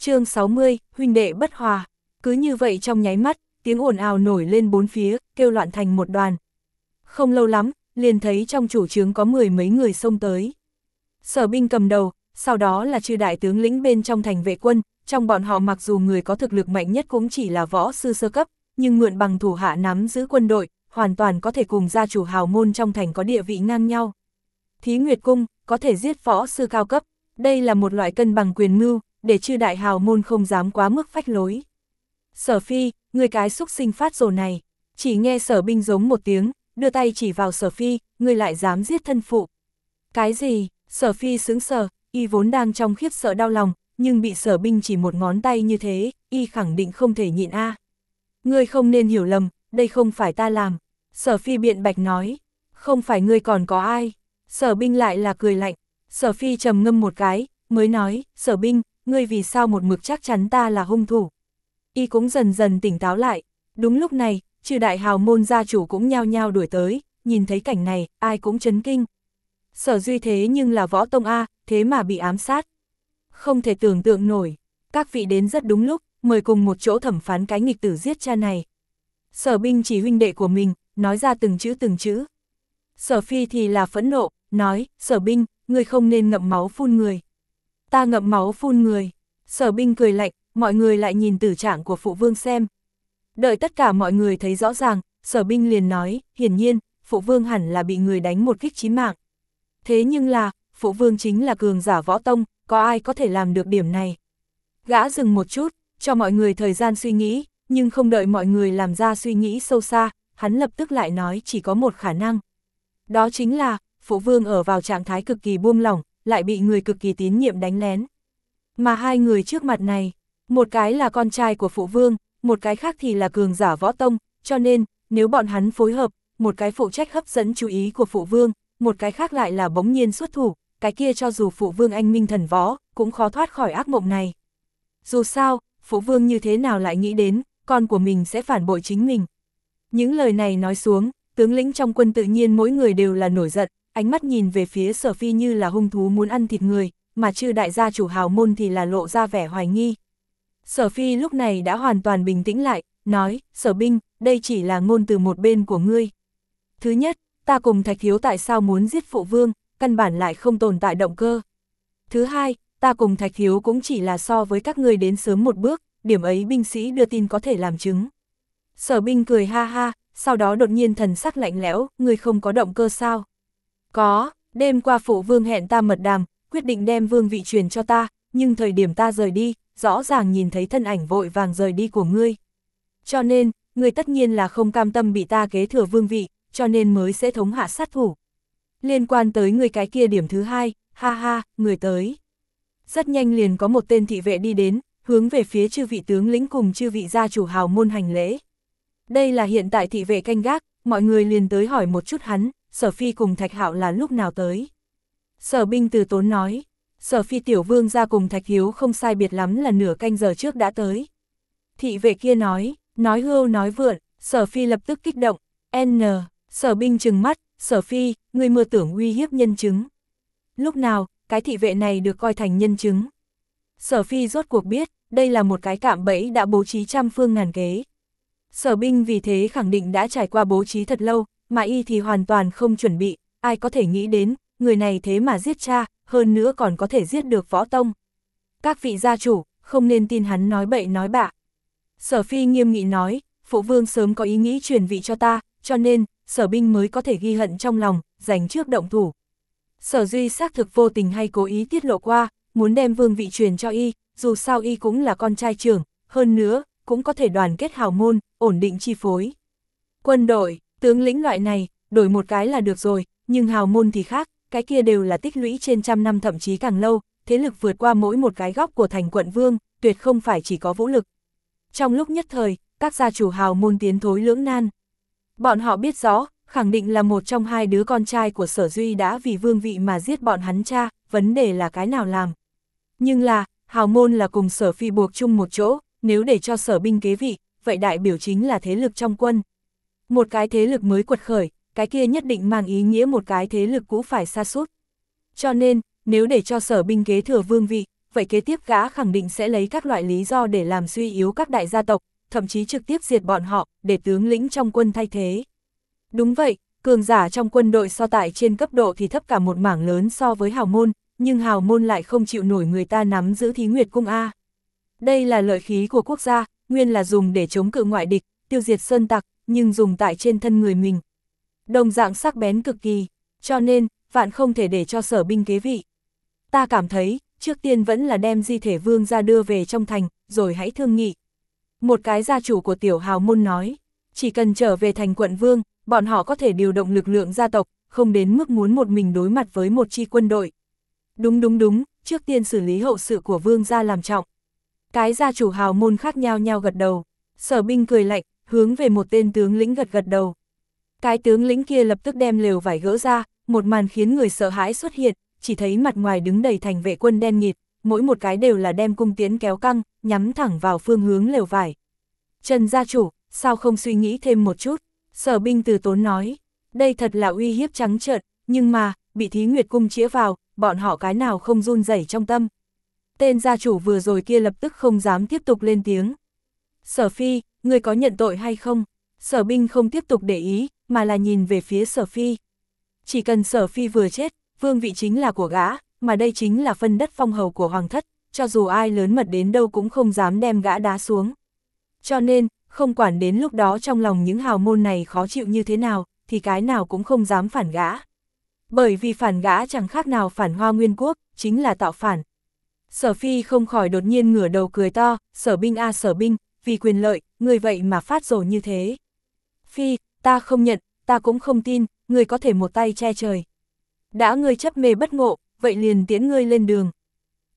chương 60, huynh đệ bất hòa. Cứ như vậy trong nháy mắt, tiếng ồn ào nổi lên bốn phía, kêu loạn thành một đoàn. Không lâu lắm, liền thấy trong chủ trướng có mười mấy người xông tới. Sở binh cầm đầu, sau đó là chư đại tướng lĩnh bên trong thành vệ quân, trong bọn họ mặc dù người có thực lực mạnh nhất cũng chỉ là võ sư sơ cấp, nhưng mượn bằng thủ hạ nắm giữ quân đội, hoàn toàn có thể cùng gia chủ hào môn trong thành có địa vị ngang nhau. Thí Nguyệt Cung, có thể giết võ sư cao cấp, đây là một loại cân bằng quyền mưu, để chư đại hào môn không dám quá mức phách lối. Sở phi, người cái xúc sinh phát rồ này, chỉ nghe sở binh giống một tiếng, đưa tay chỉ vào sở phi, người lại dám giết thân phụ. Cái gì, sở phi sướng sờ, y vốn đang trong khiếp sợ đau lòng, nhưng bị sở binh chỉ một ngón tay như thế, y khẳng định không thể nhịn a. À. Ngươi không nên hiểu lầm, đây không phải ta làm. Sở phi biện bạch nói, không phải ngươi còn có ai. Sở binh lại là cười lạnh, sở phi trầm ngâm một cái, mới nói, sở binh, ngươi vì sao một mực chắc chắn ta là hung thủ. Y cũng dần dần tỉnh táo lại, đúng lúc này, trừ đại hào môn gia chủ cũng nhao nhao đuổi tới, nhìn thấy cảnh này, ai cũng chấn kinh. Sở duy thế nhưng là võ tông A, thế mà bị ám sát. Không thể tưởng tượng nổi, các vị đến rất đúng lúc, mời cùng một chỗ thẩm phán cái nghịch tử giết cha này. Sở binh chỉ huynh đệ của mình, nói ra từng chữ từng chữ. Sở phi thì là phẫn nộ, nói, sở binh, người không nên ngậm máu phun người. Ta ngậm máu phun người. Sở binh cười lạnh, mọi người lại nhìn tử trạng của phụ vương xem. Đợi tất cả mọi người thấy rõ ràng, sở binh liền nói, hiển nhiên, phụ vương hẳn là bị người đánh một kích chí mạng. Thế nhưng là, phụ vương chính là cường giả võ tông, có ai có thể làm được điểm này. Gã dừng một chút, cho mọi người thời gian suy nghĩ, nhưng không đợi mọi người làm ra suy nghĩ sâu xa, hắn lập tức lại nói chỉ có một khả năng. Đó chính là, phụ vương ở vào trạng thái cực kỳ buông lỏng, lại bị người cực kỳ tín nhiệm đánh lén. Mà hai người trước mặt này, một cái là con trai của phụ vương, một cái khác thì là cường giả võ tông, cho nên, nếu bọn hắn phối hợp, một cái phụ trách hấp dẫn chú ý của phụ vương, một cái khác lại là bỗng nhiên xuất thủ, cái kia cho dù phụ vương anh minh thần võ, cũng khó thoát khỏi ác mộng này. Dù sao, phụ vương như thế nào lại nghĩ đến, con của mình sẽ phản bội chính mình. Những lời này nói xuống, tướng lĩnh trong quân tự nhiên mỗi người đều là nổi giận, ánh mắt nhìn về phía sở phi như là hung thú muốn ăn thịt người, mà chư đại gia chủ hào môn thì là lộ ra vẻ hoài nghi. Sở phi lúc này đã hoàn toàn bình tĩnh lại, nói, sở binh, đây chỉ là ngôn từ một bên của ngươi. Thứ nhất, ta cùng thạch thiếu tại sao muốn giết phụ vương, căn bản lại không tồn tại động cơ. Thứ hai, ta cùng thạch thiếu cũng chỉ là so với các ngươi đến sớm một bước, điểm ấy binh sĩ đưa tin có thể làm chứng. Sở binh cười ha ha, sau đó đột nhiên thần sắc lạnh lẽo, ngươi không có động cơ sao? Có, đêm qua phụ vương hẹn ta mật đàm, quyết định đem vương vị truyền cho ta, nhưng thời điểm ta rời đi, rõ ràng nhìn thấy thân ảnh vội vàng rời đi của ngươi. Cho nên, ngươi tất nhiên là không cam tâm bị ta kế thừa vương vị, cho nên mới sẽ thống hạ sát thủ. Liên quan tới người cái kia điểm thứ hai, ha ha, người tới. Rất nhanh liền có một tên thị vệ đi đến, hướng về phía chư vị tướng lĩnh cùng chư vị gia chủ hào môn hành lễ. Đây là hiện tại thị vệ canh gác, mọi người liền tới hỏi một chút hắn, sở phi cùng thạch hạo là lúc nào tới. Sở binh từ tốn nói, sở phi tiểu vương ra cùng thạch hiếu không sai biệt lắm là nửa canh giờ trước đã tới. Thị vệ kia nói, nói hưu nói vượn, sở phi lập tức kích động, N, sở binh trừng mắt, sở phi, người mơ tưởng uy hiếp nhân chứng. Lúc nào, cái thị vệ này được coi thành nhân chứng. Sở phi rốt cuộc biết, đây là một cái cạm bẫy đã bố trí trăm phương ngàn kế. Sở binh vì thế khẳng định đã trải qua bố trí thật lâu, mà y thì hoàn toàn không chuẩn bị, ai có thể nghĩ đến, người này thế mà giết cha, hơn nữa còn có thể giết được võ tông. Các vị gia chủ, không nên tin hắn nói bậy nói bạ. Sở phi nghiêm nghị nói, phụ vương sớm có ý nghĩ truyền vị cho ta, cho nên, sở binh mới có thể ghi hận trong lòng, dành trước động thủ. Sở duy xác thực vô tình hay cố ý tiết lộ qua, muốn đem vương vị truyền cho y, dù sao y cũng là con trai trưởng, hơn nữa, cũng có thể đoàn kết hào môn, ổn định chi phối. Quân đội, tướng lĩnh loại này, đổi một cái là được rồi, nhưng hào môn thì khác, cái kia đều là tích lũy trên trăm năm thậm chí càng lâu, thế lực vượt qua mỗi một cái góc của thành quận vương, tuyệt không phải chỉ có vũ lực. Trong lúc nhất thời, các gia chủ hào môn tiến thối lưỡng nan. Bọn họ biết rõ, khẳng định là một trong hai đứa con trai của sở duy đã vì vương vị mà giết bọn hắn cha, vấn đề là cái nào làm. Nhưng là, hào môn là cùng sở phi buộc chung một chỗ, nếu để cho sở binh kế vị, vậy đại biểu chính là thế lực trong quân. Một cái thế lực mới quật khởi, cái kia nhất định mang ý nghĩa một cái thế lực cũ phải xa suốt. Cho nên, nếu để cho sở binh kế thừa vương vị, vậy kế tiếp gã khẳng định sẽ lấy các loại lý do để làm suy yếu các đại gia tộc, thậm chí trực tiếp diệt bọn họ, để tướng lĩnh trong quân thay thế. Đúng vậy, cường giả trong quân đội so tại trên cấp độ thì thấp cả một mảng lớn so với hào môn, nhưng hào môn lại không chịu nổi người ta nắm giữ thí nguyệt cung A. Đây là lợi khí của quốc gia, nguyên là dùng để chống cự ngoại địch, tiêu diệt sơn tặc, nhưng dùng tại trên thân người mình. Đồng dạng sắc bén cực kỳ, cho nên, vạn không thể để cho sở binh kế vị. Ta cảm thấy, trước tiên vẫn là đem di thể vương ra đưa về trong thành, rồi hãy thương nghị. Một cái gia chủ của tiểu hào môn nói, chỉ cần trở về thành quận vương, bọn họ có thể điều động lực lượng gia tộc, không đến mức muốn một mình đối mặt với một chi quân đội. Đúng đúng đúng, trước tiên xử lý hậu sự của vương gia làm trọng. Cái gia chủ hào môn khác nhau nhau gật đầu, sở binh cười lạnh, hướng về một tên tướng lĩnh gật gật đầu. Cái tướng lĩnh kia lập tức đem lều vải gỡ ra, một màn khiến người sợ hãi xuất hiện, chỉ thấy mặt ngoài đứng đầy thành vệ quân đen nghịt, mỗi một cái đều là đem cung tiến kéo căng, nhắm thẳng vào phương hướng lều vải. Trần gia chủ, sao không suy nghĩ thêm một chút? Sở binh từ tốn nói, đây thật là uy hiếp trắng trợn, nhưng mà, bị thí nguyệt cung chĩa vào, bọn họ cái nào không run rẩy trong tâm. Tên gia chủ vừa rồi kia lập tức không dám tiếp tục lên tiếng. Sở phi, người có nhận tội hay không? Sở binh không tiếp tục để ý, mà là nhìn về phía sở phi. Chỉ cần sở phi vừa chết, vương vị chính là của gã, mà đây chính là phân đất phong hầu của hoàng thất, cho dù ai lớn mật đến đâu cũng không dám đem gã đá xuống. Cho nên, không quản đến lúc đó trong lòng những hào môn này khó chịu như thế nào, thì cái nào cũng không dám phản gã. Bởi vì phản gã chẳng khác nào phản hoa nguyên quốc, chính là tạo phản. Sở phi không khỏi đột nhiên ngửa đầu cười to, sở binh a sở binh, vì quyền lợi, người vậy mà phát rồ như thế. Phi, ta không nhận, ta cũng không tin, người có thể một tay che trời. Đã người chấp mê bất ngộ, vậy liền tiễn ngươi lên đường.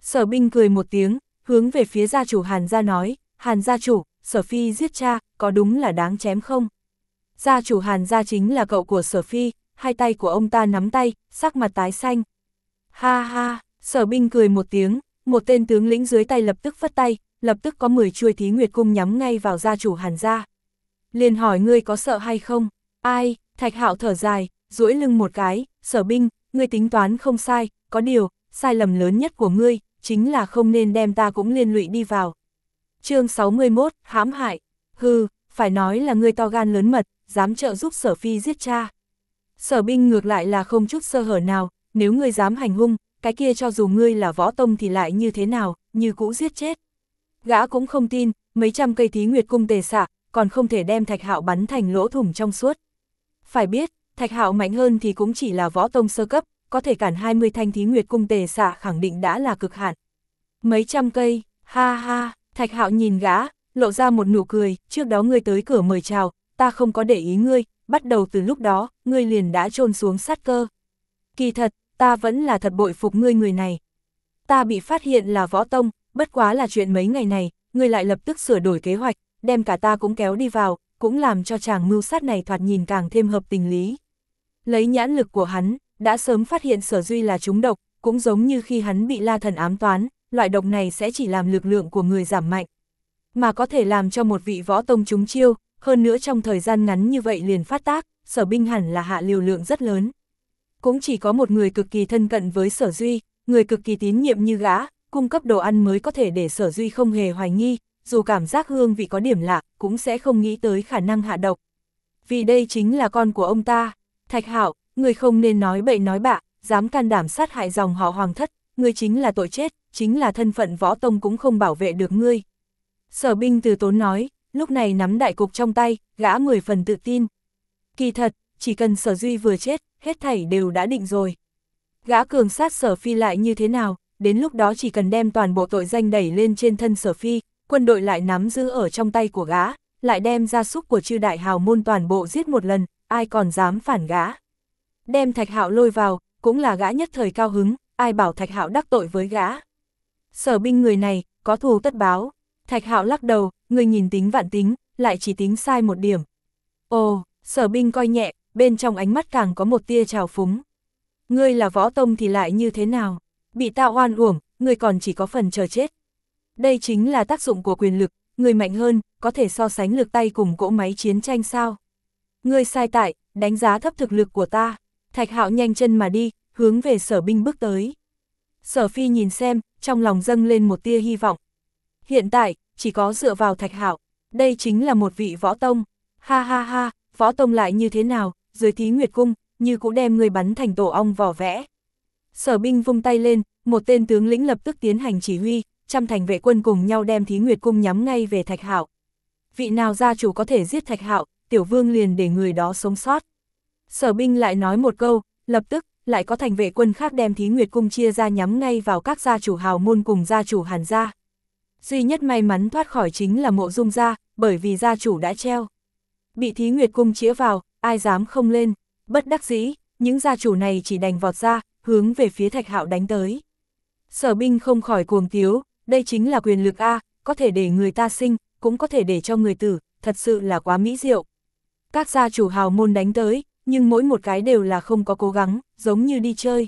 Sở binh cười một tiếng, hướng về phía gia chủ Hàn gia nói, Hàn gia chủ, sở phi giết cha, có đúng là đáng chém không? Gia chủ Hàn gia chính là cậu của sở phi, hai tay của ông ta nắm tay, sắc mặt tái xanh. Ha ha, sở binh cười một tiếng, một tên tướng lĩnh dưới tay lập tức phất tay, lập tức có 10 chuôi thí nguyệt cung nhắm ngay vào gia chủ Hàn gia. Liền hỏi ngươi có sợ hay không? Ai, thạch hạo thở dài, duỗi lưng một cái, sở binh, ngươi tính toán không sai, có điều, sai lầm lớn nhất của ngươi, chính là không nên đem ta cũng liên lụy đi vào. chương 61, hãm hại, hư, phải nói là ngươi to gan lớn mật, dám trợ giúp sở phi giết cha. Sở binh ngược lại là không chút sơ hở nào, nếu ngươi dám hành hung, cái kia cho dù ngươi là võ tông thì lại như thế nào, như cũ giết chết. Gã cũng không tin, mấy trăm cây thí nguyệt cung tề xạ, còn không thể đem thạch hạo bắn thành lỗ thủng trong suốt. Phải biết, thạch hạo mạnh hơn thì cũng chỉ là võ tông sơ cấp, có thể cản 20 thanh thí nguyệt cung tề xạ khẳng định đã là cực hạn. Mấy trăm cây, ha ha, thạch hạo nhìn gã, lộ ra một nụ cười, trước đó ngươi tới cửa mời chào, ta không có để ý ngươi, bắt đầu từ lúc đó, ngươi liền đã trôn xuống sát cơ. Kỳ thật, ta vẫn là thật bội phục ngươi người này. Ta bị phát hiện là võ tông, bất quá là chuyện mấy ngày này, ngươi lại lập tức sửa đổi kế hoạch, đem cả ta cũng kéo đi vào, cũng làm cho chàng mưu sát này thoạt nhìn càng thêm hợp tình lý. Lấy nhãn lực của hắn, đã sớm phát hiện sở duy là trúng độc, cũng giống như khi hắn bị la thần ám toán, loại độc này sẽ chỉ làm lực lượng của người giảm mạnh. Mà có thể làm cho một vị võ tông trúng chiêu, hơn nữa trong thời gian ngắn như vậy liền phát tác, sở binh hẳn là hạ liều lượng rất lớn. Cũng chỉ có một người cực kỳ thân cận với sở duy, người cực kỳ tín nhiệm như gã, cung cấp đồ ăn mới có thể để sở duy không hề hoài nghi, dù cảm giác hương vị có điểm lạ, cũng sẽ không nghĩ tới khả năng hạ độc. Vì đây chính là con của ông ta, Thạch Hạo, người không nên nói bậy nói bạ, dám can đảm sát hại dòng họ hoàng thất, người chính là tội chết, chính là thân phận võ tông cũng không bảo vệ được ngươi. Sở binh từ tốn nói, lúc này nắm đại cục trong tay, gã mười phần tự tin. Kỳ thật, chỉ cần sở duy vừa chết, hết thảy đều đã định rồi. Gã cường sát sở phi lại như thế nào, đến lúc đó chỉ cần đem toàn bộ tội danh đẩy lên trên thân sở phi, quân đội lại nắm giữ ở trong tay của gã, lại đem gia súc của chư đại hào môn toàn bộ giết một lần, ai còn dám phản gã. Đem thạch hạo lôi vào, cũng là gã nhất thời cao hứng, ai bảo thạch hạo đắc tội với gã. Sở binh người này, có thù tất báo. Thạch hạo lắc đầu, người nhìn tính vạn tính, lại chỉ tính sai một điểm. Ồ, sở binh coi nhẹ, bên trong ánh mắt càng có một tia trào phúng. Ngươi là võ tông thì lại như thế nào? Bị tạo oan uổng, người còn chỉ có phần chờ chết. Đây chính là tác dụng của quyền lực, người mạnh hơn, có thể so sánh lực tay cùng cỗ máy chiến tranh sao. Ngươi sai tại, đánh giá thấp thực lực của ta. Thạch hạo nhanh chân mà đi, hướng về sở binh bước tới. Sở phi nhìn xem, trong lòng dâng lên một tia hy vọng. Hiện tại, chỉ có dựa vào thạch hạo, đây chính là một vị võ tông. Ha ha ha, võ tông lại như thế nào, dưới thí nguyệt cung, như cũng đem người bắn thành tổ ong vỏ vẽ. Sở binh vung tay lên, một tên tướng lĩnh lập tức tiến hành chỉ huy, trăm thành vệ quân cùng nhau đem thí nguyệt cung nhắm ngay về thạch hạo. Vị nào gia chủ có thể giết thạch hạo, tiểu vương liền để người đó sống sót. Sở binh lại nói một câu, lập tức, lại có thành vệ quân khác đem thí nguyệt cung chia ra nhắm ngay vào các gia chủ hào môn cùng gia chủ hàn gia. Duy nhất may mắn thoát khỏi chính là mộ dung gia, bởi vì gia chủ đã treo. Bị thí nguyệt cung chĩa vào, ai dám không lên, bất đắc dĩ, những gia chủ này chỉ đành vọt ra, hướng về phía thạch hạo đánh tới. Sở binh không khỏi cuồng tiếu, đây chính là quyền lực A, có thể để người ta sinh, cũng có thể để cho người tử, thật sự là quá mỹ diệu. Các gia chủ hào môn đánh tới, nhưng mỗi một cái đều là không có cố gắng, giống như đi chơi.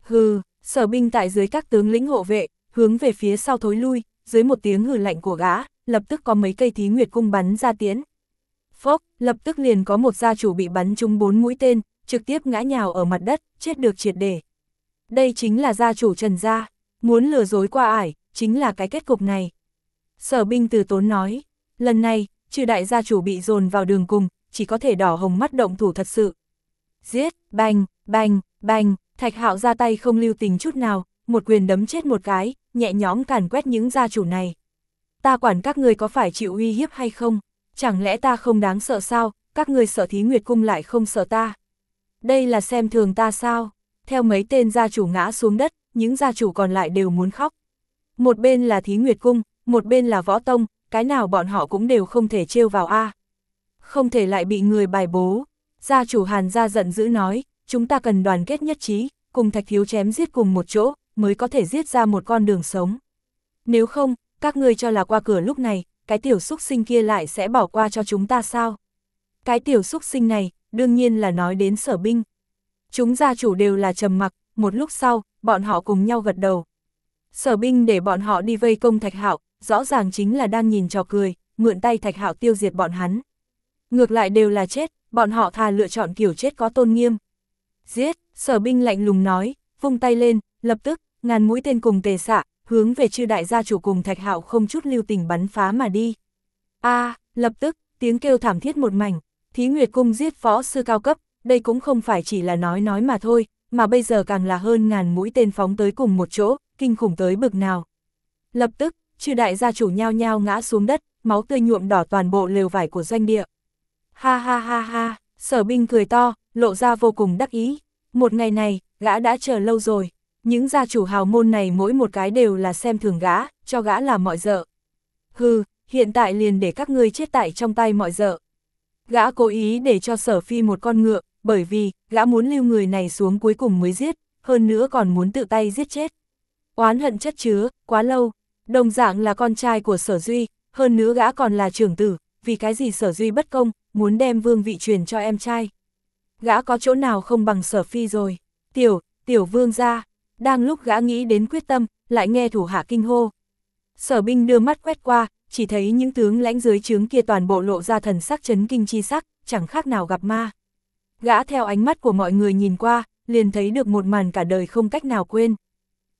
Hừ, sở binh tại dưới các tướng lĩnh hộ vệ, hướng về phía sau thối lui, dưới một tiếng hừ lạnh của gã, lập tức có mấy cây thí nguyệt cung bắn ra tiến. Phốc, lập tức liền có một gia chủ bị bắn trúng bốn mũi tên, trực tiếp ngã nhào ở mặt đất, chết được triệt để. Đây chính là gia chủ Trần Gia, muốn lừa dối qua ải, chính là cái kết cục này. Sở binh từ tốn nói, lần này, trừ đại gia chủ bị dồn vào đường cùng, chỉ có thể đỏ hồng mắt động thủ thật sự. Giết, bành, bành, bành, thạch hạo ra tay không lưu tình chút nào, một quyền đấm chết một cái, nhẹ nhõm càn quét những gia chủ này. Ta quản các người có phải chịu uy hiếp hay không? Chẳng lẽ ta không đáng sợ sao, các người sợ thí nguyệt cung lại không sợ ta? Đây là xem thường ta sao? Theo mấy tên gia chủ ngã xuống đất, những gia chủ còn lại đều muốn khóc. Một bên là thí nguyệt cung, một bên là võ tông, cái nào bọn họ cũng đều không thể trêu vào A. Không thể lại bị người bài bố. Gia chủ Hàn gia giận dữ nói, chúng ta cần đoàn kết nhất trí, cùng thạch thiếu chém giết cùng một chỗ, mới có thể giết ra một con đường sống. Nếu không, các ngươi cho là qua cửa lúc này, cái tiểu xúc sinh kia lại sẽ bỏ qua cho chúng ta sao? Cái tiểu xúc sinh này, đương nhiên là nói đến sở binh. Chúng gia chủ đều là trầm mặc, một lúc sau, bọn họ cùng nhau gật đầu. Sở binh để bọn họ đi vây công thạch hạo, rõ ràng chính là đang nhìn trò cười, mượn tay thạch hạo tiêu diệt bọn hắn. Ngược lại đều là chết, bọn họ thà lựa chọn kiểu chết có tôn nghiêm. Giết, sở binh lạnh lùng nói, vung tay lên, lập tức, ngàn mũi tên cùng tề xạ, hướng về chư đại gia chủ cùng thạch hạo không chút lưu tình bắn phá mà đi. a lập tức, tiếng kêu thảm thiết một mảnh, thí nguyệt cung giết võ sư cao cấp, đây cũng không phải chỉ là nói nói mà thôi, mà bây giờ càng là hơn ngàn mũi tên phóng tới cùng một chỗ, kinh khủng tới bực nào. Lập tức, chư đại gia chủ nhao nhao ngã xuống đất, máu tươi nhuộm đỏ toàn bộ lều vải của doanh địa. Ha ha ha ha, sở binh cười to, lộ ra vô cùng đắc ý. Một ngày này, gã đã chờ lâu rồi. Những gia chủ hào môn này mỗi một cái đều là xem thường gã, cho gã là mọi dợ. Hừ, hiện tại liền để các ngươi chết tại trong tay mọi dợ. Gã cố ý để cho sở phi một con ngựa, bởi vì, gã muốn lưu người này xuống cuối cùng mới giết, hơn nữa còn muốn tự tay giết chết. Oán hận chất chứa, quá lâu, đồng dạng là con trai của sở duy, hơn nữa gã còn là trưởng tử, vì cái gì sở duy bất công, muốn đem vương vị truyền cho em trai. Gã có chỗ nào không bằng sở phi rồi, tiểu, tiểu vương ra, đang lúc gã nghĩ đến quyết tâm, lại nghe thủ hạ kinh hô. Sở binh đưa mắt quét qua, chỉ thấy những tướng lãnh dưới trướng kia toàn bộ lộ ra thần sắc chấn kinh chi sắc, chẳng khác nào gặp ma. Gã theo ánh mắt của mọi người nhìn qua, liền thấy được một màn cả đời không cách nào quên.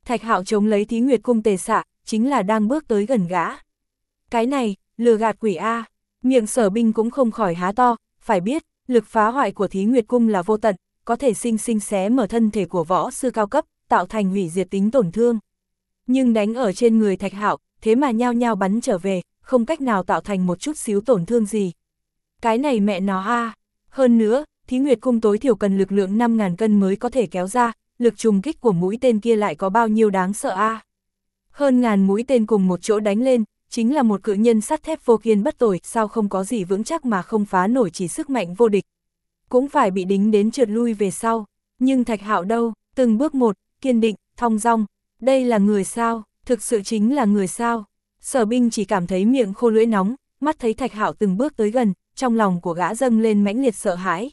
Thạch hạo chống lấy thí nguyệt cung tề xạ, chính là đang bước tới gần gã. Cái này, lừa gạt quỷ A, miệng sở binh cũng không khỏi há to, phải biết, lực phá hoại của thí nguyệt cung là vô tận, có thể sinh sinh xé mở thân thể của võ sư cao cấp, tạo thành hủy diệt tính tổn thương. Nhưng đánh ở trên người thạch hạo, thế mà nhao nhao bắn trở về, không cách nào tạo thành một chút xíu tổn thương gì. Cái này mẹ nó a. Hơn nữa, thí nguyệt cung tối thiểu cần lực lượng 5.000 cân mới có thể kéo ra, lực trùng kích của mũi tên kia lại có bao nhiêu đáng sợ a. Hơn ngàn mũi tên cùng một chỗ đánh lên, chính là một cự nhân sắt thép vô kiên bất tồi, sao không có gì vững chắc mà không phá nổi chỉ sức mạnh vô địch. Cũng phải bị đính đến trượt lui về sau, nhưng thạch hạo đâu, từng bước một, kiên định, thong dong, đây là người sao, thực sự chính là người sao. Sở binh chỉ cảm thấy miệng khô lưỡi nóng, mắt thấy thạch hạo từng bước tới gần, trong lòng của gã dâng lên mãnh liệt sợ hãi.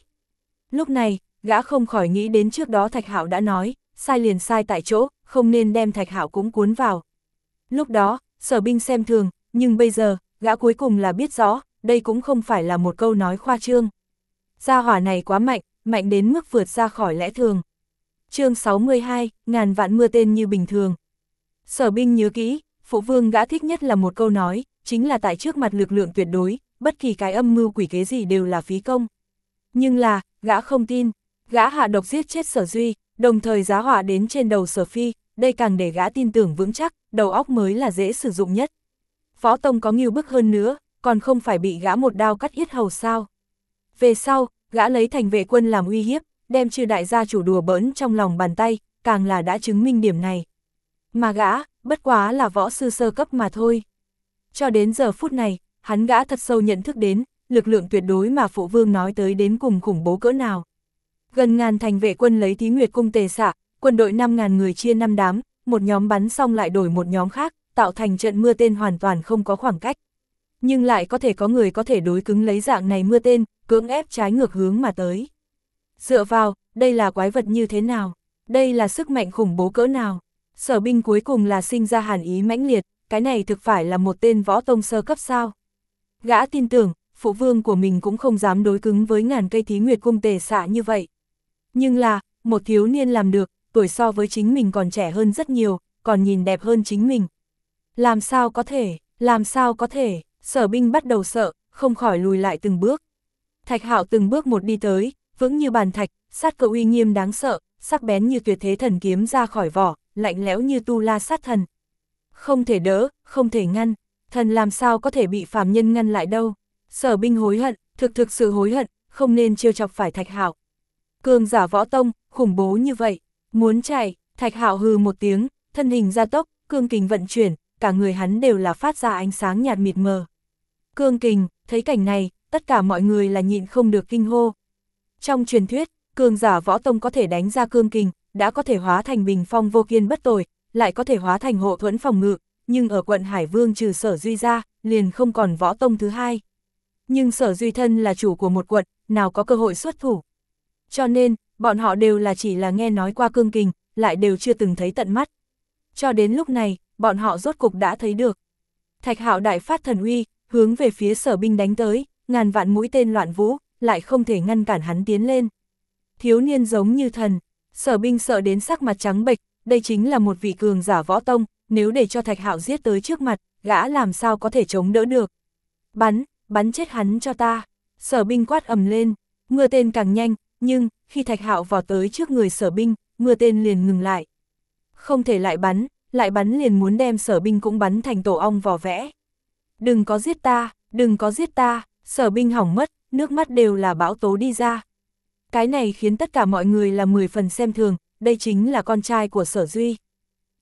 Lúc này, gã không khỏi nghĩ đến trước đó thạch hạo đã nói, sai liền sai tại chỗ, không nên đem thạch hạo cũng cuốn vào. Lúc đó, sở binh xem thường, nhưng bây giờ, gã cuối cùng là biết rõ, đây cũng không phải là một câu nói khoa trương. Gia hỏa này quá mạnh, mạnh đến mức vượt ra khỏi lẽ thường chương 62, ngàn vạn mưa tên như bình thường. Sở binh nhớ kỹ, phụ vương gã thích nhất là một câu nói, chính là tại trước mặt lực lượng tuyệt đối, bất kỳ cái âm mưu quỷ kế gì đều là phí công. Nhưng là, gã không tin, gã hạ độc giết chết sở duy, đồng thời giá họa đến trên đầu sở phi, đây càng để gã tin tưởng vững chắc, đầu óc mới là dễ sử dụng nhất. Võ Tông có nghiêu bức hơn nữa, còn không phải bị gã một đao cắt yết hầu sao. Về sau, gã lấy thành vệ quân làm uy hiếp, đem trừ đại gia chủ đùa bỡn trong lòng bàn tay, càng là đã chứng minh điểm này. Mà gã, bất quá là võ sư sơ cấp mà thôi. Cho đến giờ phút này, hắn gã thật sâu nhận thức đến, lực lượng tuyệt đối mà phụ vương nói tới đến cùng khủng bố cỡ nào. Gần ngàn thành vệ quân lấy thí nguyệt cung tề xạ, quân đội 5.000 người chia 5 đám, một nhóm bắn xong lại đổi một nhóm khác, tạo thành trận mưa tên hoàn toàn không có khoảng cách. Nhưng lại có thể có người có thể đối cứng lấy dạng này mưa tên, cưỡng ép trái ngược hướng mà tới. Dựa vào, đây là quái vật như thế nào? Đây là sức mạnh khủng bố cỡ nào? Sở binh cuối cùng là sinh ra hàn ý mãnh liệt, cái này thực phải là một tên võ tông sơ cấp sao. Gã tin tưởng, phụ vương của mình cũng không dám đối cứng với ngàn cây thí nguyệt cung tề xạ như vậy. Nhưng là, một thiếu niên làm được, tuổi so với chính mình còn trẻ hơn rất nhiều, còn nhìn đẹp hơn chính mình. Làm sao có thể, làm sao có thể, sở binh bắt đầu sợ, không khỏi lùi lại từng bước. Thạch hạo từng bước một đi tới, vững như bàn thạch, sát cậu uy nghiêm đáng sợ, sắc bén như tuyệt thế thần kiếm ra khỏi vỏ, lạnh lẽo như tu la sát thần. Không thể đỡ, không thể ngăn, thần làm sao có thể bị phàm nhân ngăn lại đâu. Sở binh hối hận, thực thực sự hối hận, không nên trêu chọc phải thạch hạo. Cường giả võ tông, khủng bố như vậy, muốn chạy, thạch hạo hừ một tiếng, thân hình ra tốc, cương kình vận chuyển, cả người hắn đều là phát ra ánh sáng nhạt mịt mờ. Cương kình, thấy cảnh này, tất cả mọi người là nhịn không được kinh hô. Trong truyền thuyết, cường giả võ tông có thể đánh ra cương kình, đã có thể hóa thành bình phong vô kiên bất tồi, lại có thể hóa thành hộ thuẫn phòng ngự, nhưng ở quận Hải Vương trừ sở duy ra, liền không còn võ tông thứ hai. Nhưng sở duy thân là chủ của một quận, nào có cơ hội xuất thủ. Cho nên, bọn họ đều là chỉ là nghe nói qua cương kình, lại đều chưa từng thấy tận mắt. Cho đến lúc này, bọn họ rốt cục đã thấy được. Thạch hạo đại phát thần uy, hướng về phía sở binh đánh tới, ngàn vạn mũi tên loạn vũ, lại không thể ngăn cản hắn tiến lên. Thiếu niên giống như thần, sở binh sợ đến sắc mặt trắng bệch, đây chính là một vị cường giả võ tông, nếu để cho thạch hạo giết tới trước mặt, gã làm sao có thể chống đỡ được. Bắn, bắn chết hắn cho ta, sở binh quát ầm lên, mưa tên càng nhanh, nhưng, khi thạch hạo vào tới trước người sở binh, mưa tên liền ngừng lại. Không thể lại bắn, lại bắn liền muốn đem sở binh cũng bắn thành tổ ong vỏ vẽ. Đừng có giết ta, đừng có giết ta, sở binh hỏng mất, nước mắt đều là bão tố đi ra. Cái này khiến tất cả mọi người là 10 phần xem thường, đây chính là con trai của sở duy.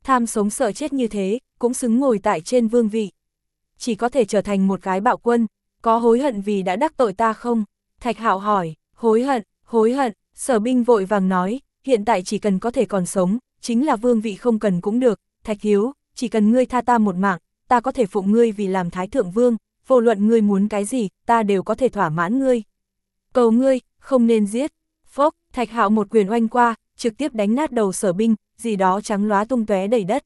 Tham sống sợ chết như thế, cũng xứng ngồi tại trên vương vị. Chỉ có thể trở thành một cái bạo quân, có hối hận vì đã đắc tội ta không? Thạch hạo hỏi, hối hận, hối hận, sở binh vội vàng nói, hiện tại chỉ cần có thể còn sống, chính là vương vị không cần cũng được, thạch hiếu, chỉ cần ngươi tha ta một mạng, ta có thể phụng ngươi vì làm thái thượng vương, vô luận ngươi muốn cái gì, ta đều có thể thỏa mãn ngươi. Cầu ngươi, không nên giết. Phốc, thạch hạo một quyền oanh qua, trực tiếp đánh nát đầu sở binh, gì đó trắng lóa tung tóe đầy đất.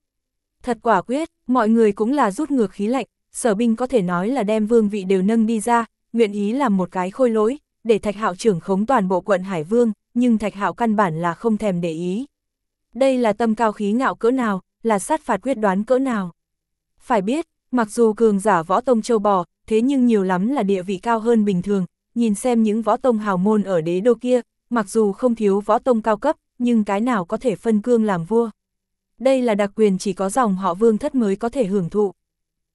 Thật quả quyết, mọi người cũng là rút ngược khí lạnh, sở binh có thể nói là đem vương vị đều nâng đi ra, nguyện ý làm một cái khôi lỗi, để thạch hạo trưởng khống toàn bộ quận Hải Vương, nhưng thạch hạo căn bản là không thèm để ý. Đây là tâm cao khí ngạo cỡ nào, là sát phạt quyết đoán cỡ nào. Phải biết, mặc dù cường giả võ tông châu bò, thế nhưng nhiều lắm là địa vị cao hơn bình thường, nhìn xem những võ tông hào môn ở đế đô kia, mặc dù không thiếu võ tông cao cấp, nhưng cái nào có thể phân cương làm vua. Đây là đặc quyền chỉ có dòng họ vương thất mới có thể hưởng thụ.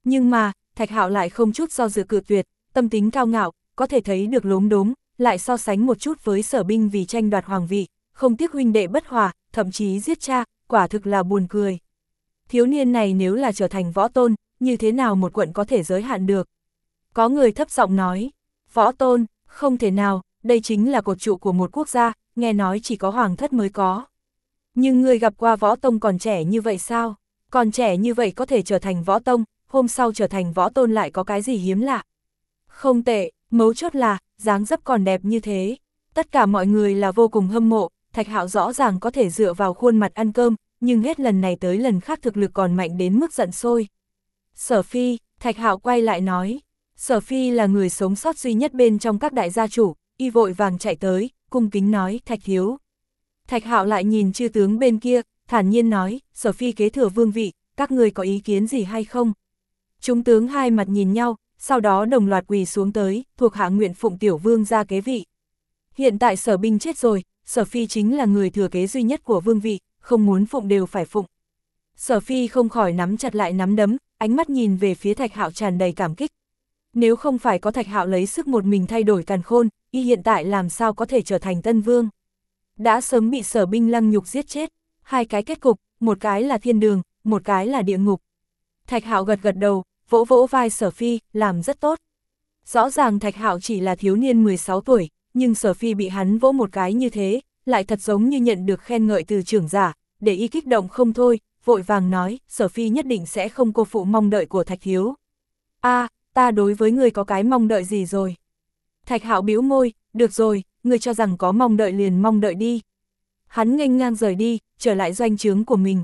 Nhưng mà, Thạch Hạo lại không chút do dự cự tuyệt, tâm tính cao ngạo, có thể thấy được lốm đốm, lại so sánh một chút với sở binh vì tranh đoạt hoàng vị, không tiếc huynh đệ bất hòa, thậm chí giết cha, quả thực là buồn cười. Thiếu niên này nếu là trở thành võ tôn, như thế nào một quận có thể giới hạn được? Có người thấp giọng nói, võ tôn, không thể nào, đây chính là cột trụ của một quốc gia, nghe nói chỉ có hoàng thất mới có. Nhưng người gặp qua võ tông còn trẻ như vậy sao? Còn trẻ như vậy có thể trở thành võ tông, hôm sau trở thành võ tôn lại có cái gì hiếm lạ? Không tệ, mấu chốt là, dáng dấp còn đẹp như thế. Tất cả mọi người là vô cùng hâm mộ, Thạch Hạo rõ ràng có thể dựa vào khuôn mặt ăn cơm, nhưng hết lần này tới lần khác thực lực còn mạnh đến mức giận sôi. Sở Phi, Thạch Hạo quay lại nói, Sở Phi là người sống sót duy nhất bên trong các đại gia chủ, y vội vàng chạy tới, cung kính nói, Thạch Thiếu. Thạch Hạo lại nhìn chư tướng bên kia, thản nhiên nói, Sở Phi kế thừa vương vị, các người có ý kiến gì hay không? Chúng tướng hai mặt nhìn nhau, sau đó đồng loạt quỳ xuống tới, thuộc hạ nguyện phụng tiểu vương ra kế vị. Hiện tại sở binh chết rồi, sở phi chính là người thừa kế duy nhất của vương vị, không muốn phụng đều phải phụng. Sở phi không khỏi nắm chặt lại nắm đấm, ánh mắt nhìn về phía thạch hạo tràn đầy cảm kích. Nếu không phải có thạch hạo lấy sức một mình thay đổi càn khôn, y hiện tại làm sao có thể trở thành tân vương. Đã sớm bị sở binh lăng nhục giết chết, hai cái kết cục, một cái là thiên đường, một cái là địa ngục. Thạch hạo gật gật đầu, vỗ vỗ vai sở phi, làm rất tốt. Rõ ràng thạch hạo chỉ là thiếu niên 16 tuổi, nhưng sở phi bị hắn vỗ một cái như thế, lại thật giống như nhận được khen ngợi từ trưởng giả, để y kích động không thôi, vội vàng nói, sở phi nhất định sẽ không cô phụ mong đợi của thạch thiếu. a ta đối với người có cái mong đợi gì rồi? Thạch hạo bĩu môi, được rồi, người cho rằng có mong đợi liền mong đợi đi. Hắn nghênh ngang rời đi, trở lại doanh trướng của mình.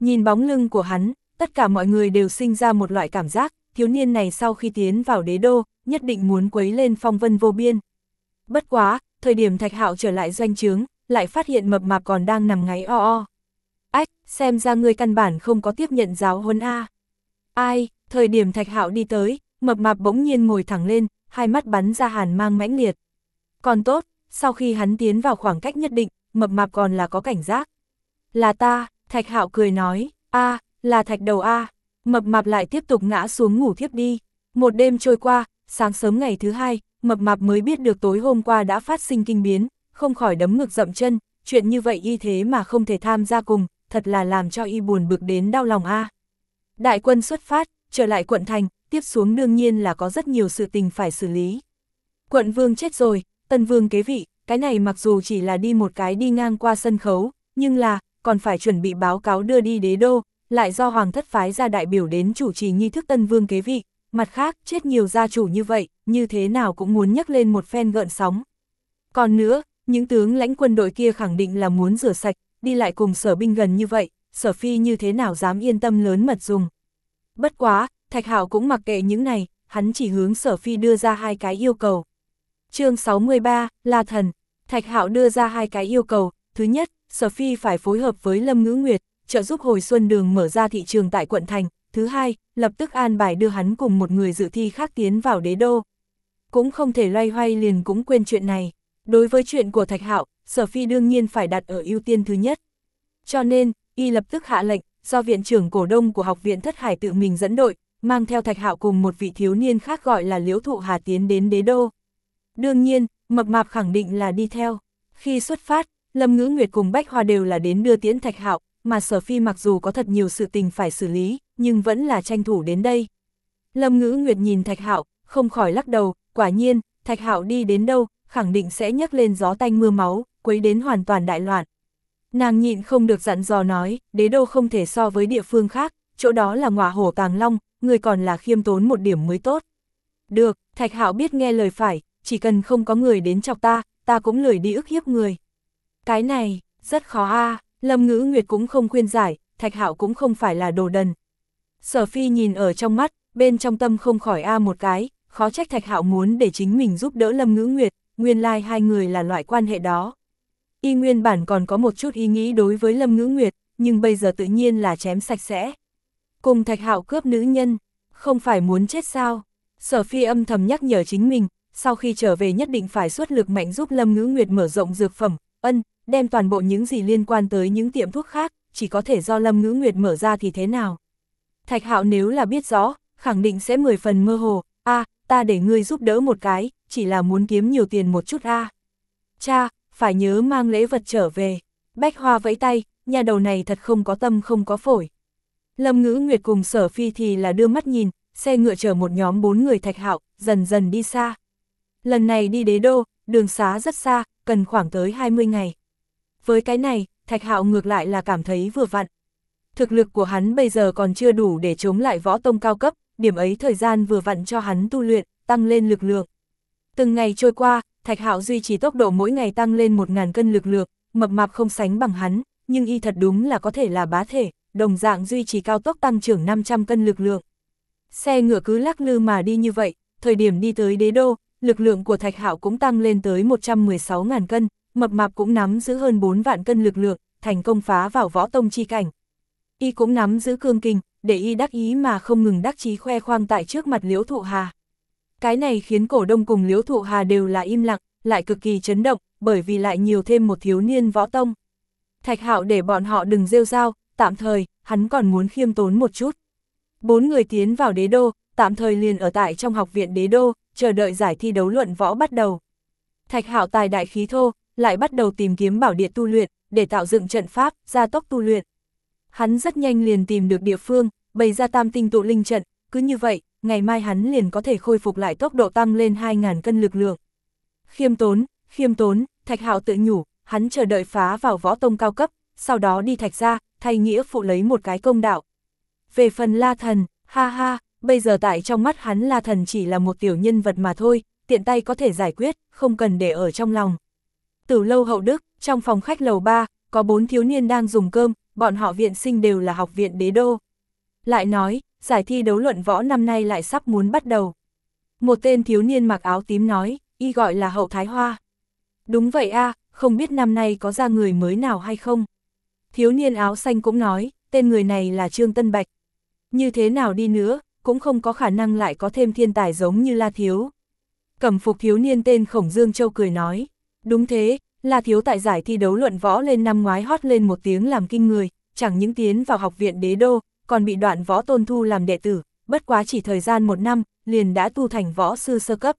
Nhìn bóng lưng của hắn, tất cả mọi người đều sinh ra một loại cảm giác, thiếu niên này sau khi tiến vào đế đô, nhất định muốn quấy lên phong vân vô biên. Bất quá, thời điểm thạch hạo trở lại doanh trướng, lại phát hiện mập mạp còn đang nằm ngáy o o. Ách, xem ra người căn bản không có tiếp nhận giáo huấn A. Ai, thời điểm thạch hạo đi tới, mập mạp bỗng nhiên ngồi thẳng lên, hai mắt bắn ra hàn mang mãnh liệt. Còn tốt, sau khi hắn tiến vào khoảng cách nhất định, mập mạp còn là có cảnh giác. Là ta, thạch hạo cười nói, a là thạch đầu a mập mạp lại tiếp tục ngã xuống ngủ thiếp đi. Một đêm trôi qua, sáng sớm ngày thứ hai, mập mạp mới biết được tối hôm qua đã phát sinh kinh biến, không khỏi đấm ngực dậm chân, chuyện như vậy y thế mà không thể tham gia cùng, thật là làm cho y buồn bực đến đau lòng a. Đại quân xuất phát, trở lại quận thành, tiếp xuống đương nhiên là có rất nhiều sự tình phải xử lý. Quận vương chết rồi, tân vương kế vị, cái này mặc dù chỉ là đi một cái đi ngang qua sân khấu, nhưng là, còn phải chuẩn bị báo cáo đưa đi đế đô, lại do hoàng thất phái ra đại biểu đến chủ trì nghi thức tân vương kế vị, mặt khác, chết nhiều gia chủ như vậy, như thế nào cũng muốn nhắc lên một phen gợn sóng. Còn nữa, những tướng lãnh quân đội kia khẳng định là muốn rửa sạch, đi lại cùng sở binh gần như vậy, sở phi như thế nào dám yên tâm lớn mật dùng. Bất quá, Thạch Hạo cũng mặc kệ những này, hắn chỉ hướng sở phi đưa ra hai cái yêu cầu. chương 63, La Thần, Thạch Hạo đưa ra hai cái yêu cầu, thứ nhất, sở phi phải phối hợp với Lâm Ngữ Nguyệt, trợ giúp hồi xuân đường mở ra thị trường tại quận thành, thứ hai, lập tức an bài đưa hắn cùng một người dự thi khác tiến vào đế đô. Cũng không thể loay hoay liền cũng quên chuyện này. Đối với chuyện của Thạch Hạo, Sở Phi đương nhiên phải đặt ở ưu tiên thứ nhất. Cho nên, y lập tức hạ lệnh, do viện trưởng cổ đông của học viện Thất Hải tự mình dẫn đội, mang theo Thạch Hạo cùng một vị thiếu niên khác gọi là Liễu Thụ Hà tiến đến đế đô. Đương nhiên, Mập Mạp khẳng định là đi theo. Khi xuất phát, Lâm Ngữ Nguyệt cùng Bách Hoa đều là đến đưa tiễn Thạch Hạo, mà Sở Phi mặc dù có thật nhiều sự tình phải xử lý, nhưng vẫn là tranh thủ đến đây. Lâm Ngữ Nguyệt nhìn Thạch Hạo, không khỏi lắc đầu, quả nhiên, Thạch Hạo đi đến đâu, khẳng định sẽ nhấc lên gió tanh mưa máu, quấy đến hoàn toàn đại loạn. Nàng nhịn không được dặn dò nói, đế đô không thể so với địa phương khác, chỗ đó là ngọa hổ tàng long, người còn là khiêm tốn một điểm mới tốt. Được, Thạch Hạo biết nghe lời phải, chỉ cần không có người đến chọc ta, ta cũng lười đi ức hiếp người. Cái này, rất khó a Lâm Ngữ Nguyệt cũng không khuyên giải, Thạch Hạo cũng không phải là đồ đần. Sở Phi nhìn ở trong mắt, bên trong tâm không khỏi a một cái, khó trách Thạch Hạo muốn để chính mình giúp đỡ Lâm Ngữ Nguyệt, nguyên lai like hai người là loại quan hệ đó. Y nguyên bản còn có một chút ý nghĩ đối với Lâm Ngữ Nguyệt, nhưng bây giờ tự nhiên là chém sạch sẽ. Cùng Thạch Hạo cướp nữ nhân, không phải muốn chết sao? Sở Phi âm thầm nhắc nhở chính mình, sau khi trở về nhất định phải xuất lực mạnh giúp Lâm Ngữ Nguyệt mở rộng dược phẩm, ân, đem toàn bộ những gì liên quan tới những tiệm thuốc khác, chỉ có thể do Lâm Ngữ Nguyệt mở ra thì thế nào? Thạch Hạo nếu là biết rõ, khẳng định sẽ mười phần mơ hồ, a ta để ngươi giúp đỡ một cái, chỉ là muốn kiếm nhiều tiền một chút a Cha, phải nhớ mang lễ vật trở về. Bách Hoa vẫy tay, nhà đầu này thật không có tâm không có phổi. Lâm Ngữ Nguyệt cùng sở phi thì là đưa mắt nhìn, xe ngựa chở một nhóm bốn người thạch hạo, dần dần đi xa. Lần này đi đế đô, đường xá rất xa, cần khoảng tới 20 ngày. Với cái này, thạch hạo ngược lại là cảm thấy vừa vặn. Thực lực của hắn bây giờ còn chưa đủ để chống lại võ tông cao cấp, điểm ấy thời gian vừa vặn cho hắn tu luyện, tăng lên lực lượng. Từng ngày trôi qua, Thạch Hạo duy trì tốc độ mỗi ngày tăng lên 1.000 cân lực lượng, mập mạp không sánh bằng hắn, nhưng y thật đúng là có thể là bá thể, đồng dạng duy trì cao tốc tăng trưởng 500 cân lực lượng. Xe ngựa cứ lắc lư mà đi như vậy, thời điểm đi tới đế đô, lực lượng của Thạch Hạo cũng tăng lên tới 116.000 cân, mập mạp cũng nắm giữ hơn 4 vạn cân lực lượng, thành công phá vào võ tông chi cảnh. y cũng nắm giữ cương kình, để y đắc ý mà không ngừng đắc chí khoe khoang tại trước mặt Liễu Thụ Hà. Cái này khiến cổ đông cùng Liễu Thụ Hà đều là im lặng, lại cực kỳ chấn động, bởi vì lại nhiều thêm một thiếu niên võ tông. Thạch Hạo để bọn họ đừng rêu rao, tạm thời, hắn còn muốn khiêm tốn một chút. Bốn người tiến vào đế đô, tạm thời liền ở tại trong học viện đế đô, chờ đợi giải thi đấu luận võ bắt đầu. Thạch Hạo tài đại khí thô, lại bắt đầu tìm kiếm bảo địa tu luyện, để tạo dựng trận pháp, gia tốc tu luyện. Hắn rất nhanh liền tìm được địa phương, bày ra tam tinh tụ linh trận, cứ như vậy, ngày mai hắn liền có thể khôi phục lại tốc độ tăng lên 2.000 cân lực lượng. Khiêm tốn, khiêm tốn, Thạch Hạo tự nhủ, hắn chờ đợi phá vào võ tông cao cấp, sau đó đi thạch ra, thay nghĩa phụ lấy một cái công đạo. Về phần La Thần, ha ha, bây giờ tại trong mắt hắn La Thần chỉ là một tiểu nhân vật mà thôi, tiện tay có thể giải quyết, không cần để ở trong lòng. Từ lâu hậu đức, trong phòng khách lầu 3, có bốn thiếu niên đang dùng cơm, bọn họ viện sinh đều là học viện đế đô. Lại nói, giải thi đấu luận võ năm nay lại sắp muốn bắt đầu. Một tên thiếu niên mặc áo tím nói, y gọi là hậu thái hoa. Đúng vậy a không biết năm nay có ra người mới nào hay không. Thiếu niên áo xanh cũng nói, tên người này là Trương Tân Bạch. Như thế nào đi nữa, cũng không có khả năng lại có thêm thiên tài giống như La Thiếu. Cẩm phục thiếu niên tên Khổng Dương Châu cười nói, đúng thế, La Thiếu tại giải thi đấu luận võ lên năm ngoái hót lên một tiếng làm kinh người, chẳng những tiến vào học viện đế đô, còn bị đoạn võ tôn thu làm đệ tử, bất quá chỉ thời gian một năm, liền đã tu thành võ sư sơ cấp.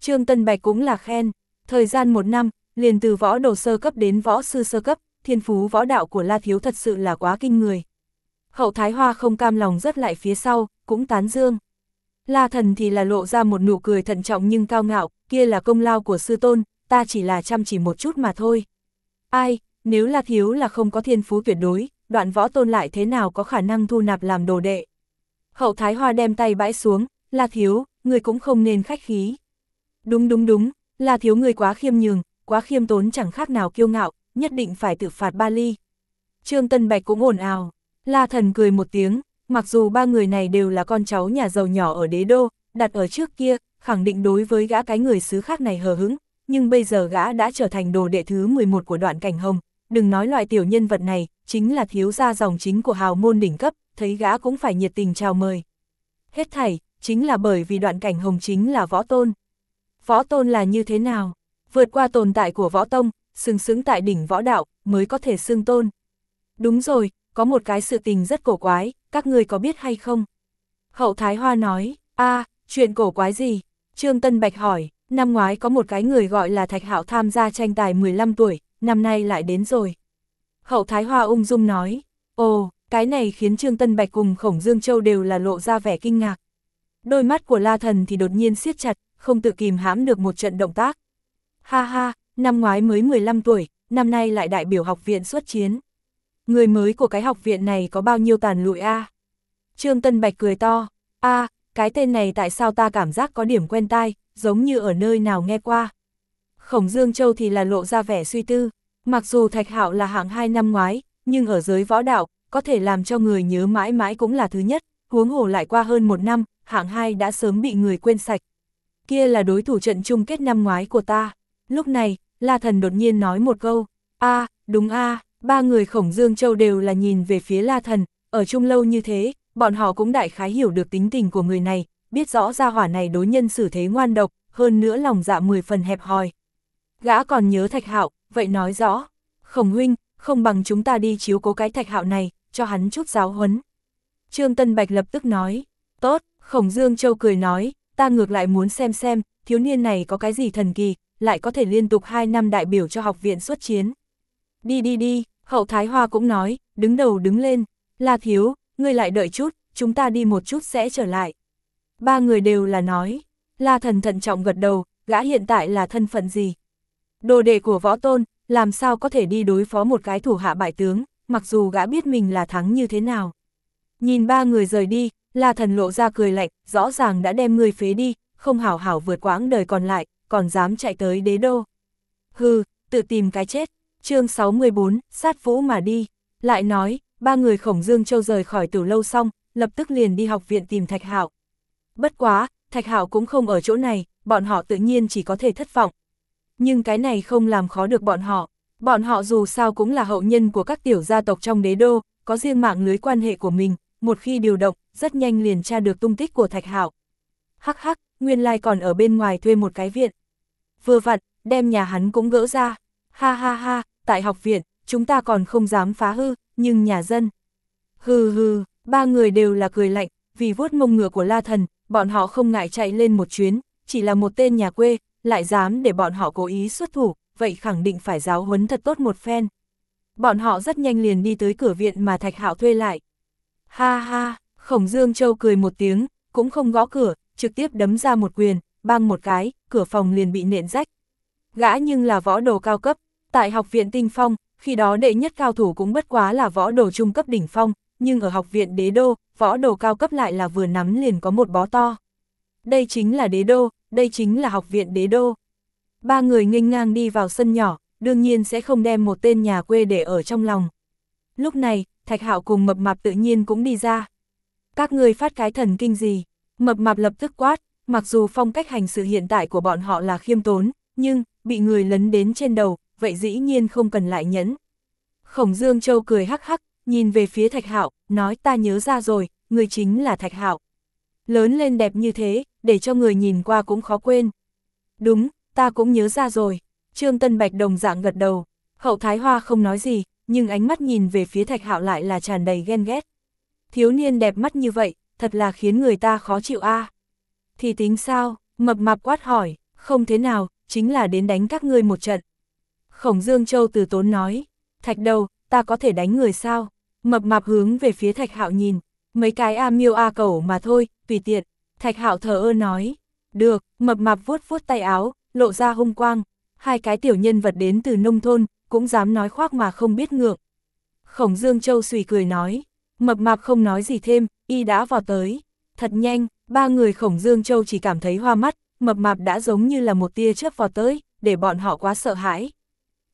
Trương Tân Bạch cũng là khen, thời gian một năm, liền từ võ đồ sơ cấp đến võ sư sơ cấp, thiên phú võ đạo của La Thiếu thật sự là quá kinh người. Hậu Thái Hoa không cam lòng rất lại phía sau, cũng tán dương. La Thần thì là lộ ra một nụ cười thận trọng nhưng cao ngạo, kia là công lao của sư tôn, ta chỉ là chăm chỉ một chút mà thôi. Ai, nếu La Thiếu là không có thiên phú tuyệt đối, đoạn võ tôn lại thế nào có khả năng thu nạp làm đồ đệ. Hậu Thái Hoa đem tay bãi xuống, La Thiếu, người cũng không nên khách khí. Đúng đúng đúng, La Thiếu người quá khiêm nhường, quá khiêm tốn chẳng khác nào kiêu ngạo, nhất định phải tự phạt ba ly. Trương Tân Bạch cũng ồn ào, La Thần cười một tiếng, mặc dù ba người này đều là con cháu nhà giàu nhỏ ở đế đô, đặt ở trước kia, khẳng định đối với gã cái người xứ khác này hờ hững, nhưng bây giờ gã đã trở thành đồ đệ thứ 11 của đoạn cảnh hồng, đừng nói loại tiểu nhân vật này, chính là thiếu gia dòng chính của hào môn đỉnh cấp, thấy gã cũng phải nhiệt tình chào mời. Hết thảy, chính là bởi vì đoạn cảnh hồng chính là võ tôn. Võ tôn là như thế nào? Vượt qua tồn tại của võ tông, sừng sững tại đỉnh võ đạo, mới có thể xưng tôn. Đúng rồi, có một cái sự tình rất cổ quái, các người có biết hay không? Hậu Thái Hoa nói, a chuyện cổ quái gì? Trương Tân Bạch hỏi, năm ngoái có một cái người gọi là Thạch Hạo tham gia tranh tài 15 tuổi, năm nay lại đến rồi. Hậu Thái Hoa ung dung nói, ồ, cái này khiến Trương Tân Bạch cùng Khổng Dương Châu đều là lộ ra vẻ kinh ngạc. Đôi mắt của La Thần thì đột nhiên siết chặt, không tự kìm hãm được một trận động tác. Ha ha, năm ngoái mới 15 tuổi, năm nay lại đại biểu học viện xuất chiến. Người mới của cái học viện này có bao nhiêu tàn lụi a? Trương Tân Bạch cười to, a, cái tên này tại sao ta cảm giác có điểm quen tai, giống như ở nơi nào nghe qua. Khổng Dương Châu thì là lộ ra vẻ suy tư, mặc dù Thạch Hạo là hạng hai năm ngoái, nhưng ở giới võ đạo, có thể làm cho người nhớ mãi mãi cũng là thứ nhất, huống hồ lại qua hơn một năm, hạng hai đã sớm bị người quên sạch. Kia là đối thủ trận chung kết năm ngoái của ta. Lúc này, La Thần đột nhiên nói một câu, a đúng a ba người khổng Dương Châu đều là nhìn về phía La Thần, ở chung lâu như thế, bọn họ cũng đại khái hiểu được tính tình của người này, biết rõ ra hỏa này đối nhân xử thế ngoan độc, hơn nữa lòng dạ mười phần hẹp hòi. Gã còn nhớ thạch hạo, vậy nói rõ, khổng huynh, không bằng chúng ta đi chiếu cố cái thạch hạo này, cho hắn chút giáo huấn. Trương Tân Bạch lập tức nói, tốt, khổng Dương Châu cười nói, ta ngược lại muốn xem xem, thiếu niên này có cái gì thần kỳ, lại có thể liên tục 2 năm đại biểu cho học viện xuất chiến. Đi đi đi, hậu Thái Hoa cũng nói, đứng đầu đứng lên, là thiếu, ngươi lại đợi chút, chúng ta đi một chút sẽ trở lại. Ba người đều là nói, La thần thận trọng gật đầu, gã hiện tại là thân phận gì? Đồ đệ của võ tôn, làm sao có thể đi đối phó một cái thủ hạ bại tướng, mặc dù gã biết mình là thắng như thế nào. Nhìn ba người rời đi, La thần lộ ra cười lạnh, rõ ràng đã đem người phế đi, không hảo hảo vượt quãng đời còn lại, còn dám chạy tới đế đô. Hừ, tự tìm cái chết. chương 64, sát vũ mà đi. Lại nói, ba người khổng dương châu rời khỏi tử lâu xong, lập tức liền đi học viện tìm Thạch Hạo. Bất quá, Thạch Hạo cũng không ở chỗ này, bọn họ tự nhiên chỉ có thể thất vọng. Nhưng cái này không làm khó được bọn họ. Bọn họ dù sao cũng là hậu nhân của các tiểu gia tộc trong đế đô, có riêng mạng lưới quan hệ của mình, một khi điều động, rất nhanh liền tra được tung tích của Thạch Hạo. Hắc hắc, nguyên lai còn ở bên ngoài thuê một cái viện. Vừa vặn, đem nhà hắn cũng gỡ ra. Ha ha ha, tại học viện, chúng ta còn không dám phá hư, nhưng nhà dân. Hừ hừ, ba người đều là cười lạnh, vì vuốt mông ngựa của La Thần, bọn họ không ngại chạy lên một chuyến, chỉ là một tên nhà quê, lại dám để bọn họ cố ý xuất thủ, vậy khẳng định phải giáo huấn thật tốt một phen. Bọn họ rất nhanh liền đi tới cửa viện mà Thạch Hạo thuê lại. Ha ha, Khổng Dương Châu cười một tiếng, cũng không gõ cửa, trực tiếp đấm ra một quyền, bang một cái, cửa phòng liền bị nện rách. Gã nhưng là võ đồ cao cấp, tại học viện Tinh Phong, khi đó đệ nhất cao thủ cũng bất quá là võ đồ trung cấp đỉnh phong, nhưng ở học viện đế đô, võ đồ cao cấp lại là vừa nắm liền có một bó to. Đây chính là đế đô, đây chính là học viện đế đô. Ba người nghênh ngang đi vào sân nhỏ, đương nhiên sẽ không đem một tên nhà quê để ở trong lòng. Lúc này, Thạch Hạo cùng mập mạp tự nhiên cũng đi ra. Các người phát cái thần kinh gì? Mập mạp lập tức quát, mặc dù phong cách hành sự hiện tại của bọn họ là khiêm tốn, nhưng, bị người lấn đến trên đầu, vậy dĩ nhiên không cần lại nhẫn. Khổng Dương Châu cười hắc hắc, nhìn về phía Thạch Hạo, nói ta nhớ ra rồi, người chính là Thạch Hạo. Lớn lên đẹp như thế, để cho người nhìn qua cũng khó quên. Đúng, ta cũng nhớ ra rồi. Trương Tân Bạch đồng dạng gật đầu. Hậu Thái Hoa không nói gì, nhưng ánh mắt nhìn về phía Thạch Hạo lại là tràn đầy ghen ghét. Thiếu niên đẹp mắt như vậy, thật là khiến người ta khó chịu a. Thì tính sao? Mập mạp quát hỏi, không thế nào, chính là đến đánh các ngươi một trận. Khổng Dương Châu từ tốn nói, Thạch đầu, ta có thể đánh người sao? Mập mạp hướng về phía Thạch Hạo nhìn, mấy cái a miêu a cẩu mà thôi, tùy tiện. Thạch Hạo thờ ơ nói, được, mập mạp vuốt vuốt tay áo, lộ ra hung quang. Hai cái tiểu nhân vật đến từ nông thôn, cũng dám nói khoác mà không biết ngượng. Khổng Dương Châu suy cười nói, mập mạp không nói gì thêm, y đã vào tới. Thật nhanh, ba người khổng Dương Châu chỉ cảm thấy hoa mắt, mập mạp đã giống như là một tia chớp vào tới, để bọn họ quá sợ hãi.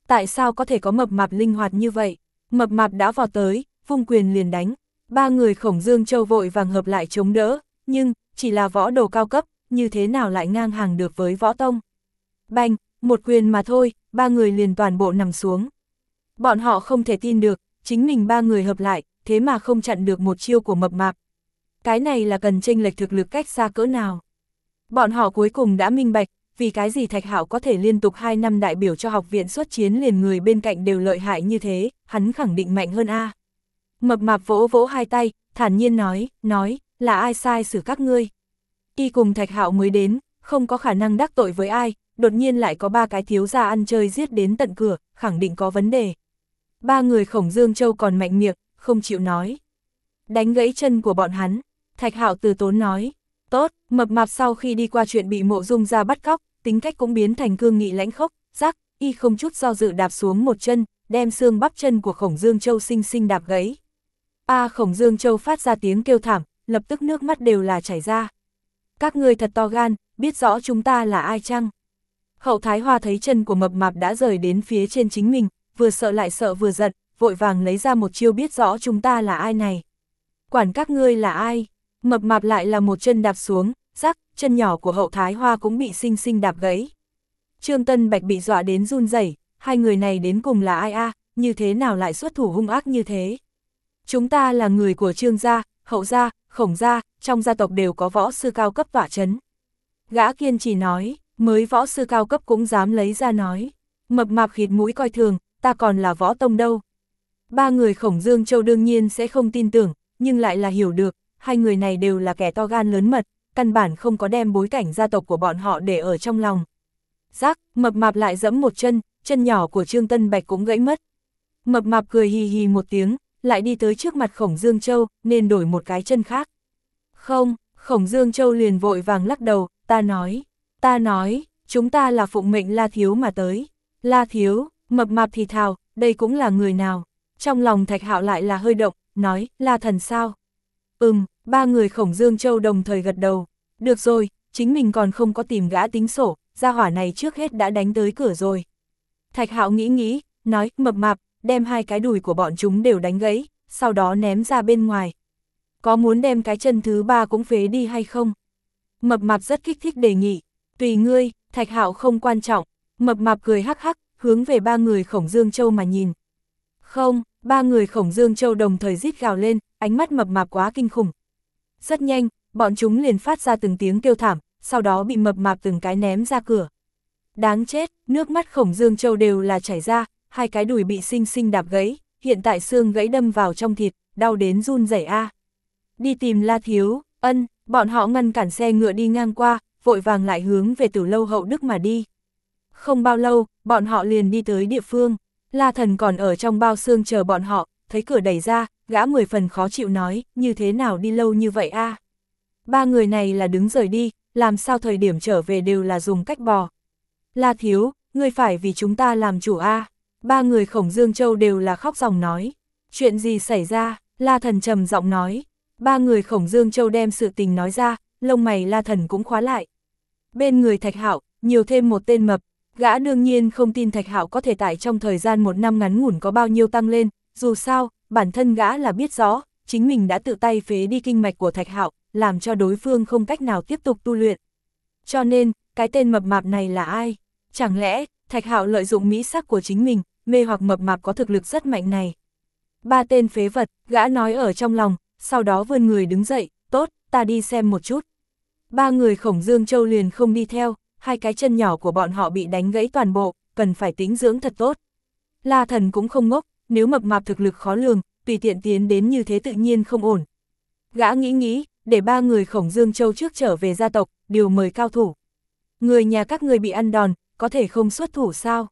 Tại sao có thể có mập mạp linh hoạt như vậy? Mập mạp đã vào tới, vung quyền liền đánh. Ba người khổng Dương Châu vội vàng hợp lại chống đỡ, nhưng, chỉ là võ đồ cao cấp, như thế nào lại ngang hàng được với võ tông. Bành, một quyền mà thôi, ba người liền toàn bộ nằm xuống. Bọn họ không thể tin được, chính mình ba người hợp lại, thế mà không chặn được một chiêu của mập mạp. Cái này là cần tranh lệch thực lực cách xa cỡ nào. Bọn họ cuối cùng đã minh bạch, vì cái gì Thạch Hạo có thể liên tục 2 năm đại biểu cho học viện xuất chiến liền người bên cạnh đều lợi hại như thế, hắn khẳng định mạnh hơn A. Mập mạp vỗ vỗ hai tay, thản nhiên nói, nói, là ai sai xử các ngươi. Y cùng Thạch Hạo mới đến, không có khả năng đắc tội với ai, đột nhiên lại có ba cái thiếu gia ăn chơi giết đến tận cửa, khẳng định có vấn đề. Ba người khổng Dương Châu còn mạnh miệng, không chịu nói. Đánh gãy chân của bọn hắn, Thạch Hạo từ tốn nói, tốt, mập mạp sau khi đi qua chuyện bị mộ dung ra bắt cóc, tính cách cũng biến thành cương nghị lãnh khốc, rắc, y không chút do dự đạp xuống một chân, đem xương bắp chân của khổng Dương Châu xinh xinh đạp gãy. A khổng Dương Châu phát ra tiếng kêu thảm, lập tức nước mắt đều là chảy ra. Các người thật to gan, biết rõ chúng ta là ai chăng? Hậu Thái Hoa thấy chân của mập mạp đã rời đến phía trên chính mình, vừa sợ lại sợ vừa giận, vội vàng lấy ra một chiêu biết rõ chúng ta là ai này. Quản các ngươi là ai? Mập mạp lại là một chân đạp xuống, rắc, chân nhỏ của hậu Thái Hoa cũng bị sinh sinh đạp gãy. Trương Tân Bạch bị dọa đến run rẩy, hai người này đến cùng là ai a, như thế nào lại xuất thủ hung ác như thế? Chúng ta là người của Trương gia, Hậu gia, Khổng gia, trong gia tộc đều có võ sư cao cấp tỏa chấn. Gã kiên chỉ nói, mới võ sư cao cấp cũng dám lấy ra nói. Mập mạp khịt mũi coi thường, ta còn là võ tông đâu. Ba người khổng Dương Châu đương nhiên sẽ không tin tưởng, nhưng lại là hiểu được, hai người này đều là kẻ to gan lớn mật, căn bản không có đem bối cảnh gia tộc của bọn họ để ở trong lòng. Giác, mập mạp lại dẫm một chân, chân nhỏ của Trương Tân Bạch cũng gãy mất. Mập mạp cười hì hì một tiếng, lại đi tới trước mặt khổng Dương Châu, nên đổi một cái chân khác. Không, khổng Dương Châu liền vội vàng lắc đầu, ta nói, ta nói, chúng ta là phụng mệnh La Thiếu mà tới. La Thiếu, mập mạp thì thào, đây cũng là người nào. Trong lòng thạch hạo lại là hơi động, nói, La Thần sao? Ừm, ba người khổng Dương Châu đồng thời gật đầu. Được rồi, chính mình còn không có tìm gã tính sổ, gia hỏa này trước hết đã đánh tới cửa rồi. Thạch hạo nghĩ nghĩ, nói, mập mạp, đem hai cái đùi của bọn chúng đều đánh gãy, sau đó ném ra bên ngoài. Có muốn đem cái chân thứ ba cũng phế đi hay không? Mập mạp rất kích thích đề nghị, tùy ngươi, thạch hạo không quan trọng, mập mạp cười hắc hắc, hướng về ba người khổng Dương Châu mà nhìn. Không, Ba người khổng Dương Châu đồng thời rít gào lên, ánh mắt mập mạp quá kinh khủng. Rất nhanh, bọn chúng liền phát ra từng tiếng kêu thảm, sau đó bị mập mạp từng cái ném ra cửa. Đáng chết, nước mắt khổng Dương Châu đều là chảy ra, hai cái đùi bị sinh sinh đạp gãy, hiện tại xương gãy đâm vào trong thịt, đau đến run rẩy a. Đi tìm La Thiếu, ân, bọn họ ngăn cản xe ngựa đi ngang qua, vội vàng lại hướng về tử lâu hậu đức mà đi. Không bao lâu, bọn họ liền đi tới địa phương, La Thần còn ở trong bao xương chờ bọn họ, thấy cửa đẩy ra, gã mười phần khó chịu nói, như thế nào đi lâu như vậy a? Ba người này là đứng rời đi, làm sao thời điểm trở về đều là dùng cách bò. La Thiếu, ngươi phải vì chúng ta làm chủ a. Ba người khổng Dương Châu đều là khóc dòng nói. Chuyện gì xảy ra, La Thần trầm giọng nói. Ba người khổng Dương Châu đem sự tình nói ra, lông mày La Thần cũng khóa lại. Bên người Thạch Hạo nhiều thêm một tên mập, gã đương nhiên không tin Thạch Hạo có thể tại trong thời gian một năm ngắn ngủn có bao nhiêu tăng lên, dù sao, bản thân gã là biết rõ, chính mình đã tự tay phế đi kinh mạch của Thạch Hạo, làm cho đối phương không cách nào tiếp tục tu luyện. Cho nên, cái tên mập mạp này là ai? Chẳng lẽ, Thạch Hạo lợi dụng mỹ sắc của chính mình, mê hoặc mập mạp có thực lực rất mạnh này? Ba tên phế vật, gã nói ở trong lòng, sau đó vươn người đứng dậy, tốt, ta đi xem một chút. Ba người khổng Dương Châu liền không đi theo, hai cái chân nhỏ của bọn họ bị đánh gãy toàn bộ, cần phải tính dưỡng thật tốt. La thần cũng không ngốc, nếu mập mạp thực lực khó lường, tùy tiện tiến đến như thế tự nhiên không ổn. Gã nghĩ nghĩ, để ba người khổng Dương Châu trước trở về gia tộc, điều mời cao thủ. Người nhà các người bị ăn đòn, có thể không xuất thủ sao?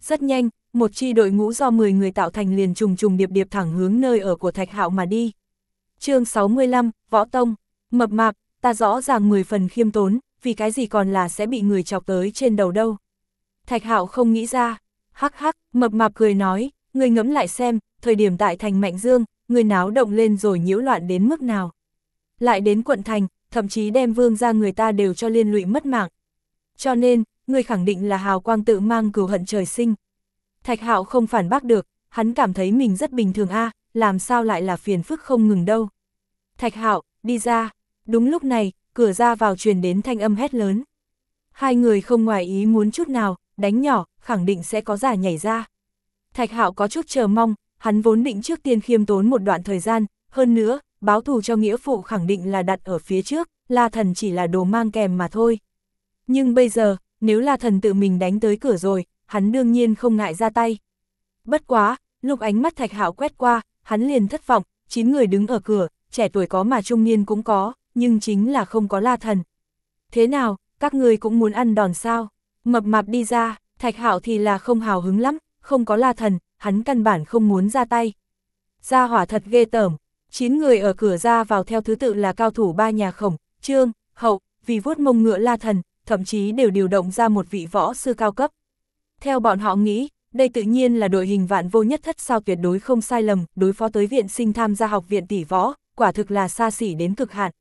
Rất nhanh, một chi đội ngũ do 10 người tạo thành liền trùng trùng điệp điệp thẳng hướng nơi ở của Thạch Hạo mà đi. chương 65, Võ Tông, mập mạp, ta rõ ràng 10 phần khiêm tốn, vì cái gì còn là sẽ bị người chọc tới trên đầu đâu. Thạch Hạo không nghĩ ra, hắc hắc, mập mạp cười nói, người ngẫm lại xem, thời điểm tại thành Mạnh Dương, người náo động lên rồi nhiễu loạn đến mức nào. Lại đến quận thành, thậm chí đem vương ra người ta đều cho liên lụy mất mạng. Cho nên, người khẳng định là hào quang tự mang cừu hận trời sinh. Thạch Hạo không phản bác được, hắn cảm thấy mình rất bình thường a, làm sao lại là phiền phức không ngừng đâu. Thạch Hạo, đi ra. Đúng lúc này, cửa ra vào truyền đến thanh âm hét lớn. Hai người không ngoài ý muốn chút nào, đánh nhỏ, khẳng định sẽ có giả nhảy ra. Thạch Hạo có chút chờ mong, hắn vốn định trước tiên khiêm tốn một đoạn thời gian, hơn nữa, báo thù cho nghĩa phụ khẳng định là đặt ở phía trước, La Thần chỉ là đồ mang kèm mà thôi. Nhưng bây giờ, nếu La Thần tự mình đánh tới cửa rồi, hắn đương nhiên không ngại ra tay. Bất quá, lúc ánh mắt Thạch Hạo quét qua, hắn liền thất vọng, chín người đứng ở cửa, trẻ tuổi có mà trung niên cũng có, nhưng chính là không có La Thần. Thế nào, các người cũng muốn ăn đòn sao? Mập mạp đi ra, Thạch Hạo thì là không hào hứng lắm, không có La Thần, hắn căn bản không muốn ra tay. Ra hỏa thật ghê tởm, chín người ở cửa ra vào theo thứ tự là cao thủ ba nhà khổng, trương, hậu, vì vuốt mông ngựa La Thần, thậm chí đều điều động ra một vị võ sư cao cấp. Theo bọn họ nghĩ, đây tự nhiên là đội hình vạn vô nhất thất sao tuyệt đối không sai lầm, đối phó tới viện sinh tham gia học viện tỷ võ, quả thực là xa xỉ đến cực hạn.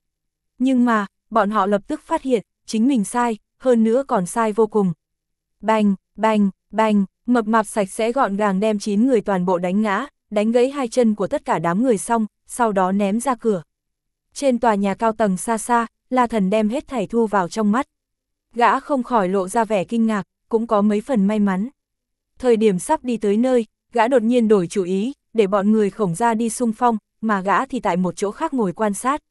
Nhưng mà, bọn họ lập tức phát hiện, chính mình sai, hơn nữa còn sai vô cùng. Bành, bành, bành, mập mạp sạch sẽ gọn gàng đem 9 người toàn bộ đánh ngã, đánh gãy hai chân của tất cả đám người xong, sau đó ném ra cửa. Trên tòa nhà cao tầng xa xa, La Thần đem hết thảy thu vào trong mắt. Gã không khỏi lộ ra vẻ kinh ngạc, cũng có mấy phần may mắn. Thời điểm sắp đi tới nơi, gã đột nhiên đổi chủ ý, để bọn người khổng ra đi sung phong, mà gã thì tại một chỗ khác ngồi quan sát.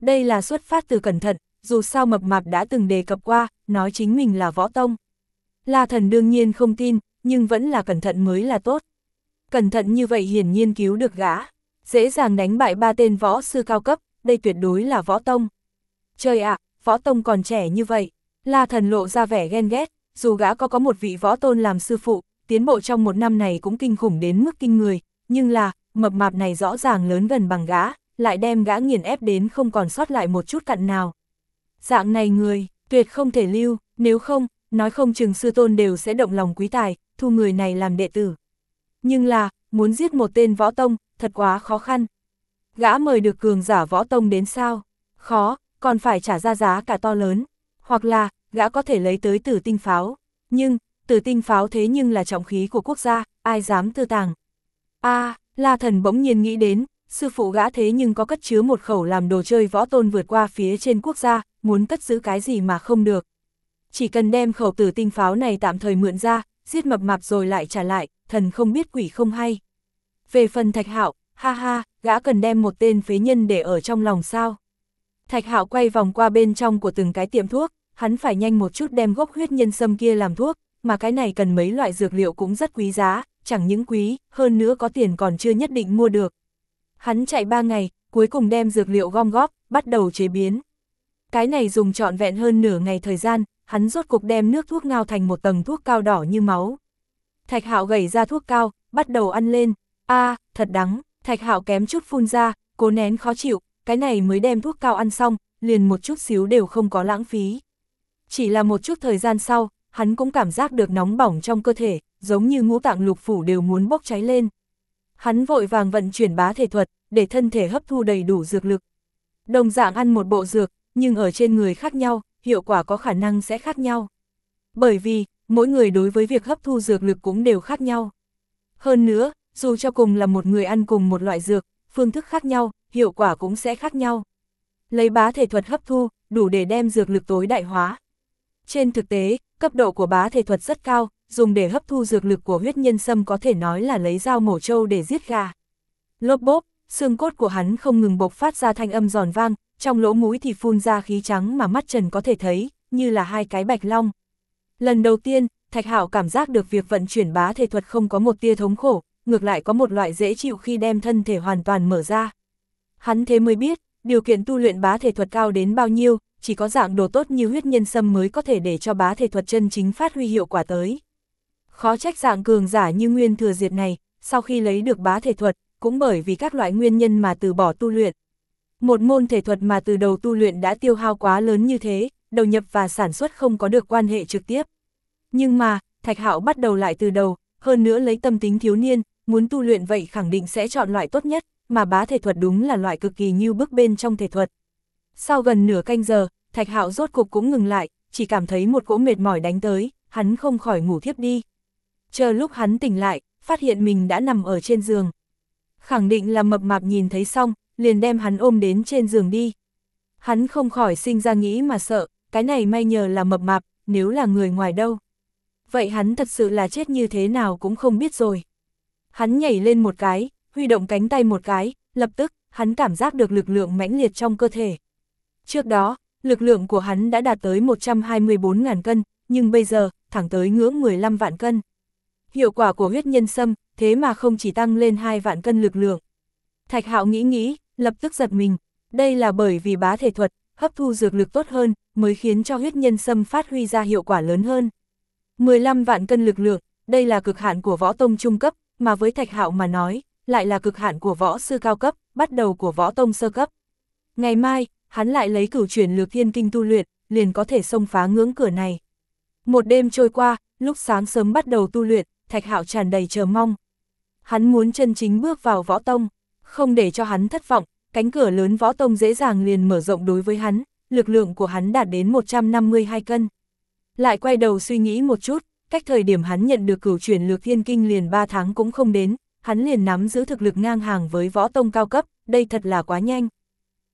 Đây là xuất phát từ cẩn thận, dù sao mập mạp đã từng đề cập qua, nói chính mình là võ tông. La thần đương nhiên không tin, nhưng vẫn là cẩn thận mới là tốt. Cẩn thận như vậy hiển nhiên cứu được gã, dễ dàng đánh bại ba tên võ sư cao cấp, đây tuyệt đối là võ tông. Trời ạ, võ tông còn trẻ như vậy, la thần lộ ra vẻ ghen ghét, dù gã có có một vị võ tôn làm sư phụ, tiến bộ trong một năm này cũng kinh khủng đến mức kinh người, nhưng là, mập mạp này rõ ràng lớn gần bằng gã, lại đem gã nghiền ép đến không còn sót lại một chút cặn nào. Dạng này người, tuyệt không thể lưu, nếu không, nói không chừng sư tôn đều sẽ động lòng quý tài, thu người này làm đệ tử. Nhưng là, muốn giết một tên võ tông, thật quá khó khăn. Gã mời được cường giả võ tông đến sao? Khó, còn phải trả ra giá cả to lớn. Hoặc là, gã có thể lấy tới tử tinh pháo. Nhưng, tử tinh pháo thế nhưng là trọng khí của quốc gia, ai dám tư tàng. a La Thần bỗng nhiên nghĩ đến, sư phụ gã thế nhưng có cất chứa một khẩu làm đồ chơi võ tôn vượt qua phía trên quốc gia, muốn cất giữ cái gì mà không được. Chỉ cần đem khẩu tử tinh pháo này tạm thời mượn ra, giết mập mạp rồi lại trả lại, thần không biết quỷ không hay. Về phần Thạch Hạo, ha ha, gã cần đem một tên phế nhân để ở trong lòng sao. Thạch Hạo quay vòng qua bên trong của từng cái tiệm thuốc, hắn phải nhanh một chút đem gốc huyết nhân sâm kia làm thuốc, mà cái này cần mấy loại dược liệu cũng rất quý giá, chẳng những quý, hơn nữa có tiền còn chưa nhất định mua được. Hắn chạy ba ngày, cuối cùng đem dược liệu gom góp, bắt đầu chế biến. Cái này dùng trọn vẹn hơn nửa ngày thời gian, hắn rốt cục đem nước thuốc ngao thành một tầng thuốc cao đỏ như máu. Thạch Hạo gầy ra thuốc cao, bắt đầu ăn lên. A, thật đắng, Thạch Hạo kém chút phun ra, cố nén khó chịu, cái này mới đem thuốc cao ăn xong, liền một chút xíu đều không có lãng phí. Chỉ là một chút thời gian sau, hắn cũng cảm giác được nóng bỏng trong cơ thể, giống như ngũ tạng lục phủ đều muốn bốc cháy lên. Hắn vội vàng vận chuyển bá thể thuật, để thân thể hấp thu đầy đủ dược lực. Đồng dạng ăn một bộ dược, nhưng ở trên người khác nhau, hiệu quả có khả năng sẽ khác nhau. Bởi vì, mỗi người đối với việc hấp thu dược lực cũng đều khác nhau. Hơn nữa, dù cho cùng là một người ăn cùng một loại dược, phương thức khác nhau, hiệu quả cũng sẽ khác nhau. Lấy bá thể thuật hấp thu, đủ để đem dược lực tối đại hóa. Trên thực tế, cấp độ của bá thể thuật rất cao, dùng để hấp thu dược lực của huyết nhân sâm có thể nói là lấy dao mổ trâu để giết gà. Lốp bốp, xương cốt của hắn không ngừng bộc phát ra thanh âm giòn vang, trong lỗ mũi thì phun ra khí trắng mà mắt trần có thể thấy, như là hai cái bạch long. Lần đầu tiên, Thạch Hạo cảm giác được việc vận chuyển bá thể thuật không có một tia thống khổ, ngược lại có một loại dễ chịu khi đem thân thể hoàn toàn mở ra. Hắn thế mới biết, điều kiện tu luyện bá thể thuật cao đến bao nhiêu, chỉ có dạng đồ tốt như huyết nhân sâm mới có thể để cho bá thể thuật chân chính phát huy hiệu quả tới. Khó trách dạng cường giả như nguyên thừa diệt này, sau khi lấy được bá thể thuật, cũng bởi vì các loại nguyên nhân mà từ bỏ tu luyện. Một môn thể thuật mà từ đầu tu luyện đã tiêu hao quá lớn như thế, đầu nhập và sản xuất không có được quan hệ trực tiếp. Nhưng mà, Thạch Hạo bắt đầu lại từ đầu, hơn nữa lấy tâm tính thiếu niên, muốn tu luyện vậy khẳng định sẽ chọn loại tốt nhất, mà bá thể thuật đúng là loại cực kỳ như bước bên trong thể thuật. Sau gần nửa canh giờ, Thạch Hạo rốt cục cũng ngừng lại, chỉ cảm thấy một cỗ mệt mỏi đánh tới, hắn không khỏi ngủ thiếp đi. Chờ lúc hắn tỉnh lại, phát hiện mình đã nằm ở trên giường. Khẳng định là mập mạp nhìn thấy xong, liền đem hắn ôm đến trên giường đi. Hắn không khỏi sinh ra nghĩ mà sợ, cái này may nhờ là mập mạp, nếu là người ngoài đâu. Vậy hắn thật sự là chết như thế nào cũng không biết rồi. Hắn nhảy lên một cái, huy động cánh tay một cái, lập tức, hắn cảm giác được lực lượng mãnh liệt trong cơ thể. Trước đó, lực lượng của hắn đã đạt tới 124.000 cân, nhưng bây giờ, thẳng tới ngưỡng 15 vạn cân. Hiệu quả của huyết nhân sâm, thế mà không chỉ tăng lên 2 vạn cân lực lượng. Thạch hạo nghĩ nghĩ, lập tức giật mình, đây là bởi vì bá thể thuật, hấp thu dược lực tốt hơn, mới khiến cho huyết nhân sâm phát huy ra hiệu quả lớn hơn. 15 vạn cân lực lượng, đây là cực hạn của võ tông trung cấp, mà với thạch hạo mà nói, lại là cực hạn của võ sư cao cấp, bắt đầu của võ tông sơ cấp. Ngày mai, hắn lại lấy cửu chuyển lược thiên kinh tu luyện, liền có thể xông phá ngưỡng cửa này. Một đêm trôi qua, lúc sáng sớm bắt đầu tu luyện, thạch hạo tràn đầy chờ mong. Hắn muốn chân chính bước vào võ tông, không để cho hắn thất vọng, cánh cửa lớn võ tông dễ dàng liền mở rộng đối với hắn, lực lượng của hắn đạt đến 152 cân. Lại quay đầu suy nghĩ một chút, cách thời điểm hắn nhận được cửu chuyển lược thiên kinh liền 3 tháng cũng không đến, hắn liền nắm giữ thực lực ngang hàng với võ tông cao cấp, đây thật là quá nhanh.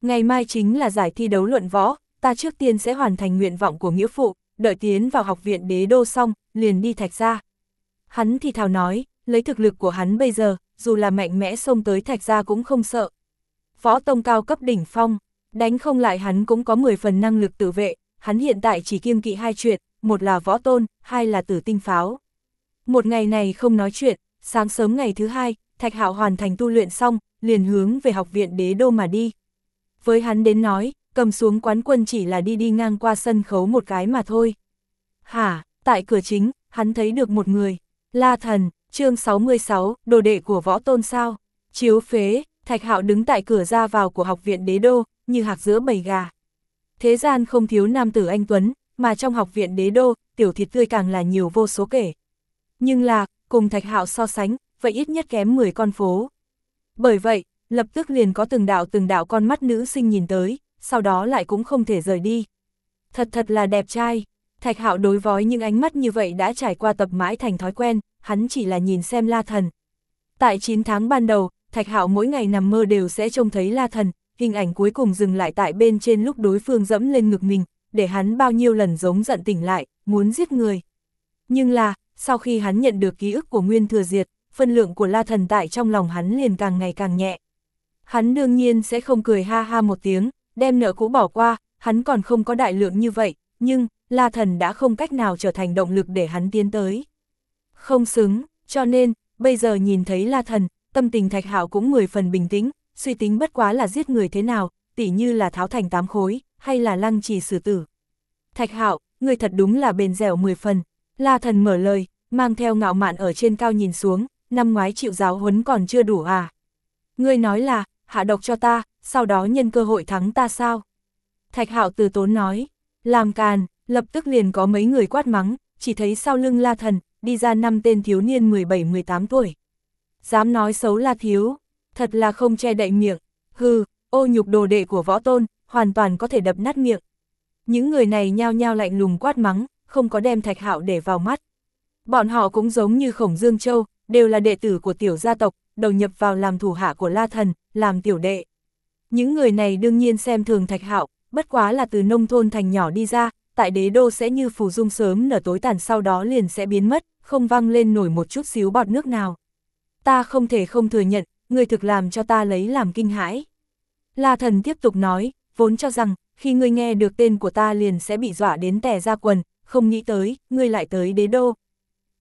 Ngày mai chính là giải thi đấu luận võ, ta trước tiên sẽ hoàn thành nguyện vọng của nghĩa phụ, đợi tiến vào học viện đế đô xong, liền đi thạch ra. Hắn thì thào nói, lấy thực lực của hắn bây giờ, dù là mạnh mẽ xông tới thạch ra cũng không sợ. Võ tông cao cấp đỉnh phong, đánh không lại hắn cũng có 10 phần năng lực tự vệ, hắn hiện tại chỉ kiêng kỵ hai chuyện, một là võ tôn, hai là tử tinh pháo. Một ngày này không nói chuyện, sáng sớm ngày thứ hai, Thạch Hạo hoàn thành tu luyện xong, liền hướng về học viện đế đô mà đi. Với hắn đến nói, cầm xuống quán quân chỉ là đi đi ngang qua sân khấu một cái mà thôi. Hả, tại cửa chính, hắn thấy được một người, La Thần, chương 66, đồ đệ của võ tôn sao. Chiếu phế, Thạch Hạo đứng tại cửa ra vào của học viện đế đô, như hạc giữa bầy gà. Thế gian không thiếu nam tử anh Tuấn, mà trong học viện đế đô, tiểu thịt tươi càng là nhiều vô số kể. Nhưng là, cùng Thạch Hạo so sánh, vậy ít nhất kém 10 con phố. Bởi vậy, lập tức liền có từng đạo từng đạo con mắt nữ sinh nhìn tới, sau đó lại cũng không thể rời đi. Thật thật là đẹp trai, Thạch Hạo đối với những ánh mắt như vậy đã trải qua tập mãi thành thói quen, hắn chỉ là nhìn xem La Thần. Tại 9 tháng ban đầu, Thạch Hạo mỗi ngày nằm mơ đều sẽ trông thấy La Thần, hình ảnh cuối cùng dừng lại tại bên trên lúc đối phương dẫm lên ngực mình, để hắn bao nhiêu lần giống giận tỉnh lại, muốn giết người. Nhưng là, sau khi hắn nhận được ký ức của Nguyên Thừa Diệt, phân lượng của La Thần tại trong lòng hắn liền càng ngày càng nhẹ. Hắn đương nhiên sẽ không cười ha ha một tiếng, đem nợ cũ bỏ qua, hắn còn không có đại lượng như vậy, nhưng, La Thần đã không cách nào trở thành động lực để hắn tiến tới. Không xứng, cho nên, bây giờ nhìn thấy La Thần, tâm tình Thạch Hạo cũng mười phần bình tĩnh, suy tính bất quá là giết người thế nào, tỉ như là tháo thành tám khối, hay là lăng trì xử tử. Thạch Hạo, người thật đúng là bền dẻo mười phần. La Thần mở lời, mang theo ngạo mạn ở trên cao nhìn xuống, năm ngoái chịu giáo huấn còn chưa đủ à. Ngươi nói là, hạ độc cho ta, sau đó nhân cơ hội thắng ta sao? Thạch Hạo từ tốn nói, làm càn, lập tức liền có mấy người quát mắng, chỉ thấy sau lưng La Thần, đi ra năm tên thiếu niên 17-18 tuổi. Dám nói xấu La Thiếu, thật là không che đậy miệng, hừ, ô nhục đồ đệ của võ tôn, hoàn toàn có thể đập nát miệng. Những người này nhao nhao lạnh lùng quát mắng, không có đem Thạch Hạo để vào mắt. Bọn họ cũng giống như Khổng Dương Châu, đều là đệ tử của tiểu gia tộc, đầu nhập vào làm thủ hạ của La Thần, làm tiểu đệ. Những người này đương nhiên xem thường Thạch Hạo, bất quá là từ nông thôn thành nhỏ đi ra, tại đế đô sẽ như phù dung sớm nở tối tàn sau đó liền sẽ biến mất, không văng lên nổi một chút xíu bọt nước nào. Ta không thể không thừa nhận, người thực làm cho ta lấy làm kinh hãi. La thần tiếp tục nói, vốn cho rằng, khi ngươi nghe được tên của ta liền sẽ bị dọa đến tè ra quần, không nghĩ tới, ngươi lại tới đế đô.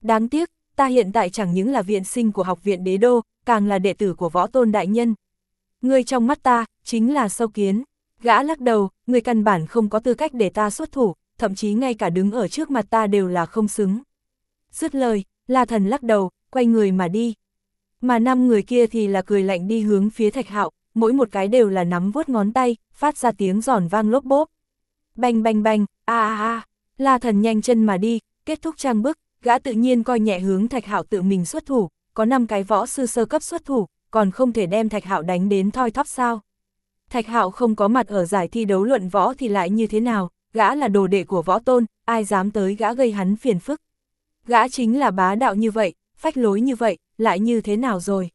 Đáng tiếc, ta hiện tại chẳng những là viện sinh của học viện đế đô, càng là đệ tử của võ tôn đại nhân. Ngươi trong mắt ta, chính là sâu kiến. Gã lắc đầu, ngươi căn bản không có tư cách để ta xuất thủ, thậm chí ngay cả đứng ở trước mặt ta đều là không xứng. Dứt lời, La Thần lắc đầu, quay người mà đi. Mà năm người kia thì là cười lạnh đi hướng phía Thạch Hạo, mỗi một cái đều là nắm vuốt ngón tay, phát ra tiếng giòn vang lốp bốp. Bành bành bành, a a a, La Thần nhanh chân mà đi, kết thúc trang bức, gã tự nhiên coi nhẹ hướng Thạch Hạo tự mình xuất thủ, có năm cái võ sư sơ cấp xuất thủ, còn không thể đem Thạch Hạo đánh đến thoi thóp sao. Thạch Hạo không có mặt ở giải thi đấu luận võ thì lại như thế nào, gã là đồ đệ của võ tôn, ai dám tới gã gây hắn phiền phức. Gã chính là bá đạo như vậy, phách lối như vậy, lại như thế nào rồi.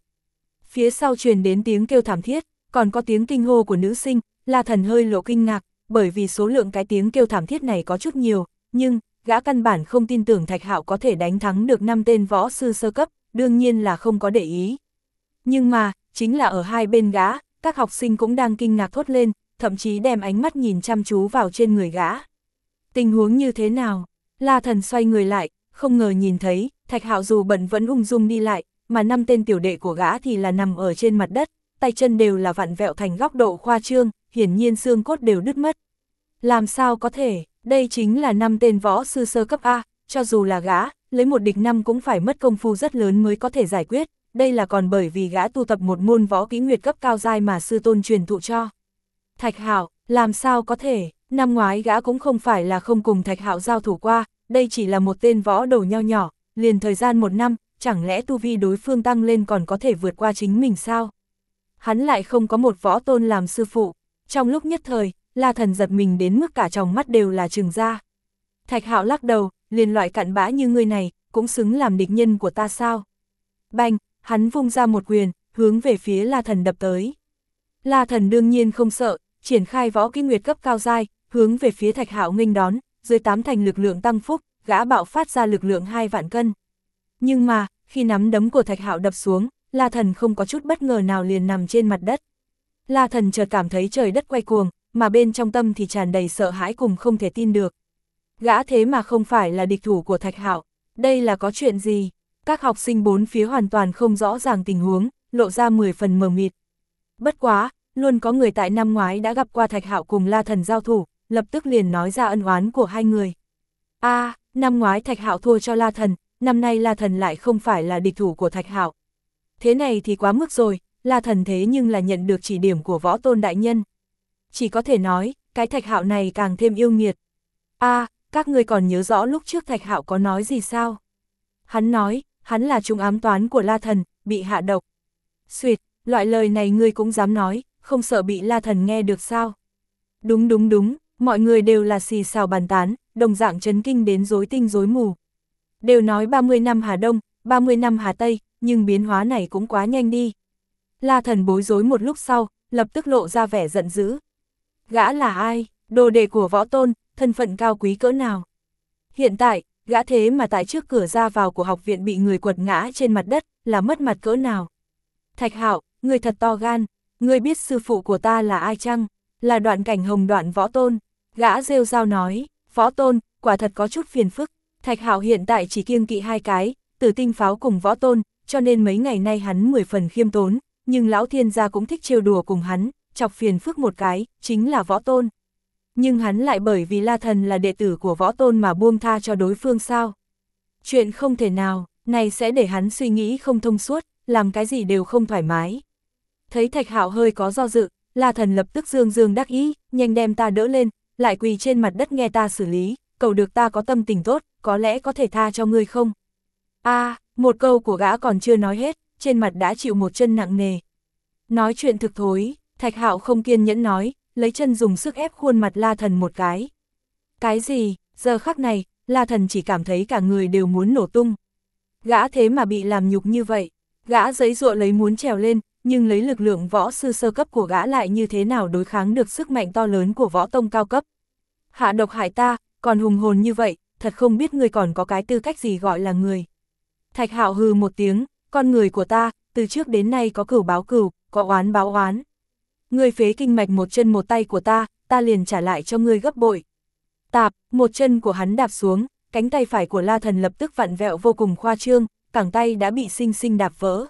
Phía sau truyền đến tiếng kêu thảm thiết, còn có tiếng kinh hô của nữ sinh, La Thần hơi lộ kinh ngạc, bởi vì số lượng cái tiếng kêu thảm thiết này có chút nhiều, nhưng, gã căn bản không tin tưởng Thạch Hạo có thể đánh thắng được năm tên võ sư sơ cấp, đương nhiên là không có để ý. Nhưng mà, chính là ở hai bên gã, các học sinh cũng đang kinh ngạc thốt lên, thậm chí đem ánh mắt nhìn chăm chú vào trên người gã. Tình huống như thế nào? La thần xoay người lại, không ngờ nhìn thấy, Thạch Hạo dù bẩn vẫn ung dung đi lại, mà năm tên tiểu đệ của gã thì là nằm ở trên mặt đất, tay chân đều là vặn vẹo thành góc độ khoa trương, hiển nhiên xương cốt đều đứt mất. Làm sao có thể, đây chính là năm tên võ sư sơ cấp A, cho dù là gã, lấy một địch năm cũng phải mất công phu rất lớn mới có thể giải quyết, đây là còn bởi vì gã tu tập một môn võ kỹ nguyệt cấp cao dai mà sư tôn truyền thụ cho. Thạch Hạo, làm sao có thể, năm ngoái gã cũng không phải là không cùng Thạch Hạo giao thủ qua, đây chỉ là một tên võ đầu nho nhỏ, liền thời gian một năm, chẳng lẽ tu vi đối phương tăng lên còn có thể vượt qua chính mình sao? Hắn lại không có một võ tôn làm sư phụ, trong lúc nhất thời, La Thần giật mình đến mức cả tròng mắt đều là trừng ra. Thạch Hạo lắc đầu, liền loại cặn bã như người này, cũng xứng làm địch nhân của ta sao? Bành, hắn vung ra một quyền, hướng về phía La Thần đập tới. La Thần đương nhiên không sợ, triển khai võ kỹ nguyệt cấp cao dai, hướng về phía Thạch Hạo nghênh đón, dưới tám thành lực lượng tăng phúc, gã bạo phát ra lực lượng hai vạn cân. Nhưng mà, khi nắm đấm của Thạch Hạo đập xuống, La Thần không có chút bất ngờ nào liền nằm trên mặt đất. La Thần chợt cảm thấy trời đất quay cuồng, mà bên trong tâm thì tràn đầy sợ hãi cùng không thể tin được. Gã thế mà không phải là địch thủ của Thạch Hạo, đây là có chuyện gì? Các học sinh bốn phía hoàn toàn không rõ ràng tình huống, lộ ra 10 phần mờ mịt. Bất quá, luôn có người tại năm ngoái đã gặp qua Thạch Hạo cùng La Thần giao thủ, lập tức liền nói ra ân oán của hai người. A, à, năm ngoái Thạch Hạo thua cho La Thần, năm nay La Thần lại không phải là địch thủ của Thạch Hạo. Thế này thì quá mức rồi, La Thần thế nhưng là nhận được chỉ điểm của võ tôn đại nhân. Chỉ có thể nói, cái Thạch Hạo này càng thêm yêu nghiệt. A, à, các ngươi còn nhớ rõ lúc trước Thạch Hạo có nói gì sao? Hắn nói, hắn là trung ám toán của La Thần, bị hạ độc. Xuyệt, loại lời này ngươi cũng dám nói, không sợ bị La Thần nghe được sao? Đúng đúng đúng, mọi người đều là xì xào bàn tán, đồng dạng chấn kinh đến rối tinh rối mù. Đều nói 30 năm Hà Đông, 30 năm Hà Tây, nhưng biến hóa này cũng quá nhanh đi. La Thần bối rối một lúc sau, lập tức lộ ra vẻ giận dữ. Gã là ai? Đồ đệ của võ tôn, thân phận cao quý cỡ nào? Hiện tại, gã thế mà tại trước cửa ra vào của học viện bị người quật ngã trên mặt đất, là mất mặt cỡ nào. Thạch Hạo, người thật to gan, Ngươi biết sư phụ của ta là ai chăng? Là đoạn cảnh hồng đoạn võ tôn. Gã rêu rao nói, võ tôn, quả thật có chút phiền phức. Thạch Hạo hiện tại chỉ kiêng kỵ hai cái, tử tinh pháo cùng võ tôn, cho nên mấy ngày nay hắn mười phần khiêm tốn, nhưng lão thiên gia cũng thích trêu đùa cùng hắn, chọc phiền phức một cái, chính là võ tôn. Nhưng hắn lại bởi vì La Thần là đệ tử của võ tôn mà buông tha cho đối phương sao. Chuyện không thể nào, này sẽ để hắn suy nghĩ không thông suốt, làm cái gì đều không thoải mái. Thấy Thạch Hạo hơi có do dự, La Thần lập tức dương dương đắc ý, nhanh đem ta đỡ lên, lại quỳ trên mặt đất nghe ta xử lý, cầu được ta có tâm tình tốt, có lẽ có thể tha cho ngươi không? a à, một câu của gã còn chưa nói hết, trên mặt đã chịu một chân nặng nề. Nói chuyện thực thối, Thạch Hạo không kiên nhẫn nói, lấy chân dùng sức ép khuôn mặt La Thần một cái. Cái gì, giờ khắc này, La Thần chỉ cảm thấy cả người đều muốn nổ tung. Gã thế mà bị làm nhục như vậy, gã giấy ruộng lấy muốn trèo lên, nhưng lấy lực lượng võ sư sơ cấp của gã lại như thế nào đối kháng được sức mạnh to lớn của võ tông cao cấp. Hạ độc hại ta, còn hùng hồn như vậy, thật không biết người còn có cái tư cách gì gọi là người. Thạch hạo hừ một tiếng, con người của ta, từ trước đến nay có cửu báo cửu, có oán báo oán. người phế kinh mạch một chân một tay của ta, ta liền trả lại cho ngươi gấp bội. Tạp, một chân của hắn đạp xuống, cánh tay phải của La Thần lập tức vặn vẹo vô cùng khoa trương, cẳng tay đã bị sinh sinh đạp vỡ.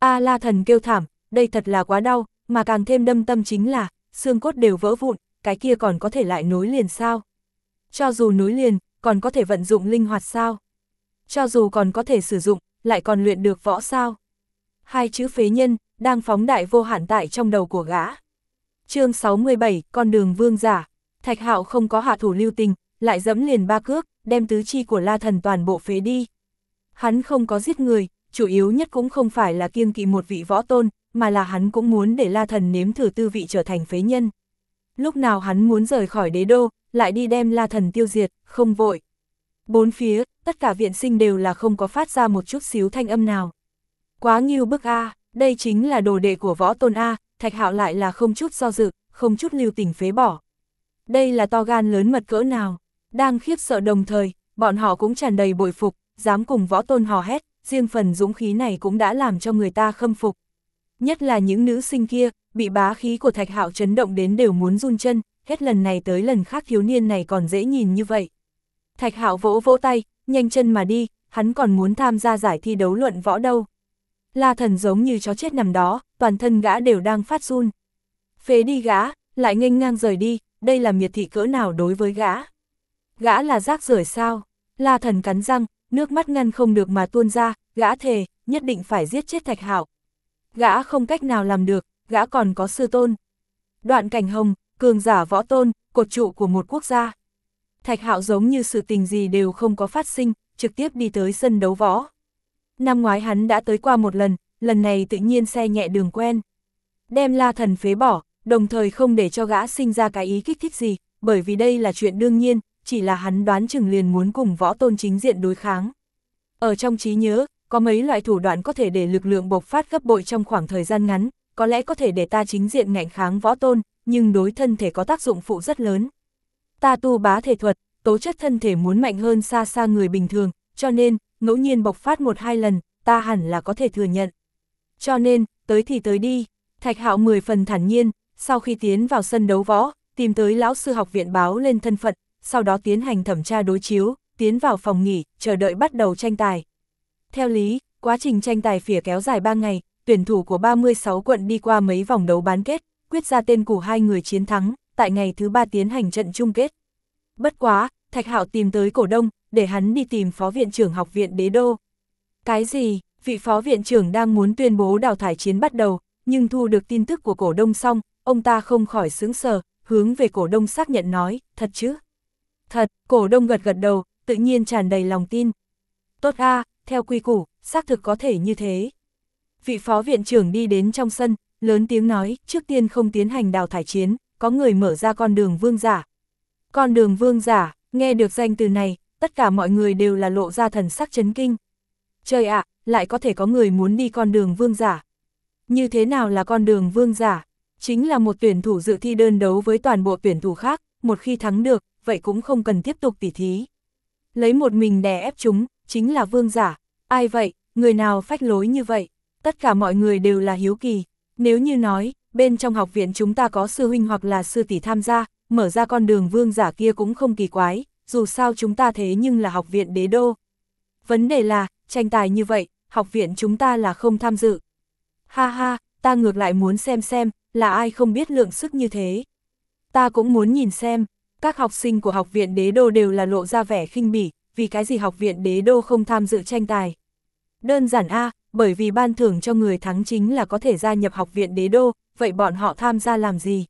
A La Thần kêu thảm, đây thật là quá đau, mà càng thêm đâm tâm chính là, xương cốt đều vỡ vụn, cái kia còn có thể lại nối liền sao? Cho dù nối liền, còn có thể vận dụng linh hoạt sao? Cho dù còn có thể sử dụng, lại còn luyện được võ sao? Hai chữ phế nhân, đang phóng đại vô hạn tại trong đầu của gã. chương 67, con đường vương giả, Thạch Hạo không có hạ thủ lưu tình, lại dẫm liền ba cước, đem tứ chi của La Thần toàn bộ phế đi. Hắn không có giết người, chủ yếu nhất cũng không phải là kiêng kỵ một vị võ tôn, mà là hắn cũng muốn để La Thần nếm thử tư vị trở thành phế nhân. Lúc nào hắn muốn rời khỏi đế đô, lại đi đem La Thần tiêu diệt, không vội. Bốn phía, tất cả viện sinh đều là không có phát ra một chút xíu thanh âm nào. Quá nghiêu bức A, đây chính là đồ đệ của võ tôn A, thạch hạo lại là không chút do dự, không chút lưu tình phế bỏ. Đây là to gan lớn mật cỡ nào, đang khiếp sợ đồng thời, bọn họ cũng tràn đầy bội phục, dám cùng võ tôn hò hét, riêng phần dũng khí này cũng đã làm cho người ta khâm phục. Nhất là những nữ sinh kia, bị bá khí của thạch hạo chấn động đến đều muốn run chân, hết lần này tới lần khác thiếu niên này còn dễ nhìn như vậy. Thạch hạo vỗ vỗ tay, nhanh chân mà đi, hắn còn muốn tham gia giải thi đấu luận võ đâu. La thần giống như chó chết nằm đó, toàn thân gã đều đang phát run. Phế đi gã, lại nghênh ngang rời đi, đây là miệt thị cỡ nào đối với gã. Gã là rác rưởi sao? La thần cắn răng, nước mắt ngăn không được mà tuôn ra, gã thề, nhất định phải giết chết thạch hạo. Gã không cách nào làm được, gã còn có sư tôn. Đoạn cảnh hồng, cường giả võ tôn, cột trụ của một quốc gia. Thạch hạo giống như sự tình gì đều không có phát sinh, trực tiếp đi tới sân đấu võ. Năm ngoái hắn đã tới qua một lần, lần này tự nhiên xe nhẹ đường quen. Đem la thần phế bỏ, đồng thời không để cho gã sinh ra cái ý kích thích gì, bởi vì đây là chuyện đương nhiên, chỉ là hắn đoán chừng liền muốn cùng võ tôn chính diện đối kháng. Ở trong trí nhớ, có mấy loại thủ đoạn có thể để lực lượng bộc phát gấp bội trong khoảng thời gian ngắn, có lẽ có thể để ta chính diện ngạnh kháng võ tôn, nhưng đối thân thể có tác dụng phụ rất lớn. Ta tu bá thể thuật, tố chất thân thể muốn mạnh hơn xa xa người bình thường, cho nên, ngẫu nhiên bộc phát một hai lần, ta hẳn là có thể thừa nhận. Cho nên, tới thì tới đi, Thạch Hạo 10 phần thản nhiên, sau khi tiến vào sân đấu võ, tìm tới lão sư học viện báo lên thân phận, sau đó tiến hành thẩm tra đối chiếu, tiến vào phòng nghỉ, chờ đợi bắt đầu tranh tài. Theo lý, quá trình tranh tài phỉa kéo dài 3 ngày, tuyển thủ của 36 quận đi qua mấy vòng đấu bán kết, quyết ra tên của hai người chiến thắng, tại ngày thứ ba tiến hành trận chung kết. Bất quá, Thạch Hạo tìm tới cổ đông, để hắn đi tìm phó viện trưởng học viện đế đô. Cái gì, vị phó viện trưởng đang muốn tuyên bố đào thải chiến bắt đầu, nhưng thu được tin tức của cổ đông xong, ông ta không khỏi sướng sờ, hướng về cổ đông xác nhận nói, thật chứ? Thật, cổ đông gật gật đầu, tự nhiên tràn đầy lòng tin. Tốt a, theo quy củ, xác thực có thể như thế. Vị phó viện trưởng đi đến trong sân, lớn tiếng nói, trước tiên không tiến hành đào thải chiến, có người mở ra con đường vương giả. Con đường vương giả, nghe được danh từ này, tất cả mọi người đều là lộ ra thần sắc chấn kinh. Trời ạ, lại có thể có người muốn đi con đường vương giả. Như thế nào là con đường vương giả? Chính là một tuyển thủ dự thi đơn đấu với toàn bộ tuyển thủ khác, một khi thắng được, vậy cũng không cần tiếp tục tỉ thí. lấy một mình đè ép chúng, chính là vương giả. Ai vậy, người nào phách lối như vậy? Tất cả mọi người đều là hiếu kỳ. Nếu như nói, bên trong học viện chúng ta có sư huynh hoặc là sư tỷ tham gia, mở ra con đường vương giả kia cũng không kỳ quái, dù sao chúng ta thế nhưng là học viện đế đô. Vấn đề là, tranh tài như vậy, học viện chúng ta là không tham dự. Ha ha, ta ngược lại muốn xem xem, là ai không biết lượng sức như thế. Ta cũng muốn nhìn xem, các học sinh của học viện đế đô đều là lộ ra vẻ khinh bỉ, vì cái gì học viện đế đô không tham dự tranh tài. Đơn giản A, bởi vì ban thưởng cho người thắng chính là có thể gia nhập học viện đế đô, vậy bọn họ tham gia làm gì?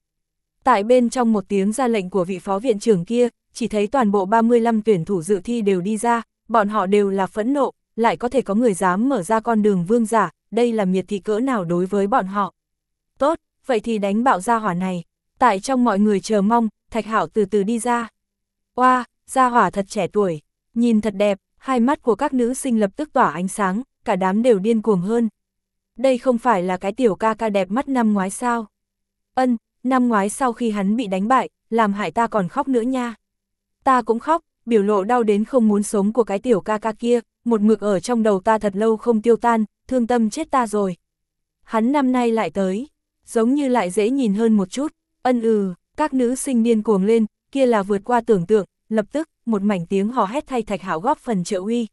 Tại bên trong một tiếng ra lệnh của vị phó viện trưởng kia, chỉ thấy toàn bộ 35 tuyển thủ dự thi đều đi ra, bọn họ đều là phẫn nộ, lại có thể có người dám mở ra con đường vương giả, đây là miệt thị cỡ nào đối với bọn họ. Tốt, vậy thì đánh bạo ra hỏa này. Tại trong mọi người chờ mong, Thạch Hảo từ từ đi ra. Oa, wow, gia hỏa thật trẻ tuổi, nhìn thật đẹp, hai mắt của các nữ sinh lập tức tỏa ánh sáng, cả đám đều điên cuồng hơn. Đây không phải là cái tiểu ca ca đẹp mắt năm ngoái sao? Ân, năm ngoái sau khi hắn bị đánh bại, làm hại ta còn khóc nữa nha. Ta cũng khóc, biểu lộ đau đến không muốn sống của cái tiểu ca ca kia, một mực ở trong đầu ta thật lâu không tiêu tan, thương tâm chết ta rồi. Hắn năm nay lại tới, giống như lại dễ nhìn hơn một chút, ân ừ, các nữ sinh điên cuồng lên, kia là vượt qua tưởng tượng, lập tức, một mảnh tiếng hò hét thay thạch hảo góp phần trợ uy.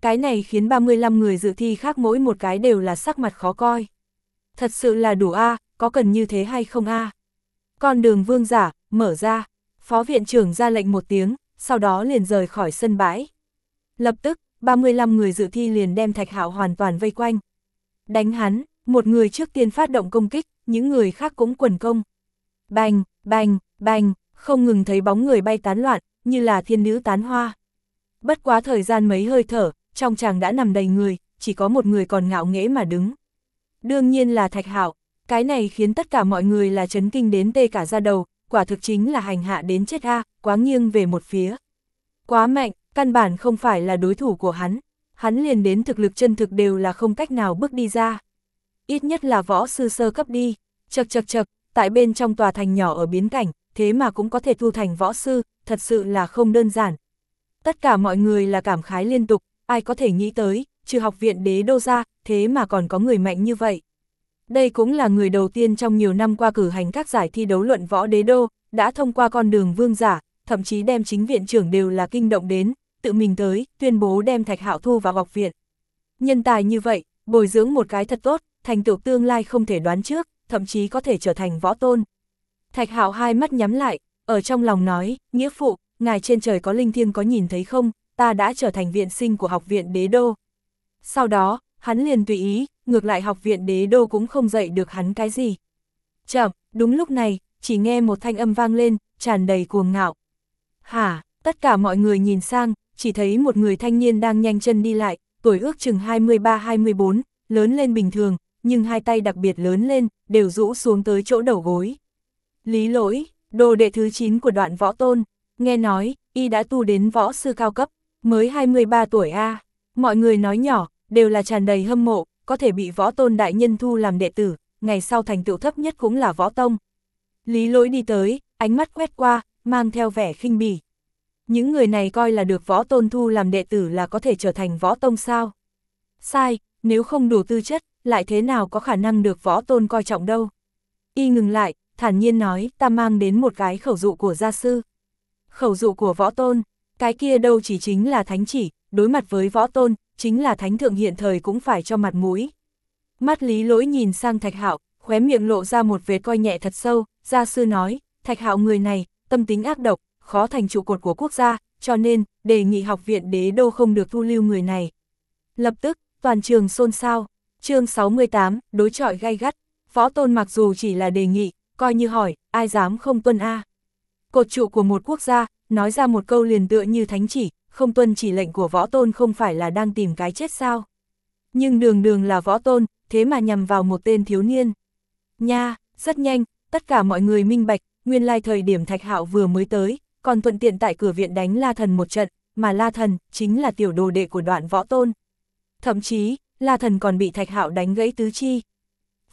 Cái này khiến 35 người dự thi khác mỗi một cái đều là sắc mặt khó coi. Thật sự là đủ a có cần như thế hay không a Con đường vương giả, mở ra, phó viện trưởng ra lệnh một tiếng, sau đó liền rời khỏi sân bãi. Lập tức, 35 người dự thi liền đem thạch hạo hoàn toàn vây quanh. Đánh hắn, một người trước tiên phát động công kích, những người khác cũng quần công. Bành, bành, bành, không ngừng thấy bóng người bay tán loạn, như là thiên nữ tán hoa. Bất quá thời gian mấy hơi thở, trong chàng đã nằm đầy người, chỉ có một người còn ngạo nghễ mà đứng. Đương nhiên là Thạch Hạo, cái này khiến tất cả mọi người là chấn kinh đến tê cả ra đầu, quả thực chính là hành hạ đến chết a, quá nghiêng về một phía. Quá mạnh, căn bản không phải là đối thủ của hắn, hắn liền đến thực lực chân thực đều là không cách nào bước đi ra. Ít nhất là võ sư sơ cấp đi, chật chật chật, tại bên trong tòa thành nhỏ ở biến cảnh, thế mà cũng có thể thu thành võ sư, thật sự là không đơn giản. Tất cả mọi người là cảm khái liên tục, ai có thể nghĩ tới, trừ học viện đế đô ra, thế mà còn có người mạnh như vậy. Đây cũng là người đầu tiên trong nhiều năm qua cử hành các giải thi đấu luận võ đế đô, đã thông qua con đường vương giả, thậm chí đem chính viện trưởng đều là kinh động đến, tự mình tới, tuyên bố đem Thạch Hạo thu vào học viện. Nhân tài như vậy, bồi dưỡng một cái thật tốt, thành tựu tương lai không thể đoán trước, thậm chí có thể trở thành võ tôn. Thạch Hạo hai mắt nhắm lại, ở trong lòng nói, nghĩa phụ, ngài trên trời có linh thiêng có nhìn thấy không, ta đã trở thành viện sinh của học viện đế đô. Sau đó, hắn liền tùy ý, ngược lại học viện đế đô cũng không dạy được hắn cái gì. Chậm, đúng lúc này, chỉ nghe một thanh âm vang lên, tràn đầy cuồng ngạo. Hả, tất cả mọi người nhìn sang, chỉ thấy một người thanh niên đang nhanh chân đi lại, tuổi ước chừng 23-24, lớn lên bình thường, nhưng hai tay đặc biệt lớn lên, đều rũ xuống tới chỗ đầu gối. Lý lỗi, đồ đệ thứ 9 của đoạn võ tôn, nghe nói, y đã tu đến võ sư cao cấp, mới 23 tuổi A. Mọi người nói nhỏ, đều là tràn đầy hâm mộ, có thể bị võ tôn đại nhân thu làm đệ tử, ngày sau thành tựu thấp nhất cũng là võ tông. Lý lỗi đi tới, ánh mắt quét qua, mang theo vẻ khinh bỉ. Những người này coi là được võ tôn thu làm đệ tử là có thể trở thành võ tông sao? Sai, nếu không đủ tư chất, lại thế nào có khả năng được võ tôn coi trọng đâu? Y ngừng lại, thản nhiên nói, ta mang đến một cái khẩu dụ của gia sư. Khẩu dụ của võ tôn, cái kia đâu chỉ chính là thánh chỉ, đối mặt với võ tôn, chính là thánh thượng hiện thời cũng phải cho mặt mũi. Mắt lý lỗi nhìn sang thạch hạo, khóe miệng lộ ra một vệt coi nhẹ thật sâu, gia sư nói, thạch hạo người này, tâm tính ác độc, khó thành trụ cột của quốc gia, cho nên, đề nghị học viện đế đô không được thu lưu người này. Lập tức, toàn trường xôn xao, chương 68, đối trọi gay gắt, võ tôn mặc dù chỉ là đề nghị, coi như hỏi, ai dám không tuân A. Cột trụ của một quốc gia, nói ra một câu liền tựa như thánh chỉ, không tuân chỉ lệnh của võ tôn không phải là đang tìm cái chết sao. Nhưng đường đường là võ tôn, thế mà nhằm vào một tên thiếu niên. Nha, rất nhanh, tất cả mọi người minh bạch, nguyên lai thời điểm Thạch Hạo vừa mới tới, còn thuận tiện tại cửa viện đánh La Thần một trận, mà La Thần chính là tiểu đồ đệ của đoạn võ tôn. Thậm chí, La Thần còn bị Thạch Hạo đánh gãy tứ chi.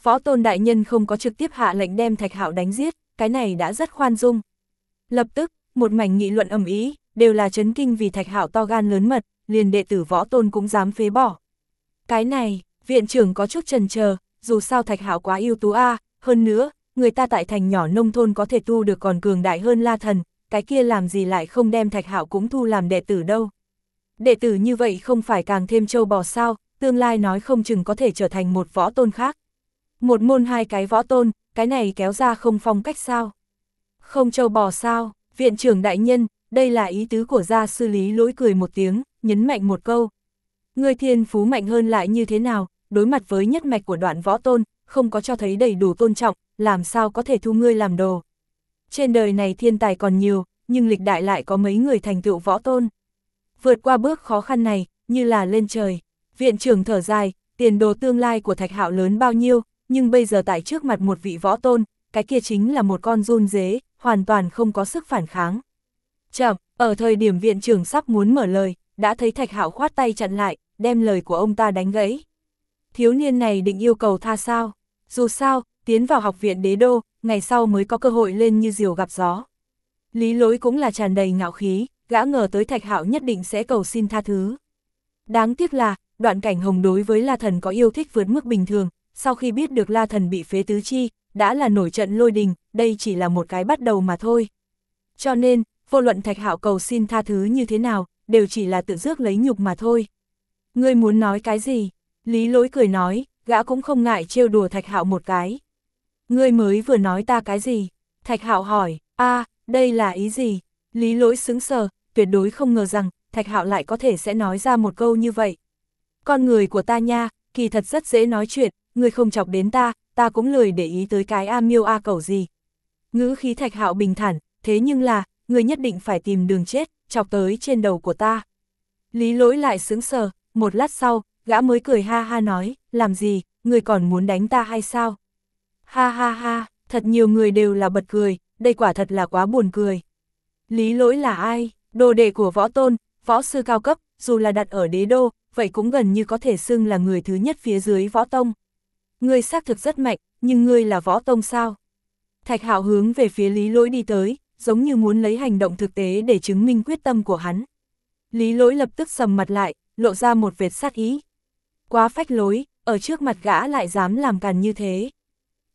Võ tôn đại nhân không có trực tiếp hạ lệnh đem Thạch Hạo đánh giết, cái này đã rất khoan dung. Lập tức, một mảnh nghị luận ầm ý, đều là chấn kinh vì thạch hạo to gan lớn mật, liền đệ tử võ tôn cũng dám phế bỏ. Cái này, viện trưởng có chút chần chờ dù sao thạch hạo quá yêu tú a hơn nữa, người ta tại thành nhỏ nông thôn có thể tu được còn cường đại hơn la thần, cái kia làm gì lại không đem thạch hạo cũng thu làm đệ tử đâu. Đệ tử như vậy không phải càng thêm châu bò sao, tương lai nói không chừng có thể trở thành một võ tôn khác. Một môn hai cái võ tôn, cái này kéo ra không phong cách sao. Không châu bò sao, viện trưởng đại nhân, đây là ý tứ của gia sư lý lỗi cười một tiếng, nhấn mạnh một câu. Người thiên phú mạnh hơn lại như thế nào, đối mặt với nhất mạch của đoạn võ tôn, không có cho thấy đầy đủ tôn trọng, làm sao có thể thu ngươi làm đồ. Trên đời này thiên tài còn nhiều, nhưng lịch đại lại có mấy người thành tựu võ tôn. Vượt qua bước khó khăn này, như là lên trời. Viện trưởng thở dài, tiền đồ tương lai của thạch hạo lớn bao nhiêu, nhưng bây giờ tại trước mặt một vị võ tôn, cái kia chính là một con run dế, hoàn toàn không có sức phản kháng. Chậm, ở thời điểm viện trưởng sắp muốn mở lời, đã thấy thạch hạo khoát tay chặn lại, đem lời của ông ta đánh gãy. Thiếu niên này định yêu cầu tha sao, dù sao, tiến vào học viện đế đô, ngày sau mới có cơ hội lên như diều gặp gió. Lý lối cũng là tràn đầy ngạo khí, gã ngờ tới thạch hạo nhất định sẽ cầu xin tha thứ. Đáng tiếc là, đoạn cảnh hồng đối với La Thần có yêu thích vượt mức bình thường, sau khi biết được La Thần bị phế tứ chi, đã là nổi trận lôi đình, đây chỉ là một cái bắt đầu mà thôi. Cho nên, vô luận thạch hạo cầu xin tha thứ như thế nào, đều chỉ là tự rước lấy nhục mà thôi. Ngươi muốn nói cái gì? Lý lỗi cười nói, gã cũng không ngại trêu đùa thạch hạo một cái. Ngươi mới vừa nói ta cái gì? Thạch hạo hỏi, a đây là ý gì? Lý lỗi xứng sờ, tuyệt đối không ngờ rằng, thạch hạo lại có thể sẽ nói ra một câu như vậy. Con người của ta nha, kỳ thật rất dễ nói chuyện, người không chọc đến ta, ta cũng lười để ý tới cái A miêu A cầu gì. Ngữ khí thạch hạo bình thản, thế nhưng là, người nhất định phải tìm đường chết, chọc tới trên đầu của ta. Lý lỗi lại sướng sờ, một lát sau, gã mới cười ha ha nói, làm gì, người còn muốn đánh ta hay sao? Ha ha ha, thật nhiều người đều là bật cười, đây quả thật là quá buồn cười. Lý lỗi là ai? Đồ đệ của võ tôn, võ sư cao cấp, dù là đặt ở đế đô, vậy cũng gần như có thể xưng là người thứ nhất phía dưới võ tông. Ngươi xác thực rất mạnh, nhưng ngươi là võ tông sao? Thạch hạo hướng về phía lý lỗi đi tới, giống như muốn lấy hành động thực tế để chứng minh quyết tâm của hắn. Lý lỗi lập tức sầm mặt lại, lộ ra một vệt sát ý. Quá phách lối, ở trước mặt gã lại dám làm càn như thế.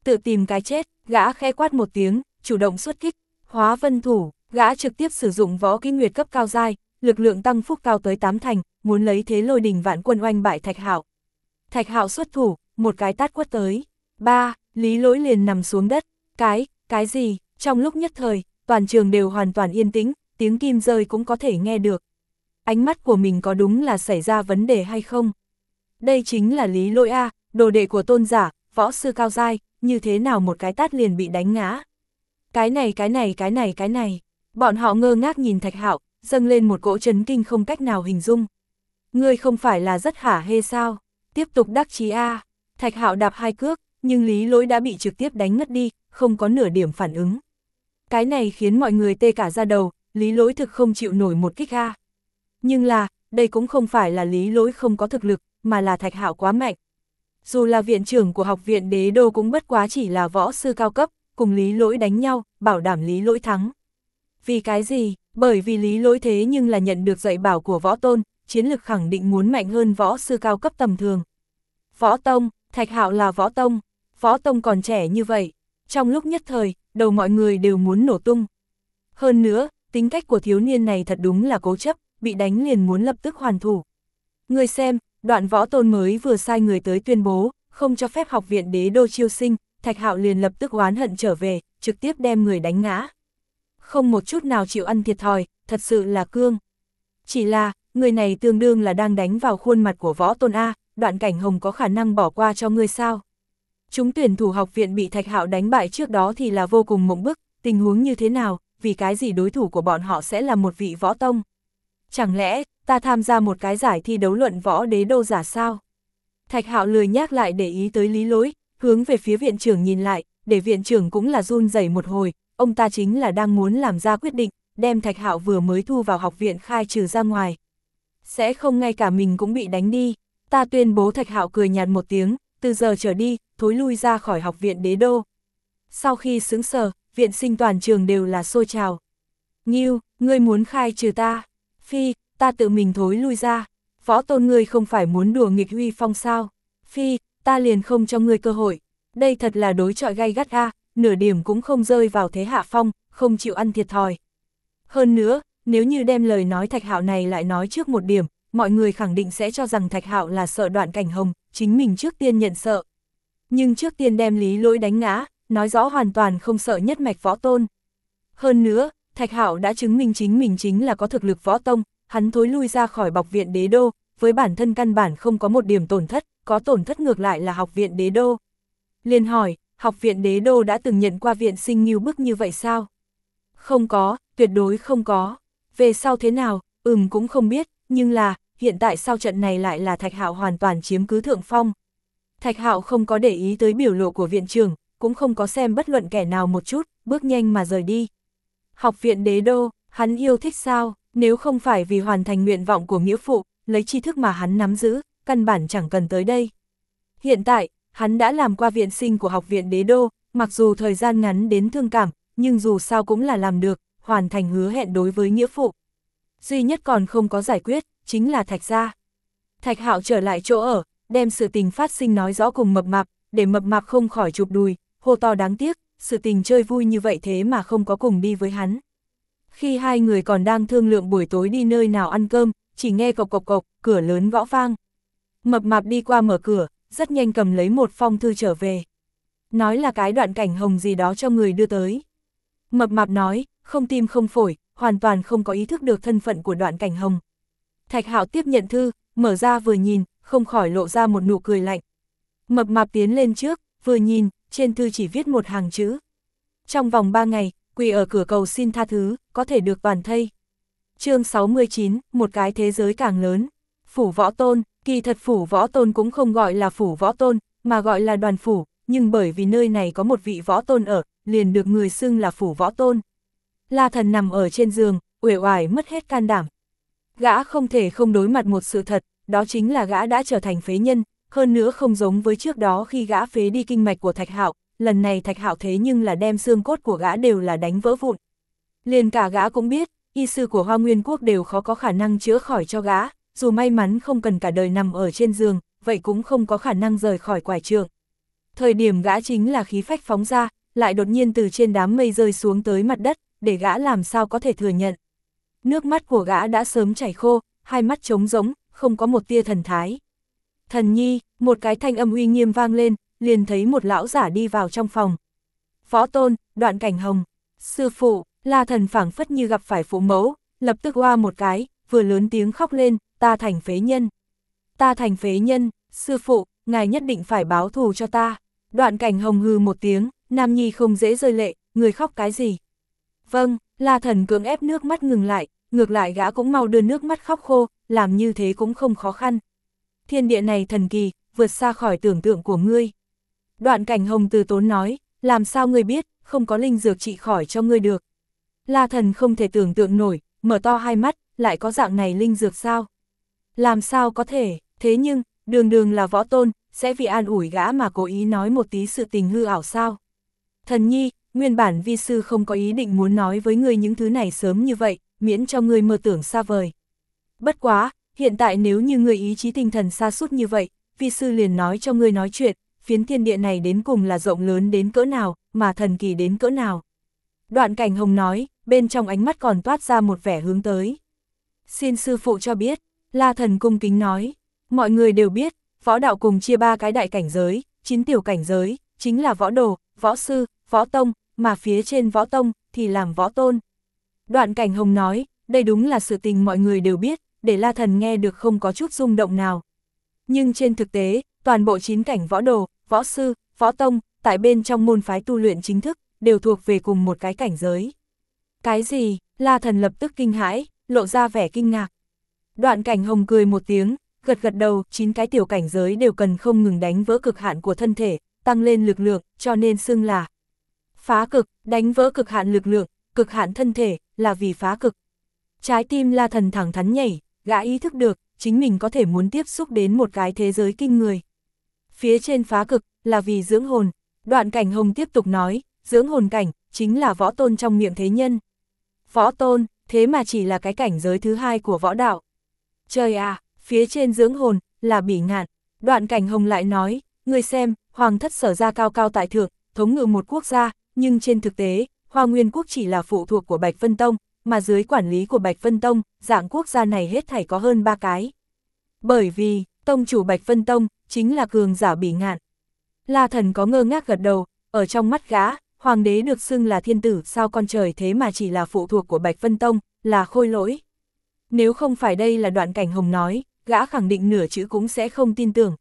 Tự tìm cái chết, gã khe quát một tiếng, chủ động xuất kích, hóa vân thủ, gã trực tiếp sử dụng võ kỹ nguyệt cấp cao dai, lực lượng tăng phúc cao tới tám thành, muốn lấy thế lôi đình vạn quân oanh bại Thạch Hạo. Thạch Hạo xuất thủ, một cái tát quất tới. Ba, Lý Lỗi liền nằm xuống đất. Cái, cái gì? Trong lúc nhất thời, toàn trường đều hoàn toàn yên tĩnh, tiếng kim rơi cũng có thể nghe được. Ánh mắt của mình có đúng là xảy ra vấn đề hay không? Đây chính là Lý Lỗi A, đồ đệ của tôn giả, võ sư cao giai, như thế nào một cái tát liền bị đánh ngã. Cái này cái này cái này cái này, bọn họ ngơ ngác nhìn Thạch Hạo, dâng lên một cỗ chấn kinh không cách nào hình dung. Ngươi không phải là rất hả hê sao? Tiếp tục đắc chí A. Thạch hạo đạp hai cước, nhưng lý lỗi đã bị trực tiếp đánh ngất đi, không có nửa điểm phản ứng. Cái này khiến mọi người tê cả ra đầu, lý lỗi thực không chịu nổi một kích A. Nhưng là, đây cũng không phải là lý lỗi không có thực lực, mà là thạch hạo quá mạnh. Dù là viện trưởng của học viện đế đô cũng bất quá chỉ là võ sư cao cấp, cùng lý lỗi đánh nhau, bảo đảm lý lỗi thắng. Vì cái gì? Bởi vì lý lỗi thế nhưng là nhận được dạy bảo của võ tôn, chiến lực khẳng định muốn mạnh hơn võ sư cao cấp tầm thường. Võ tông, thạch hạo là võ tông, võ tông còn trẻ như vậy. Trong lúc nhất thời, đầu mọi người đều muốn nổ tung. Hơn nữa, tính cách của thiếu niên này thật đúng là cố chấp, bị đánh liền muốn lập tức hoàn thủ. Người xem, đoạn võ tôn mới vừa sai người tới tuyên bố, không cho phép học viện đế đô chiêu sinh, thạch hạo liền lập tức oán hận trở về, trực tiếp đem người đánh ngã không một chút nào chịu ăn thiệt thòi, thật sự là cương. Chỉ là, người này tương đương là đang đánh vào khuôn mặt của võ tôn A, đoạn cảnh hồng có khả năng bỏ qua cho ngươi sao. Chúng tuyển thủ học viện bị thạch hạo đánh bại trước đó thì là vô cùng mộng bức, tình huống như thế nào, vì cái gì đối thủ của bọn họ sẽ là một vị võ tông. Chẳng lẽ, ta tham gia một cái giải thi đấu luận võ đế đô giả sao? Thạch hạo lười nhắc lại để ý tới lý lối, hướng về phía viện trưởng nhìn lại, để viện trưởng cũng là run rẩy một hồi, ông ta chính là đang muốn làm ra quyết định, đem Thạch Hạo vừa mới thu vào học viện khai trừ ra ngoài. Sẽ không ngay cả mình cũng bị đánh đi, ta tuyên bố Thạch Hạo cười nhạt một tiếng, từ giờ trở đi, thối lui ra khỏi học viện đế đô. Sau khi xứng sở, viện sinh toàn trường đều là xôi trào. Nghiêu, ngươi muốn khai trừ ta, phi, ta tự mình thối lui ra, võ tôn ngươi không phải muốn đùa nghịch huy phong sao, phi, ta liền không cho ngươi cơ hội, đây thật là đối trọi gay gắt a, nửa điểm cũng không rơi vào thế hạ phong, không chịu ăn thiệt thòi. Hơn nữa, nếu như đem lời nói thạch hạo này lại nói trước một điểm, mọi người khẳng định sẽ cho rằng thạch hạo là sợ đoạn cảnh hồng, chính mình trước tiên nhận sợ. Nhưng trước tiên đem lý lỗi đánh ngã, nói rõ hoàn toàn không sợ nhất mạch võ tôn. Hơn nữa, Thạch Hạo đã chứng minh chính mình chính là có thực lực võ tông, hắn thối lui ra khỏi bọc viện đế đô, với bản thân căn bản không có một điểm tổn thất, có tổn thất ngược lại là học viện đế đô. Liên hỏi, học viện đế đô đã từng nhận qua viện sinh nghiêu bức như vậy sao? Không có, tuyệt đối không có. Về sau thế nào, ừm cũng không biết, nhưng là, hiện tại sau trận này lại là Thạch Hạo hoàn toàn chiếm cứ thượng phong. Thạch Hạo không có để ý tới biểu lộ của viện trưởng, cũng không có xem bất luận kẻ nào một chút, bước nhanh mà rời đi. Học viện đế đô, hắn yêu thích sao, nếu không phải vì hoàn thành nguyện vọng của nghĩa phụ, lấy tri thức mà hắn nắm giữ, căn bản chẳng cần tới đây. Hiện tại, hắn đã làm qua viện sinh của học viện đế đô, mặc dù thời gian ngắn đến thương cảm, nhưng dù sao cũng là làm được, hoàn thành hứa hẹn đối với nghĩa phụ. Duy nhất còn không có giải quyết, chính là Thạch Gia. Thạch Hạo trở lại chỗ ở, đem sự tình phát sinh nói rõ cùng mập mạp, để mập mạp không khỏi chụp đùi, hô to đáng tiếc, sự tình chơi vui như vậy thế mà không có cùng đi với hắn. Khi hai người còn đang thương lượng buổi tối đi nơi nào ăn cơm, chỉ nghe cộc cộc cộc, cửa lớn gõ vang. Mập mạp đi qua mở cửa, rất nhanh cầm lấy một phong thư trở về. Nói là cái đoạn cảnh hồng gì đó cho người đưa tới. Mập mạp nói, không tim không phổi, hoàn toàn không có ý thức được thân phận của đoạn cảnh hồng. Thạch hạo tiếp nhận thư, mở ra vừa nhìn, không khỏi lộ ra một nụ cười lạnh. Mập mạp tiến lên trước, vừa nhìn, trên thư chỉ viết một hàng chữ. Trong vòng 3 ngày, quỳ ở cửa cầu xin tha thứ, có thể được toàn thây. chương 69, một cái thế giới càng lớn. Phủ võ tôn, kỳ thật phủ võ tôn cũng không gọi là phủ võ tôn, mà gọi là đoàn phủ, nhưng bởi vì nơi này có một vị võ tôn ở, liền được người xưng là phủ võ tôn. La thần nằm ở trên giường, uể oải mất hết can đảm. Gã không thể không đối mặt một sự thật, đó chính là gã đã trở thành phế nhân, hơn nữa không giống với trước đó khi gã phế đi kinh mạch của Thạch Hạo, lần này Thạch Hạo thế nhưng là đem xương cốt của gã đều là đánh vỡ vụn. Liền cả gã cũng biết, y sư của Hoa Nguyên Quốc đều khó có khả năng chữa khỏi cho gã, dù may mắn không cần cả đời nằm ở trên giường, vậy cũng không có khả năng rời khỏi quải trường. Thời điểm gã chính là khí phách phóng ra, lại đột nhiên từ trên đám mây rơi xuống tới mặt đất, để gã làm sao có thể thừa nhận. Nước mắt của gã đã sớm chảy khô, hai mắt trống rỗng, không có một tia thần thái. Thần nhi, một cái thanh âm uy nghiêm vang lên, liền thấy một lão giả đi vào trong phòng. Phó tôn, đoạn cảnh hồng, sư phụ, la thần phảng phất như gặp phải phụ mẫu, lập tức hoa một cái, vừa lớn tiếng khóc lên, ta thành phế nhân. Ta thành phế nhân, sư phụ, ngài nhất định phải báo thù cho ta. Đoạn cảnh hồng hư một tiếng, nam nhi không dễ rơi lệ, người khóc cái gì? Vâng, la thần cưỡng ép nước mắt ngừng lại, ngược lại gã cũng mau đưa nước mắt khóc khô, làm như thế cũng không khó khăn. Thiên địa này thần kỳ, vượt xa khỏi tưởng tượng của ngươi. Đoạn cảnh hồng từ tốn nói, làm sao ngươi biết, không có linh dược trị khỏi cho ngươi được. La thần không thể tưởng tượng nổi, mở to hai mắt, lại có dạng này linh dược sao? Làm sao có thể, thế nhưng, đường đường là võ tôn, sẽ vì an ủi gã mà cố ý nói một tí sự tình hư ảo sao? Thần nhi, nguyên bản vi sư không có ý định muốn nói với ngươi những thứ này sớm như vậy, miễn cho ngươi mơ tưởng xa vời. Bất quá, hiện tại nếu như ngươi ý chí tinh thần xa sút như vậy, vi sư liền nói cho ngươi nói chuyện, phiến thiên địa này đến cùng là rộng lớn đến cỡ nào, mà thần kỳ đến cỡ nào. Đoạn cảnh hồng nói, bên trong ánh mắt còn toát ra một vẻ hướng tới. Xin sư phụ cho biết, la thần cung kính nói, mọi người đều biết, võ đạo cùng chia ba cái đại cảnh giới, chín tiểu cảnh giới, chính là võ đồ, võ sư, võ tông, mà phía trên võ tông thì làm võ tôn. Đoạn cảnh hồng nói, đây đúng là sự tình mọi người đều biết, để la thần nghe được không có chút rung động nào. Nhưng trên thực tế, toàn bộ chín cảnh võ đồ, võ sư, võ tông, tại bên trong môn phái tu luyện chính thức, đều thuộc về cùng một cái cảnh giới. Cái gì? La thần lập tức kinh hãi, lộ ra vẻ kinh ngạc. Đoạn cảnh hồng cười một tiếng, gật gật đầu, chín cái tiểu cảnh giới đều cần không ngừng đánh vỡ cực hạn của thân thể, tăng lên lực lượng, cho nên xưng là phá cực, đánh vỡ cực hạn lực lượng, cực hạn thân thể, là vì phá cực. Trái tim la thần thẳng thắn nhảy, gã ý thức được, chính mình có thể muốn tiếp xúc đến một cái thế giới kinh người. Phía trên phá cực, là vì dưỡng hồn, đoạn cảnh hồng tiếp tục nói, dưỡng hồn cảnh, chính là võ tôn trong miệng thế nhân. Võ tôn, thế mà chỉ là cái cảnh giới thứ hai của võ đạo. Trời à, phía trên dưỡng hồn, là bỉ ngạn. Đoạn cảnh hồng lại nói, người xem, hoàng thất sở ra cao cao tại thượng, thống ngự một quốc gia, nhưng trên thực tế, Hoa Nguyên quốc chỉ là phụ thuộc của Bạch Vân Tông, mà dưới quản lý của Bạch Vân Tông, dạng quốc gia này hết thảy có hơn ba cái. Bởi vì, tông chủ Bạch Vân Tông, chính là cường giả bỉ ngạn. La thần có ngơ ngác gật đầu, ở trong mắt gã, hoàng đế được xưng là thiên tử sao con trời thế mà chỉ là phụ thuộc của Bạch Vân Tông, là khôi lỗi. Nếu không phải đây là đoạn cảnh hồng nói, gã khẳng định nửa chữ cũng sẽ không tin tưởng.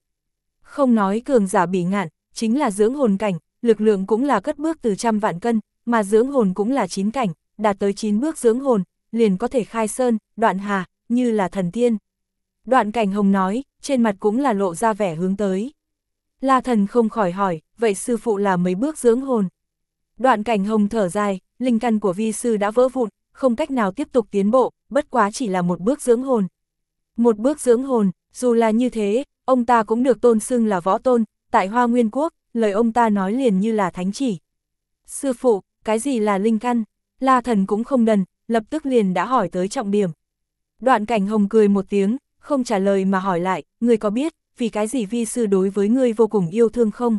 Không nói cường giả bỉ ngạn, chính là dưỡng hồn cảnh, lực lượng cũng là cất bước từ trăm vạn cân, mà dưỡng hồn cũng là chín cảnh, đạt tới chín bước dưỡng hồn, liền có thể khai sơn, đoạn hà, như là thần tiên. Đoạn cảnh hồng nói, trên mặt cũng là lộ ra vẻ hướng tới. La thần không khỏi hỏi, vậy sư phụ là mấy bước dưỡng hồn? Đoạn cảnh hồng thở dài, linh căn của vi sư đã vỡ vụn, không cách nào tiếp tục tiến bộ, bất quá chỉ là một bước dưỡng hồn. Một bước dưỡng hồn, dù là như thế, ông ta cũng được tôn xưng là võ tôn, tại Hoa Nguyên Quốc, lời ông ta nói liền như là thánh chỉ. Sư phụ, cái gì là linh căn? La thần cũng không đần, lập tức liền đã hỏi tới trọng điểm. Đoạn cảnh hồng cười một tiếng, không trả lời mà hỏi lại, người có biết, vì cái gì vi sư đối với ngươi vô cùng yêu thương không?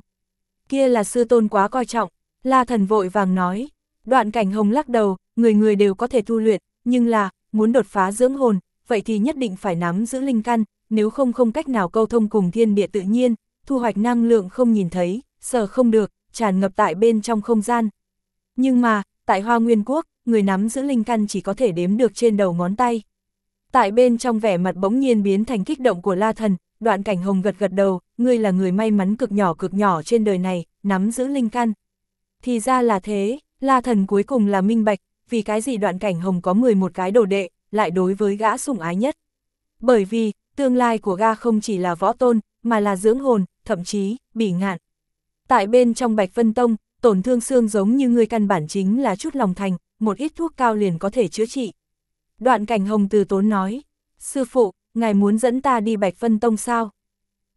Kia là sư tôn quá coi trọng, la thần vội vàng nói. Đoạn cảnh hồng lắc đầu, người người đều có thể tu luyện, nhưng là, muốn đột phá dưỡng hồn, vậy thì nhất định phải nắm giữ linh căn, nếu không không cách nào câu thông cùng thiên địa tự nhiên, thu hoạch năng lượng không nhìn thấy, sở không được, tràn ngập tại bên trong không gian. Nhưng mà, tại Hoa Nguyên Quốc, người nắm giữ linh căn chỉ có thể đếm được trên đầu ngón tay. Tại bên trong vẻ mặt bỗng nhiên biến thành kích động của La Thần, đoạn cảnh hồng gật gật đầu, ngươi là người may mắn cực nhỏ cực nhỏ trên đời này, nắm giữ linh căn. Thì ra là thế, La Thần cuối cùng là minh bạch, vì cái gì đoạn cảnh hồng có 11 cái đồ đệ, lại đối với gã sủng ái nhất. Bởi vì, tương lai của gã không chỉ là võ tôn, mà là dưỡng hồn, thậm chí, bỉ ngạn. Tại bên trong Bạch Vân Tông, tổn thương xương giống như người căn bản chính là chút lòng thành, một ít thuốc cao liền có thể chữa trị. Đoạn cảnh hồng từ tốn nói, sư phụ, ngài muốn dẫn ta đi Bạch Vân Tông sao?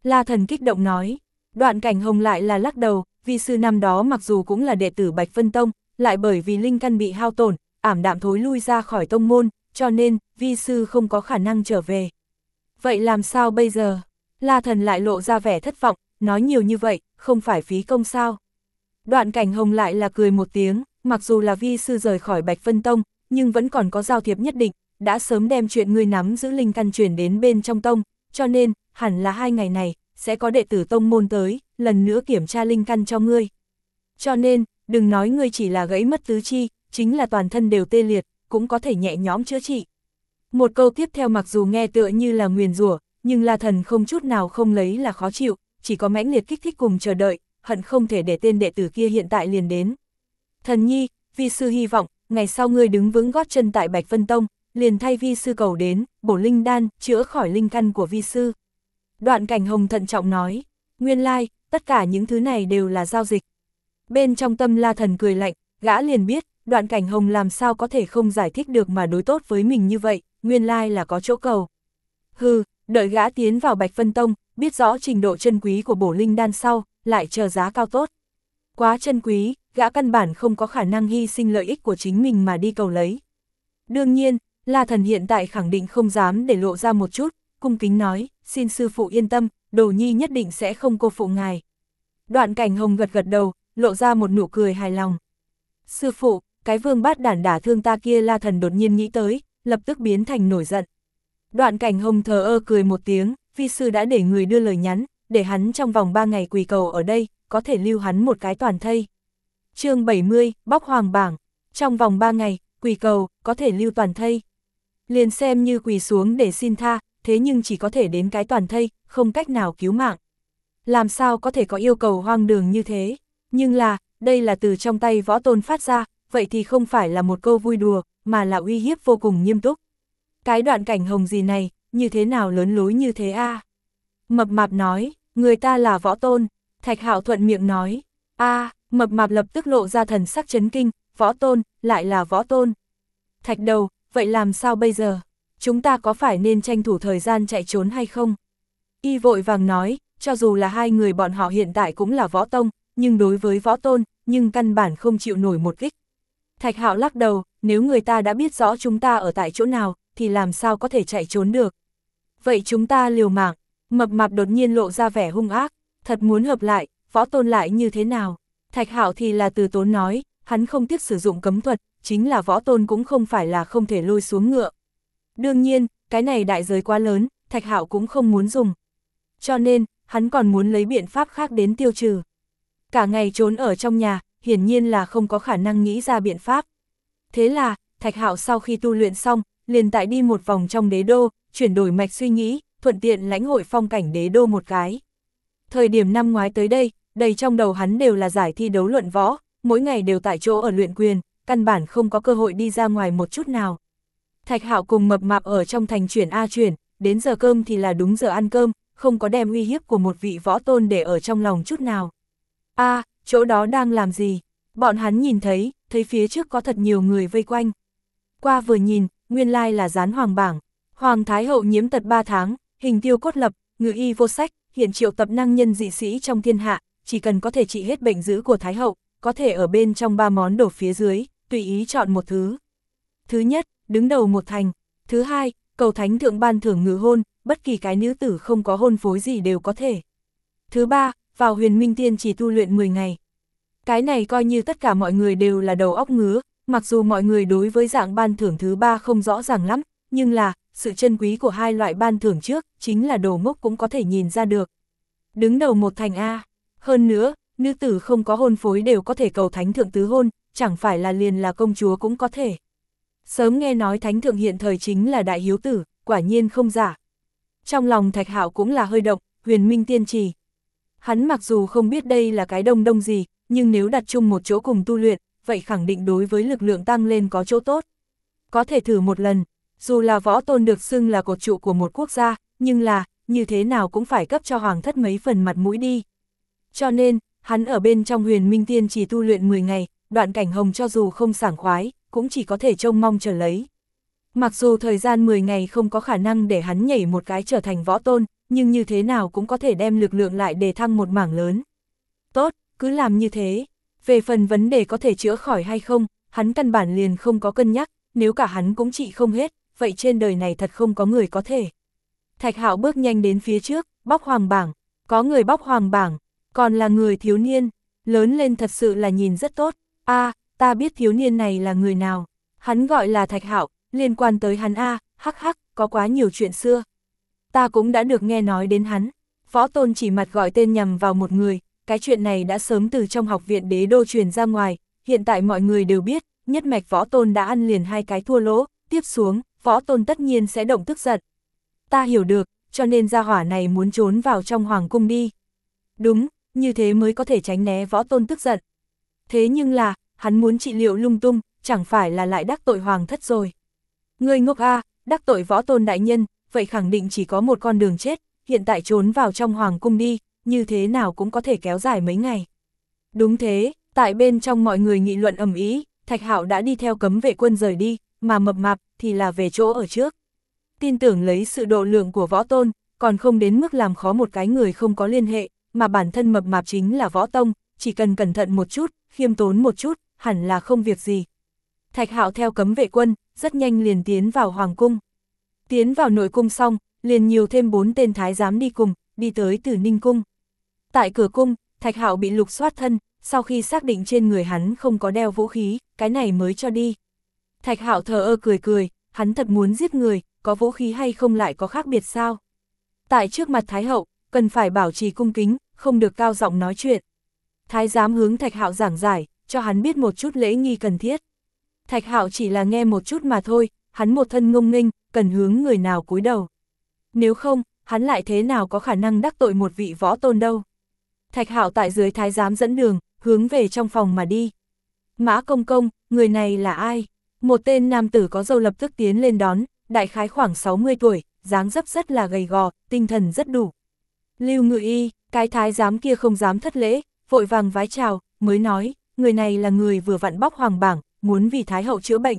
La thần kích động nói, đoạn cảnh hồng lại là lắc đầu, vì sư năm đó mặc dù cũng là đệ tử Bạch Vân Tông, lại bởi vì linh căn bị hao tổn, ảm đạm thối lui ra khỏi tông môn, cho nên, vi sư không có khả năng trở về. Vậy làm sao bây giờ? La thần lại lộ ra vẻ thất vọng, nói nhiều như vậy, không phải phí công sao? Đoạn cảnh hồng lại là cười một tiếng, mặc dù là vi sư rời khỏi Bạch Vân Tông, nhưng vẫn còn có giao thiệp nhất định, đã sớm đem chuyện ngươi nắm giữ linh căn truyền đến bên trong tông, cho nên, hẳn là hai ngày này, sẽ có đệ tử tông môn tới, lần nữa kiểm tra linh căn cho ngươi. Cho nên, đừng nói ngươi chỉ là gãy mất tứ chi, chính là toàn thân đều tê liệt, cũng có thể nhẹ nhõm chữa trị. Một câu tiếp theo mặc dù nghe tựa như là nguyền rủa, nhưng La Thần không chút nào không lấy là khó chịu, chỉ có mãnh liệt kích thích cùng chờ đợi, hận không thể để tên đệ tử kia hiện tại liền đến. Thần nhi, vi sư hy vọng, ngày sau ngươi đứng vững gót chân tại Bạch Vân Tông, liền thay vi sư cầu đến, bổ linh đan, chữa khỏi linh căn của vi sư. Đoạn cảnh hồng thận trọng nói, nguyên lai, tất cả những thứ này đều là giao dịch. Bên trong tâm la thần cười lạnh, gã liền biết, đoạn cảnh hồng làm sao có thể không giải thích được mà đối tốt với mình như vậy, nguyên lai là có chỗ cầu. Hừ, đợi gã tiến vào Bạch Vân Tông, biết rõ trình độ chân quý của bổ linh đan sau, lại chờ giá cao tốt. Quá chân quý, gã căn bản không có khả năng hy sinh lợi ích của chính mình mà đi cầu lấy. Đương nhiên, La Thần hiện tại khẳng định không dám để lộ ra một chút, cung kính nói, xin sư phụ yên tâm, đồ nhi nhất định sẽ không cô phụ ngài. Đoạn cảnh hồng gật gật đầu, lộ ra một nụ cười hài lòng. Sư phụ, cái vương bát đản đả thương ta kia La Thần đột nhiên nghĩ tới, lập tức biến thành nổi giận. Đoạn cảnh hồng thờ ơ cười một tiếng, vi sư đã để người đưa lời nhắn, để hắn trong vòng 3 ngày quỳ cầu ở đây, có thể lưu hắn một cái toàn thây. chương 70, bóc hoàng bảng, trong vòng 3 ngày, quỳ cầu, có thể lưu toàn thây. Liền xem như quỳ xuống để xin tha, thế nhưng chỉ có thể đến cái toàn thây, không cách nào cứu mạng. Làm sao có thể có yêu cầu hoang đường như thế, nhưng là, đây là từ trong tay võ tôn phát ra, vậy thì không phải là một câu vui đùa, mà là uy hiếp vô cùng nghiêm túc. Cái đoạn cảnh hồng gì này, như thế nào lớn lối như thế a Mập mạp nói, người ta là võ tôn, thạch hạo thuận miệng nói, a mập mạp lập tức lộ ra thần sắc chấn kinh, võ tôn, lại là võ tôn. Thạch đầu, vậy làm sao bây giờ? Chúng ta có phải nên tranh thủ thời gian chạy trốn hay không? Y vội vàng nói, cho dù là hai người bọn họ hiện tại cũng là võ tông, nhưng đối với võ tôn, nhưng căn bản không chịu nổi một kích. Thạch Hạo lắc đầu, nếu người ta đã biết rõ chúng ta ở tại chỗ nào, thì làm sao có thể chạy trốn được. Vậy chúng ta liều mạng, mập mạp đột nhiên lộ ra vẻ hung ác, thật muốn hợp lại, võ tôn lại như thế nào. Thạch Hạo thì là từ tốn nói, hắn không tiếc sử dụng cấm thuật, chính là võ tôn cũng không phải là không thể lôi xuống ngựa. Đương nhiên, cái này đại giới quá lớn, Thạch Hạo cũng không muốn dùng. Cho nên, hắn còn muốn lấy biện pháp khác đến tiêu trừ. Cả ngày trốn ở trong nhà, hiển nhiên là không có khả năng nghĩ ra biện pháp. Thế là, Thạch Hạo sau khi tu luyện xong, liền tại đi một vòng trong đế đô, chuyển đổi mạch suy nghĩ, thuận tiện lãnh hội phong cảnh đế đô một cái. Thời điểm năm ngoái tới đây, đầy trong đầu hắn đều là giải thi đấu luận võ, mỗi ngày đều tại chỗ ở luyện quyền, căn bản không có cơ hội đi ra ngoài một chút nào. Thạch Hạo cùng mập mạp ở trong thành chuyển A chuyển, đến giờ cơm thì là đúng giờ ăn cơm, không có đem uy hiếp của một vị võ tôn để ở trong lòng chút nào a chỗ đó đang làm gì? Bọn hắn nhìn thấy, thấy phía trước có thật nhiều người vây quanh. Qua vừa nhìn, nguyên lai là gián hoàng bảng. Hoàng Thái Hậu nhiễm tật 3 tháng, hình tiêu cốt lập, ngự y vô sách, hiện triệu tập năng nhân dị sĩ trong thiên hạ, chỉ cần có thể trị hết bệnh dữ của Thái Hậu, có thể ở bên trong ba món đổ phía dưới, tùy ý chọn một thứ. Thứ nhất, đứng đầu một thành. Thứ hai, cầu thánh thượng ban thưởng ngự hôn, bất kỳ cái nữ tử không có hôn phối gì đều có thể. Thứ ba, vào huyền minh tiên chỉ tu luyện 10 ngày. Cái này coi như tất cả mọi người đều là đầu óc ngứa, mặc dù mọi người đối với dạng ban thưởng thứ ba không rõ ràng lắm, nhưng là, sự chân quý của hai loại ban thưởng trước, chính là đồ ngốc cũng có thể nhìn ra được. Đứng đầu một thành A, hơn nữa, nữ tử không có hôn phối đều có thể cầu thánh thượng tứ hôn, chẳng phải là liền là công chúa cũng có thể. Sớm nghe nói thánh thượng hiện thời chính là đại hiếu tử, quả nhiên không giả. Trong lòng thạch hạo cũng là hơi động, huyền minh tiên trì. Hắn mặc dù không biết đây là cái đông đông gì, nhưng nếu đặt chung một chỗ cùng tu luyện, vậy khẳng định đối với lực lượng tăng lên có chỗ tốt. Có thể thử một lần, dù là võ tôn được xưng là cột trụ của một quốc gia, nhưng là, như thế nào cũng phải cấp cho hoàng thất mấy phần mặt mũi đi. Cho nên, hắn ở bên trong huyền minh tiên chỉ tu luyện 10 ngày, đoạn cảnh hồng cho dù không sảng khoái, cũng chỉ có thể trông mong chờ lấy. Mặc dù thời gian 10 ngày không có khả năng để hắn nhảy một cái trở thành võ tôn, nhưng như thế nào cũng có thể đem lực lượng lại để thăng một mảng lớn. Tốt, cứ làm như thế. Về phần vấn đề có thể chữa khỏi hay không, hắn căn bản liền không có cân nhắc, nếu cả hắn cũng trị không hết, vậy trên đời này thật không có người có thể. Thạch Hạo bước nhanh đến phía trước, bóc hoàng bảng, có người bóc hoàng bảng, còn là người thiếu niên, lớn lên thật sự là nhìn rất tốt. a ta biết thiếu niên này là người nào. Hắn gọi là Thạch Hạo, liên quan tới hắn a, hắc hắc, có quá nhiều chuyện xưa. Ta cũng đã được nghe nói đến hắn. Võ Tôn chỉ mặt gọi tên nhằm vào một người, cái chuyện này đã sớm từ trong học viện đế đô truyền ra ngoài, hiện tại mọi người đều biết, nhất mạch Võ Tôn đã ăn liền hai cái thua lỗ, tiếp xuống, Võ Tôn tất nhiên sẽ động tức giận. Ta hiểu được, cho nên gia hỏa này muốn trốn vào trong hoàng cung đi. Đúng, như thế mới có thể tránh né Võ Tôn tức giận. Thế nhưng là, hắn muốn trị liệu lung tung, chẳng phải là lại đắc tội hoàng thất rồi. Người ngốc A, đắc tội võ tôn đại nhân, vậy khẳng định chỉ có một con đường chết, hiện tại trốn vào trong hoàng cung đi, như thế nào cũng có thể kéo dài mấy ngày. Đúng thế, tại bên trong mọi người nghị luận ầm ý, Thạch Hạo đã đi theo cấm vệ quân rời đi, mà mập mạp thì là về chỗ ở trước. Tin tưởng lấy sự độ lượng của võ tôn, còn không đến mức làm khó một cái người không có liên hệ, mà bản thân mập mạp chính là võ tông, chỉ cần cẩn thận một chút, khiêm tốn một chút, hẳn là không việc gì. Thạch Hạo theo cấm vệ quân, rất nhanh liền tiến vào hoàng cung. Tiến vào nội cung xong, liền nhiều thêm bốn tên thái giám đi cùng, đi tới từ Ninh cung. Tại cửa cung, Thạch Hạo bị lục soát thân, sau khi xác định trên người hắn không có đeo vũ khí, cái này mới cho đi. Thạch Hạo thờ ơ cười cười, hắn thật muốn giết người, có vũ khí hay không lại có khác biệt sao? Tại trước mặt Thái Hậu, cần phải bảo trì cung kính, không được cao giọng nói chuyện. Thái giám hướng Thạch Hạo giảng giải, cho hắn biết một chút lễ nghi cần thiết. Thạch Hạo chỉ là nghe một chút mà thôi, hắn một thân ngông nghênh, cần hướng người nào cúi đầu. Nếu không, hắn lại thế nào có khả năng đắc tội một vị võ tôn đâu. Thạch Hạo tại dưới thái giám dẫn đường, hướng về trong phòng mà đi. Mã công công, người này là ai? Một tên nam tử có dâu lập tức tiến lên đón, đại khái khoảng 60 tuổi, dáng dấp rất là gầy gò, tinh thần rất đủ. Lưu ngự y, cái thái giám kia không dám thất lễ, vội vàng vái chào, mới nói, người này là người vừa vặn bóc hoàng bảng, muốn vì Thái Hậu chữa bệnh.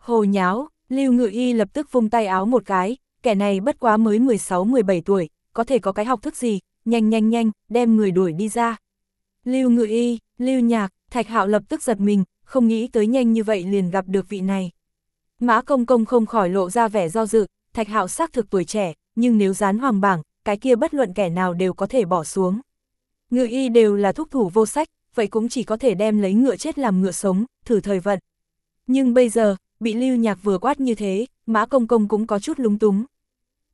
Hồ nháo, Lưu Ngự Y lập tức vung tay áo một cái, kẻ này bất quá mới 16-17 tuổi, có thể có cái học thức gì, nhanh nhanh nhanh, đem người đuổi đi ra. Lưu Ngự Y, Lưu Nhạc, Thạch Hạo lập tức giật mình, không nghĩ tới nhanh như vậy liền gặp được vị này. Mã công công không khỏi lộ ra vẻ do dự, thạch hạo xác thực tuổi trẻ, nhưng nếu dán hoàng bảng, cái kia bất luận kẻ nào đều có thể bỏ xuống. ngự y đều là thúc thủ vô sách, vậy cũng chỉ có thể đem lấy ngựa chết làm ngựa sống, thử thời vận. Nhưng bây giờ, bị lưu nhạc vừa quát như thế, mã công công cũng có chút lúng túng.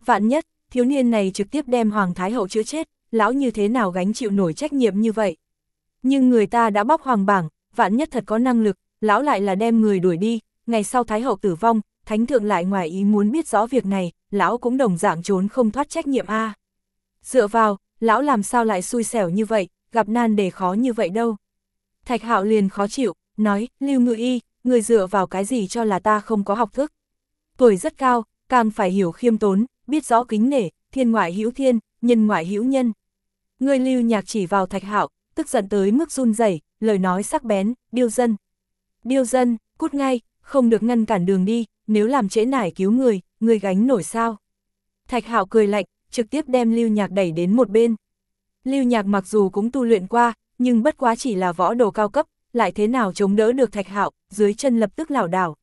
Vạn nhất, thiếu niên này trực tiếp đem Hoàng Thái Hậu chữa chết, lão như thế nào gánh chịu nổi trách nhiệm như vậy. Nhưng người ta đã bóc hoàng bảng, vạn nhất thật có năng lực, lão lại là đem người đuổi đi, ngày sau Thái Hậu tử vong, Thánh Thượng lại ngoài ý muốn biết rõ việc này, lão cũng đồng dạng trốn không thoát trách nhiệm a. Dựa vào, lão làm sao lại xui xẻo như vậy, gặp nan đề khó như vậy đâu. Thạch Hạo liền khó chịu, nói, Lưu Ngự Y, người dựa vào cái gì cho là ta không có học thức. Tuổi rất cao, càng phải hiểu khiêm tốn, biết rõ kính nể, thiên ngoại hữu thiên, nhân ngoại hữu nhân. Người lưu nhạc chỉ vào thạch hạo, tức giận tới mức run rẩy, lời nói sắc bén, điêu dân. Điêu dân, cút ngay, không được ngăn cản đường đi, nếu làm trễ nải cứu người, người gánh nổi sao. Thạch hạo cười lạnh, trực tiếp đem lưu nhạc đẩy đến một bên. Lưu nhạc mặc dù cũng tu luyện qua, nhưng bất quá chỉ là võ đồ cao cấp, lại thế nào chống đỡ được thạch hạo, dưới chân lập tức lảo đảo.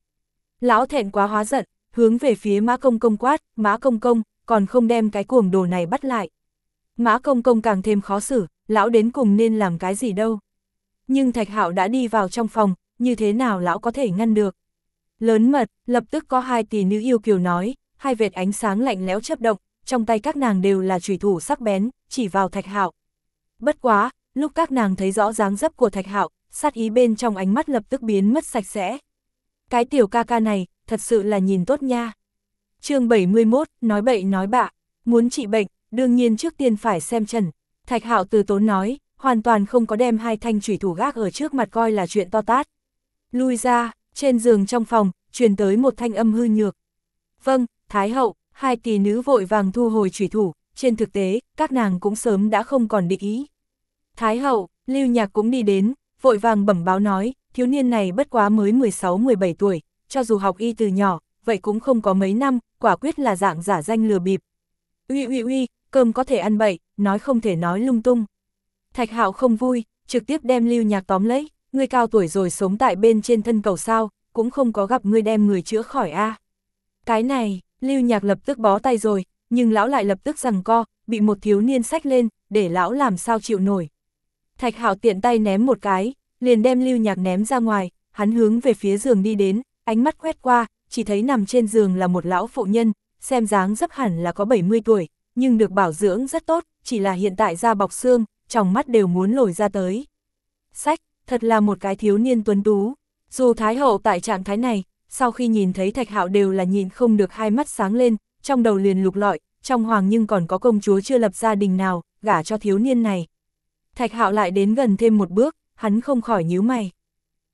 Lão thẹn quá hóa giận, hướng về phía mã công công quát, mã công công, còn không đem cái cuồng đồ này bắt lại. Mã công công càng thêm khó xử, lão đến cùng nên làm cái gì đâu. Nhưng thạch hạo đã đi vào trong phòng, như thế nào lão có thể ngăn được. Lớn mật, lập tức có hai tỷ nữ yêu kiều nói, hai vệt ánh sáng lạnh lẽo chấp động, trong tay các nàng đều là trùy thủ sắc bén, chỉ vào thạch hạo. Bất quá, lúc các nàng thấy rõ dáng dấp của thạch hạo, sát ý bên trong ánh mắt lập tức biến mất sạch sẽ. Cái tiểu ca ca này, thật sự là nhìn tốt nha. chương 71, nói bậy nói bạ, muốn trị bệnh, đương nhiên trước tiên phải xem trần. Thạch hạo từ tốn nói, hoàn toàn không có đem hai thanh thủy thủ gác ở trước mặt coi là chuyện to tát. Lui ra, trên giường trong phòng, truyền tới một thanh âm hư nhược. Vâng, Thái hậu, hai tỷ nữ vội vàng thu hồi thủy thủ, trên thực tế, các nàng cũng sớm đã không còn định ý. Thái hậu, lưu nhạc cũng đi đến, vội vàng bẩm báo nói, thiếu niên này bất quá mới 16-17 tuổi, cho dù học y từ nhỏ, vậy cũng không có mấy năm, quả quyết là dạng giả danh lừa bịp. Uy uy uy, cơm có thể ăn bậy, nói không thể nói lung tung. Thạch hạo không vui, trực tiếp đem lưu nhạc tóm lấy, ngươi cao tuổi rồi sống tại bên trên thân cầu sao, cũng không có gặp ngươi đem người chữa khỏi a. Cái này, lưu nhạc lập tức bó tay rồi, nhưng lão lại lập tức rằng co, bị một thiếu niên sách lên, để lão làm sao chịu nổi. Thạch hạo tiện tay ném một cái, liền đem lưu nhạc ném ra ngoài, hắn hướng về phía giường đi đến, ánh mắt quét qua, chỉ thấy nằm trên giường là một lão phụ nhân, xem dáng dấp hẳn là có 70 tuổi, nhưng được bảo dưỡng rất tốt, chỉ là hiện tại da bọc xương, trong mắt đều muốn lồi ra tới. Sách, thật là một cái thiếu niên tuấn tú. Dù Thái Hậu tại trạng thái này, sau khi nhìn thấy Thạch Hạo đều là nhìn không được hai mắt sáng lên, trong đầu liền lục lọi, trong hoàng nhưng còn có công chúa chưa lập gia đình nào, gả cho thiếu niên này. Thạch Hạo lại đến gần thêm một bước, hắn không khỏi nhíu mày.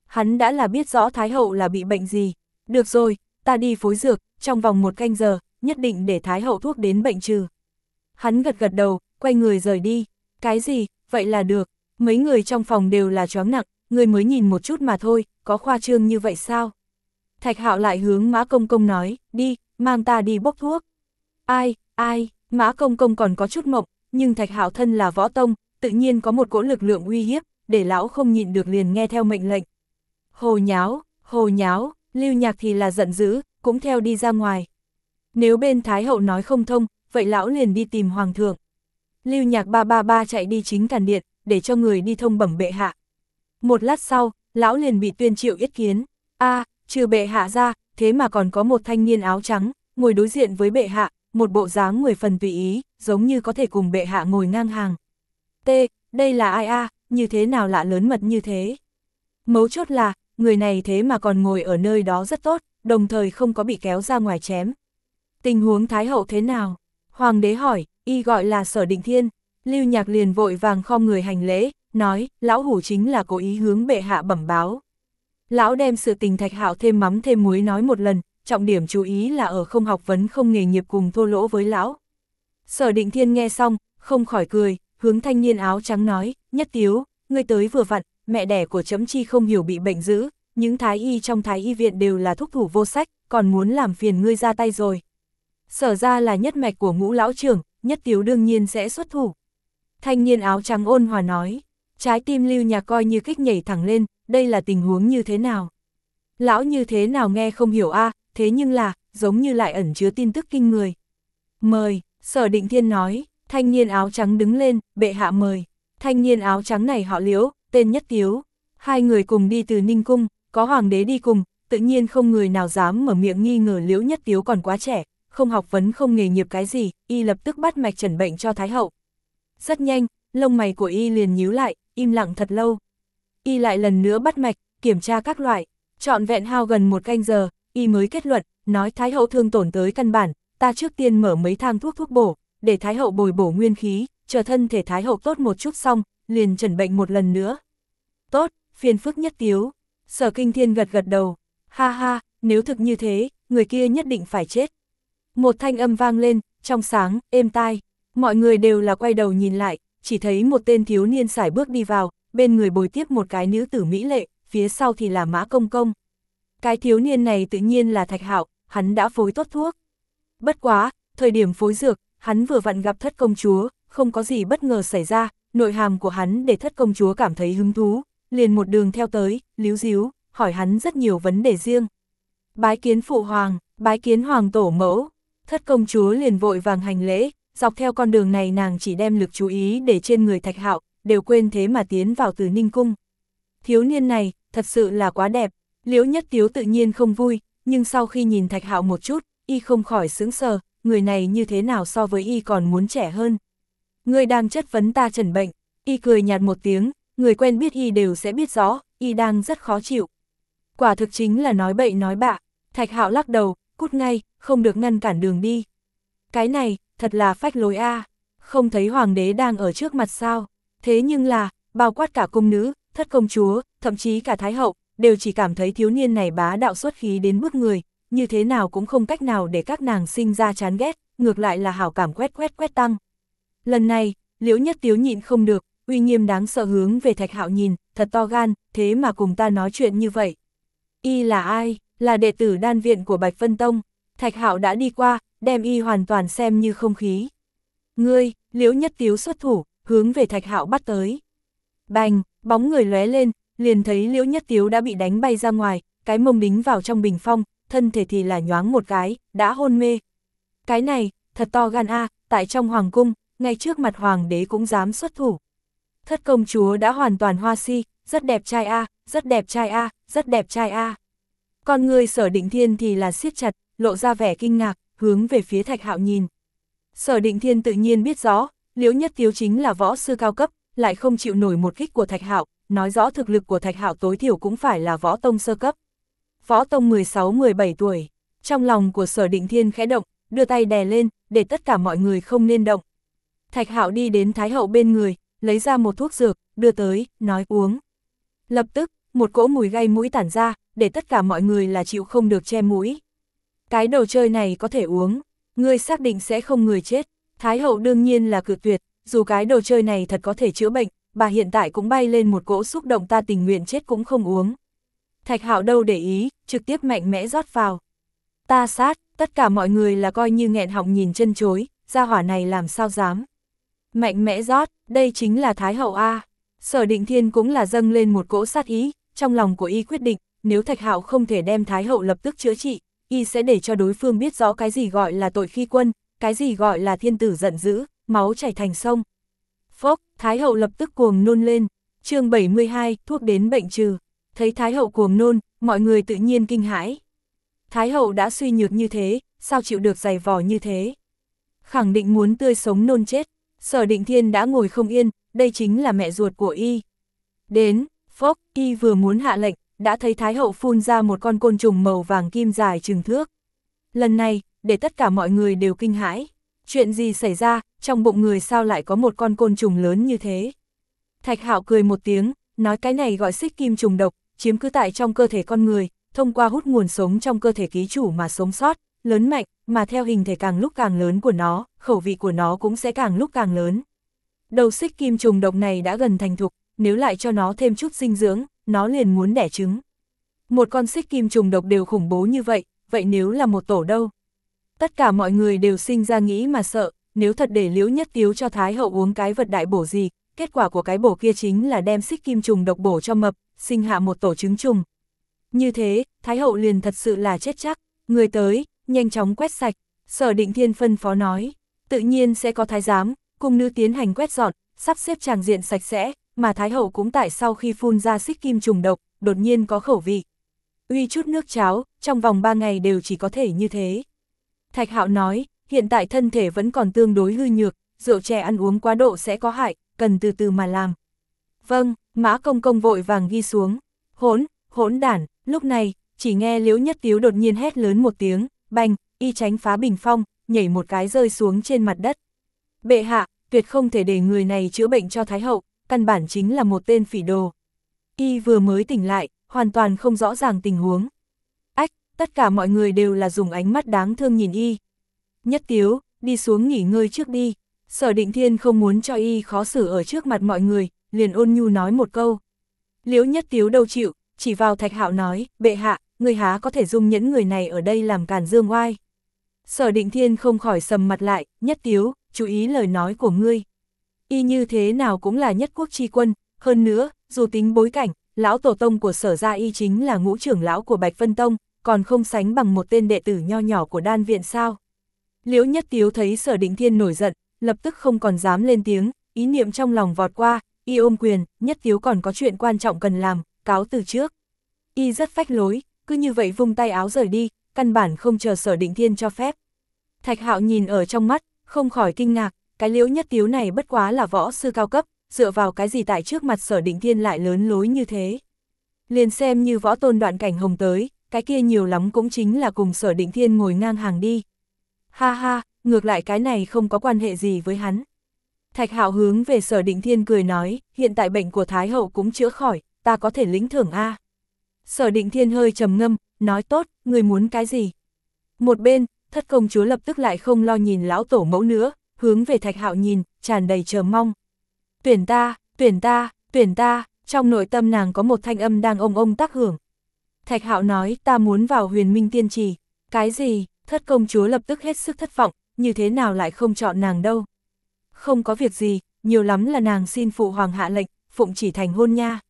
Hắn đã là biết rõ Thái Hậu là bị bệnh gì. Được rồi, ta đi phối dược, trong vòng một canh giờ, nhất định để Thái Hậu thuốc đến bệnh trừ. Hắn gật gật đầu, quay người rời đi. Cái gì, vậy là được. Mấy người trong phòng đều là choáng nặng, người mới nhìn một chút mà thôi, có khoa trương như vậy sao? Thạch Hạo lại hướng Mã Công Công nói, đi, mang ta đi bốc thuốc. Ai, ai, Mã Công Công còn có chút mộng, nhưng Thạch Hạo thân là võ tông, tự nhiên có một cỗ lực lượng uy hiếp, để lão không nhịn được liền nghe theo mệnh lệnh. Hồ nháo, hồ nháo, lưu nhạc thì là giận dữ, cũng theo đi ra ngoài. Nếu bên Thái Hậu nói không thông, vậy lão liền đi tìm Hoàng thượng. Lưu nhạc ba ba ba chạy đi chính càn điện, để cho người đi thông bẩm bệ hạ. Một lát sau, lão liền bị tuyên triệu yết kiến. a trừ bệ hạ ra, thế mà còn có một thanh niên áo trắng, ngồi đối diện với bệ hạ, một bộ dáng 10 phần tùy ý, giống như có thể cùng bệ hạ ngồi ngang hàng. T, đây là ai a như thế nào lạ lớn mật như thế? Mấu chốt là, người này thế mà còn ngồi ở nơi đó rất tốt, đồng thời không có bị kéo ra ngoài chém. Tình huống Thái Hậu thế nào? Hoàng đế hỏi, y gọi là sở định thiên, lưu nhạc liền vội vàng khom người hành lễ, nói, lão hủ chính là cố ý hướng bệ hạ bẩm báo. Lão đem sự tình thạch hạo thêm mắm thêm muối nói một lần, trọng điểm chú ý là ở không học vấn không nghề nghiệp cùng thô lỗ với lão. Sở định thiên nghe xong, không khỏi cười, hướng thanh niên áo trắng nói, nhất tiếu, ngươi tới vừa vặn, mẹ đẻ của chấm chi không hiểu bị bệnh dữ, những thái y trong thái y viện đều là thúc thủ vô sách, còn muốn làm phiền ngươi ra tay rồi. Sở ra là nhất mạch của ngũ lão trưởng, nhất tiếu đương nhiên sẽ xuất thủ. Thanh niên áo trắng ôn hòa nói, Trái tim lưu nhà coi như kích nhảy thẳng lên, đây là tình huống như thế nào? Lão như thế nào nghe không hiểu a thế nhưng là, giống như lại ẩn chứa tin tức kinh người. Mời, sở định thiên nói, thanh niên áo trắng đứng lên, bệ hạ mời. Thanh niên áo trắng này họ liễu, tên nhất tiếu. Hai người cùng đi từ Ninh Cung, có hoàng đế đi cùng, tự nhiên không người nào dám mở miệng nghi ngờ liễu nhất tiếu còn quá trẻ, không học vấn không nghề nghiệp cái gì, y lập tức bắt mạch trần bệnh cho Thái Hậu. Rất nhanh, lông mày của y liền nhíu lại, im lặng thật lâu. Y lại lần nữa bắt mạch, kiểm tra các loại, trọn vẹn hao gần một canh giờ, y mới kết luận, nói Thái Hậu thương tổn tới căn bản, ta trước tiên mở mấy thang thuốc thuốc bổ, để Thái Hậu bồi bổ nguyên khí, chờ thân thể Thái Hậu tốt một chút xong, liền trần bệnh một lần nữa. Tốt, phiền phức nhất tiếu. Sở kinh thiên gật gật đầu. Ha ha, nếu thực như thế, người kia nhất định phải chết. Một thanh âm vang lên, trong sáng, êm tai. Mọi người đều là quay đầu nhìn lại, chỉ thấy một tên thiếu niên sải bước đi vào, bên người bồi tiếp một cái nữ tử mỹ lệ, phía sau thì là mã công công. Cái thiếu niên này tự nhiên là thạch hạo, hắn đã phối tốt thuốc. Bất quá, thời điểm phối dược, hắn vừa vặn gặp thất công chúa, không có gì bất ngờ xảy ra, nội hàm của hắn để thất công chúa cảm thấy hứng thú, liền một đường theo tới, líu díu, hỏi hắn rất nhiều vấn đề riêng. Bái kiến phụ hoàng, bái kiến hoàng tổ mẫu, thất công chúa liền vội vàng hành lễ, dọc theo con đường này nàng chỉ đem lực chú ý để trên người thạch hạo, đều quên thế mà tiến vào từ ninh cung. Thiếu niên này, thật sự là quá đẹp, liễu nhất tiếu tự nhiên không vui, nhưng sau khi nhìn thạch hạo một chút, y không khỏi sướng sờ, người này như thế nào so với y còn muốn trẻ hơn. Người đang chất vấn ta trần bệnh, y cười nhạt một tiếng, người quen biết y đều sẽ biết rõ, y đang rất khó chịu. Quả thực chính là nói bậy nói bạ, thạch hạo lắc đầu, cút ngay, không được ngăn cản đường đi. Cái này, thật là phách lối a không thấy hoàng đế đang ở trước mặt sao, thế nhưng là, bao quát cả cung nữ, thất công chúa, thậm chí cả thái hậu, đều chỉ cảm thấy thiếu niên này bá đạo xuất khí đến bước người, như thế nào cũng không cách nào để các nàng sinh ra chán ghét, ngược lại là hảo cảm quét quét quét tăng. Lần này, liễu nhất tiếu nhịn không được, uy nghiêm đáng sợ hướng về thạch hạo nhìn, thật to gan, thế mà cùng ta nói chuyện như vậy. Y là ai? Là đệ tử đan viện của Bạch Vân Tông. Thạch hạo đã đi qua, đem y hoàn toàn xem như không khí. Ngươi, liễu nhất tiếu xuất thủ, hướng về thạch hạo bắt tới. Bành, bóng người lóe lên, liền thấy liễu nhất tiếu đã bị đánh bay ra ngoài, cái mông đính vào trong bình phong, thân thể thì là nhoáng một cái, đã hôn mê. Cái này, thật to gan a tại trong hoàng cung, ngay trước mặt hoàng đế cũng dám xuất thủ. Thất công chúa đã hoàn toàn hoa si, rất đẹp trai a rất đẹp trai a rất đẹp trai a Con người sở định thiên thì là siết chặt, lộ ra vẻ kinh ngạc, hướng về phía thạch hạo nhìn. Sở định thiên tự nhiên biết rõ, liễu nhất tiếu chính là võ sư cao cấp, lại không chịu nổi một kích của thạch hạo, nói rõ thực lực của thạch hạo tối thiểu cũng phải là võ tông sơ cấp. Võ tông 16-17 tuổi, trong lòng của sở định thiên khẽ động, đưa tay đè lên, để tất cả mọi người không nên động. Thạch hạo đi đến thái hậu bên người, lấy ra một thuốc dược, đưa tới, nói uống. Lập tức, một cỗ mùi gây mũi tản ra, để tất cả mọi người là chịu không được che mũi. Cái đồ chơi này có thể uống, ngươi xác định sẽ không người chết. Thái hậu đương nhiên là cự tuyệt, dù cái đồ chơi này thật có thể chữa bệnh, bà hiện tại cũng bay lên một cỗ xúc động ta tình nguyện chết cũng không uống. Thạch hạo đâu để ý, trực tiếp mạnh mẽ rót vào. Ta sát, tất cả mọi người là coi như nghẹn họng nhìn chân chối, gia hỏa này làm sao dám. Mạnh mẽ rót, đây chính là Thái hậu A. Sở định thiên cũng là dâng lên một cỗ sát ý, trong lòng của y quyết định, nếu Thạch hạo không thể đem Thái hậu lập tức chữa trị, y sẽ để cho đối phương biết rõ cái gì gọi là tội khi quân, cái gì gọi là thiên tử giận dữ, máu chảy thành sông. Phốc, Thái hậu lập tức cuồng nôn lên, chương 72, thuốc đến bệnh trừ. Thấy Thái hậu cuồng nôn, mọi người tự nhiên kinh hãi. Thái hậu đã suy nhược như thế, sao chịu được giày vò như thế? Khẳng định muốn tươi sống nôn chết, sở định thiên đã ngồi không yên, đây chính là mẹ ruột của y. Đến, phốc, y vừa muốn hạ lệnh, đã thấy Thái hậu phun ra một con côn trùng màu vàng kim dài trừng thước. Lần này, để tất cả mọi người đều kinh hãi. Chuyện gì xảy ra, trong bụng người sao lại có một con côn trùng lớn như thế? Thạch hạo cười một tiếng, nói cái này gọi xích kim trùng độc, chiếm cứ tại trong cơ thể con người, thông qua hút nguồn sống trong cơ thể ký chủ mà sống sót, lớn mạnh, mà theo hình thể càng lúc càng lớn của nó, khẩu vị của nó cũng sẽ càng lúc càng lớn. Đầu xích kim trùng độc này đã gần thành thục, nếu lại cho nó thêm chút dinh dưỡng, nó liền muốn đẻ trứng. Một con xích kim trùng độc đều khủng bố như vậy, vậy nếu là một tổ đâu? Tất cả mọi người đều sinh ra nghĩ mà sợ, nếu thật để liễu nhất tiếu cho Thái hậu uống cái vật đại bổ gì, kết quả của cái bổ kia chính là đem xích kim trùng độc bổ cho mập, sinh hạ một tổ trứng trùng. Như thế, Thái hậu liền thật sự là chết chắc, người tới, nhanh chóng quét sạch, sở định thiên phân phó nói, tự nhiên sẽ có thái giám, cùng nữ tiến hành quét dọn, sắp xếp tràng diện sạch sẽ, mà Thái hậu cũng tại sau khi phun ra xích kim trùng độc, đột nhiên có khẩu vị. Uy chút nước cháo, trong vòng 3 ngày đều chỉ có thể như thế. Thạch hạo nói, hiện tại thân thể vẫn còn tương đối hư nhược, rượu chè ăn uống quá độ sẽ có hại, cần từ từ mà làm. Vâng, mã công công vội vàng ghi xuống. Hỗn, hỗn đản, lúc này, chỉ nghe liễu nhất tiếu đột nhiên hét lớn một tiếng, bành, y tránh phá bình phong, nhảy một cái rơi xuống trên mặt đất. Bệ hạ, tuyệt không thể để người này chữa bệnh cho Thái Hậu, căn bản chính là một tên phỉ đồ. Y vừa mới tỉnh lại, hoàn toàn không rõ ràng tình huống. Ách, tất cả mọi người đều là dùng ánh mắt đáng thương nhìn Y. Nhất tiếu, đi xuống nghỉ ngơi trước đi. Sở định thiên không muốn cho Y khó xử ở trước mặt mọi người, liền ôn nhu nói một câu. Liễu nhất tiếu đâu chịu, chỉ vào thạch hạo nói, bệ hạ, người há có thể dung nhẫn người này ở đây làm càn dương oai. Sở định thiên không khỏi sầm mặt lại, nhất tiếu, chú ý lời nói của ngươi. Y như thế nào cũng là nhất quốc tri quân, hơn nữa, dù tính bối cảnh, lão tổ tông của sở gia y chính là ngũ trưởng lão của Bạch Vân Tông, còn không sánh bằng một tên đệ tử nho nhỏ của đan viện sao. Liễu nhất tiếu thấy sở định thiên nổi giận, lập tức không còn dám lên tiếng, ý niệm trong lòng vọt qua, y ôm quyền, nhất tiếu còn có chuyện quan trọng cần làm, cáo từ trước. Y rất phách lối, cứ như vậy vung tay áo rời đi, căn bản không chờ sở định thiên cho phép. Thạch hạo nhìn ở trong mắt, không khỏi kinh ngạc, cái liễu nhất tiếu này bất quá là võ sư cao cấp, dựa vào cái gì tại trước mặt sở định thiên lại lớn lối như thế. Liền xem như võ tôn đoạn cảnh hồng tới, cái kia nhiều lắm cũng chính là cùng sở định thiên ngồi ngang hàng đi. Ha ha, ngược lại cái này không có quan hệ gì với hắn. Thạch hạo hướng về sở định thiên cười nói, hiện tại bệnh của Thái Hậu cũng chữa khỏi, ta có thể lĩnh thưởng A. Sở định thiên hơi trầm ngâm, nói tốt, người muốn cái gì? Một bên, thất công chúa lập tức lại không lo nhìn lão tổ mẫu nữa, hướng về thạch hạo nhìn, tràn đầy chờ mong. Tuyển ta, tuyển ta, tuyển ta, trong nội tâm nàng có một thanh âm đang ông ông tác hưởng. Thạch hạo nói ta muốn vào huyền minh tiên trì, cái gì, thất công chúa lập tức hết sức thất vọng, như thế nào lại không chọn nàng đâu. Không có việc gì, nhiều lắm là nàng xin phụ hoàng hạ lệnh, phụng chỉ thành hôn nha.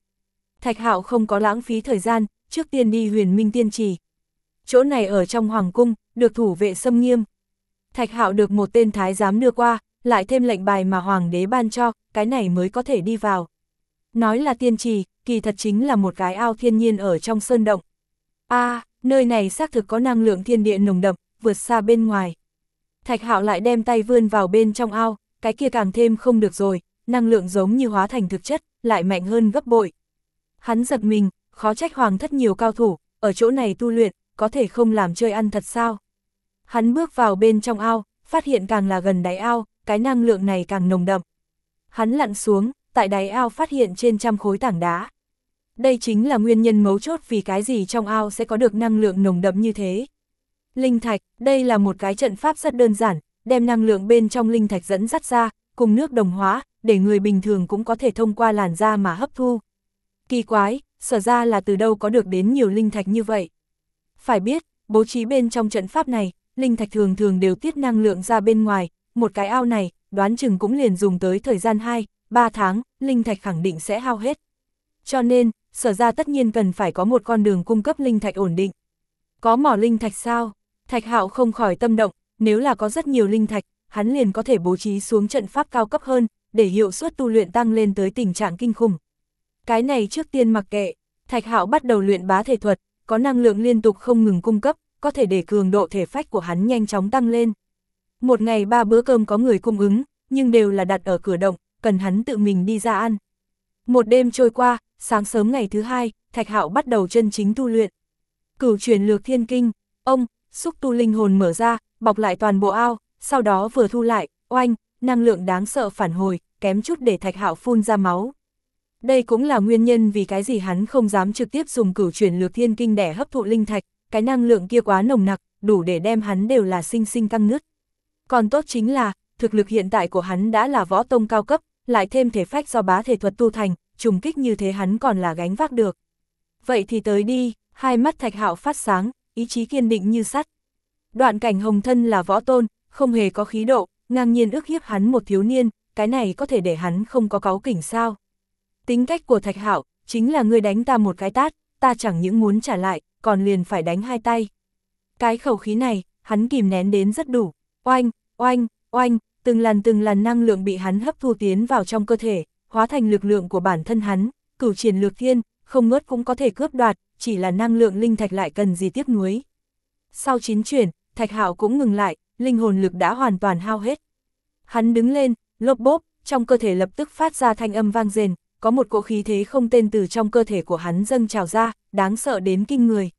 Thạch hạo không có lãng phí thời gian, trước tiên đi huyền minh tiên trì. Chỗ này ở trong hoàng cung, được thủ vệ xâm nghiêm. Thạch hạo được một tên thái giám đưa qua, lại thêm lệnh bài mà hoàng đế ban cho, cái này mới có thể đi vào. Nói là tiên trì, kỳ thật chính là một cái ao thiên nhiên ở trong sơn động. a à, nơi này xác thực có năng lượng thiên địa nồng đậm, vượt xa bên ngoài. Thạch hạo lại đem tay vươn vào bên trong ao, cái kia càng thêm không được rồi, năng lượng giống như hóa thành thực chất, lại mạnh hơn gấp bội. Hắn giật mình, khó trách hoàng thất nhiều cao thủ, ở chỗ này tu luyện, có thể không làm chơi ăn thật sao. Hắn bước vào bên trong ao, phát hiện càng là gần đáy ao, cái năng lượng này càng nồng đậm. Hắn lặn xuống, tại đáy ao phát hiện trên trăm khối tảng đá. Đây chính là nguyên nhân mấu chốt vì cái gì trong ao sẽ có được năng lượng nồng đậm như thế. Linh thạch, đây là một cái trận pháp rất đơn giản, đem năng lượng bên trong linh thạch dẫn dắt ra, cùng nước đồng hóa, để người bình thường cũng có thể thông qua làn da mà hấp thu. Kỳ quái, sở ra là từ đâu có được đến nhiều linh thạch như vậy. Phải biết, bố trí bên trong trận pháp này, linh thạch thường thường đều tiết năng lượng ra bên ngoài, một cái ao này, đoán chừng cũng liền dùng tới thời gian 2, 3 tháng, linh thạch khẳng định sẽ hao hết. Cho nên, sở ra tất nhiên cần phải có một con đường cung cấp linh thạch ổn định. Có mỏ linh thạch sao? Thạch hạo không khỏi tâm động, nếu là có rất nhiều linh thạch, hắn liền có thể bố trí xuống trận pháp cao cấp hơn, để hiệu suất tu luyện tăng lên tới tình trạng kinh khủng. Cái này trước tiên mặc kệ, Thạch Hạo bắt đầu luyện bá thể thuật, có năng lượng liên tục không ngừng cung cấp, có thể để cường độ thể phách của hắn nhanh chóng tăng lên. Một ngày ba bữa cơm có người cung ứng, nhưng đều là đặt ở cửa động, cần hắn tự mình đi ra ăn. Một đêm trôi qua, sáng sớm ngày thứ hai, Thạch Hạo bắt đầu chân chính tu luyện. Cửu truyền lược thiên kinh, ông, xúc tu linh hồn mở ra, bọc lại toàn bộ ao, sau đó vừa thu lại, oanh, năng lượng đáng sợ phản hồi, kém chút để Thạch Hạo phun ra máu. Đây cũng là nguyên nhân vì cái gì hắn không dám trực tiếp dùng cửu chuyển lược thiên kinh để hấp thụ linh thạch, cái năng lượng kia quá nồng nặc, đủ để đem hắn đều là sinh sinh căng nứt. Còn tốt chính là, thực lực hiện tại của hắn đã là võ tông cao cấp, lại thêm thể phách do bá thể thuật tu thành, trùng kích như thế hắn còn là gánh vác được. Vậy thì tới đi, hai mắt thạch hạo phát sáng, ý chí kiên định như sắt. Đoạn cảnh hồng thân là võ tôn, không hề có khí độ, ngang nhiên ước hiếp hắn một thiếu niên, cái này có thể để hắn không có cáu kỉnh sao. Tính cách của Thạch Hạo chính là ngươi đánh ta một cái tát, ta chẳng những muốn trả lại, còn liền phải đánh hai tay. Cái khẩu khí này, hắn kìm nén đến rất đủ, oanh, oanh, oanh, từng lần từng lần năng lượng bị hắn hấp thu tiến vào trong cơ thể, hóa thành lực lượng của bản thân hắn, cửu triển lược thiên, không ngớt cũng có thể cướp đoạt, chỉ là năng lượng linh thạch lại cần gì tiếc nuối. Sau chín chuyển, thạch hạo cũng ngừng lại, linh hồn lực đã hoàn toàn hao hết. Hắn đứng lên, lộp bốp, trong cơ thể lập tức phát ra thanh âm vang rền, có một cỗ khí thế không tên từ trong cơ thể của hắn dâng trào ra, đáng sợ đến kinh người.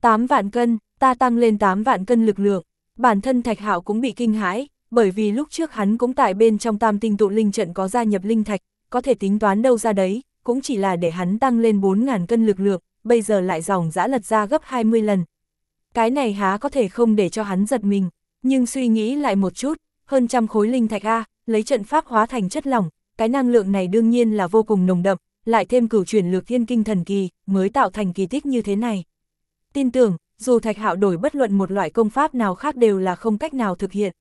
8 vạn cân, ta tăng lên 8 vạn cân lực lượng, bản thân thạch hạo cũng bị kinh hãi, bởi vì lúc trước hắn cũng tại bên trong tam tinh tụ linh trận có gia nhập linh thạch, có thể tính toán đâu ra đấy, cũng chỉ là để hắn tăng lên 4000 cân lực lượng, bây giờ lại dòng dã lật ra gấp 20 lần. Cái này há có thể không để cho hắn giật mình, nhưng suy nghĩ lại một chút, hơn trăm khối linh thạch A, lấy trận pháp hóa thành chất lỏng, cái năng lượng này đương nhiên là vô cùng nồng đậm, lại thêm cửu chuyển lược thiên kinh thần kỳ, mới tạo thành kỳ tích như thế này. Tin tưởng, dù thạch hạo đổi bất luận một loại công pháp nào khác đều là không cách nào thực hiện.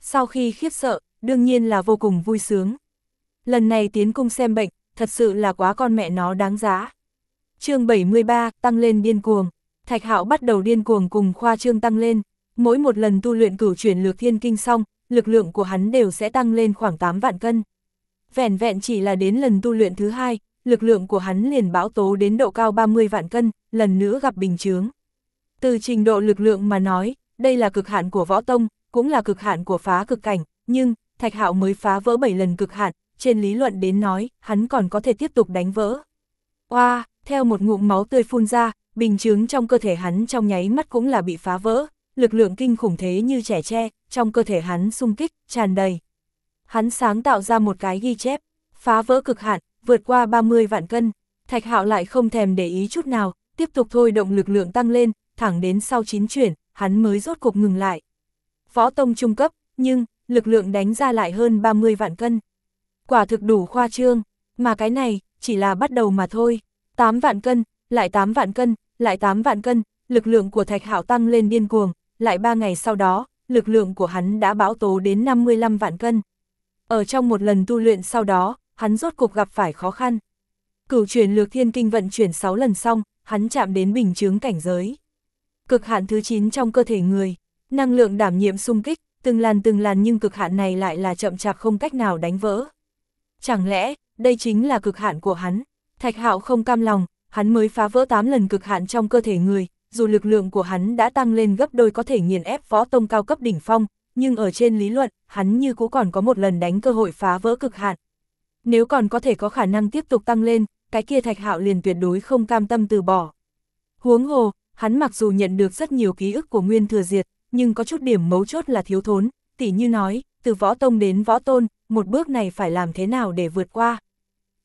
Sau khi khiếp sợ, đương nhiên là vô cùng vui sướng. Lần này tiến cung xem bệnh, thật sự là quá con mẹ nó đáng giá. chương 73, tăng lên điên cuồng. Thạch Hạo bắt đầu điên cuồng cùng khoa trương tăng lên. Mỗi một lần tu luyện cửu chuyển lược thiên kinh xong, lực lượng của hắn đều sẽ tăng lên khoảng 8 vạn cân. Vẹn vẹn chỉ là đến lần tu luyện thứ hai, lực lượng của hắn liền bão tố đến độ cao 30 vạn cân, lần nữa gặp bình chướng. Từ trình độ lực lượng mà nói, đây là cực hạn của võ tông, cũng là cực hạn của phá cực cảnh, nhưng, Thạch Hạo mới phá vỡ 7 lần cực hạn, trên lý luận đến nói, hắn còn có thể tiếp tục đánh vỡ. Oa, theo một ngụm máu tươi phun ra, bình chứng trong cơ thể hắn trong nháy mắt cũng là bị phá vỡ, lực lượng kinh khủng thế như trẻ tre, trong cơ thể hắn sung kích, tràn đầy. Hắn sáng tạo ra một cái ghi chép, phá vỡ cực hạn, vượt qua 30 vạn cân, Thạch Hạo lại không thèm để ý chút nào, tiếp tục thôi động lực lượng tăng lên, thẳng đến sau 9 chuyển, hắn mới rốt cục ngừng lại. Võ tông trung cấp, nhưng, lực lượng đánh ra lại hơn 30 vạn cân. Quả thực đủ khoa trương, mà cái này, chỉ là bắt đầu mà thôi. 8 vạn cân, lại 8 vạn cân, lại 8 vạn cân, lực lượng của Thạch Hạo tăng lên điên cuồng, lại 3 ngày sau đó, lực lượng của hắn đã bão tố đến 55 vạn cân. Ở trong một lần tu luyện sau đó, hắn rốt cục gặp phải khó khăn. Cửu chuyển lược thiên kinh vận chuyển 6 lần xong, hắn chạm đến bình chướng cảnh giới. Cực hạn thứ 9 trong cơ thể người, năng lượng đảm nhiệm xung kích, từng làn từng làn nhưng cực hạn này lại là chậm chạp không cách nào đánh vỡ. Chẳng lẽ, đây chính là cực hạn của hắn? Thạch hạo không cam lòng, hắn mới phá vỡ 8 lần cực hạn trong cơ thể người, dù lực lượng của hắn đã tăng lên gấp đôi có thể nghiền ép võ tông cao cấp đỉnh phong, nhưng ở trên lý luận, hắn như cũ còn có một lần đánh cơ hội phá vỡ cực hạn. Nếu còn có thể có khả năng tiếp tục tăng lên, cái kia thạch hạo liền tuyệt đối không cam tâm từ bỏ. Huống hồ, hắn mặc dù nhận được rất nhiều ký ức của Nguyên Thừa Diệt, nhưng có chút điểm mấu chốt là thiếu thốn, tỉ như nói, từ võ tông đến võ tôn, một bước này phải làm thế nào để vượt qua.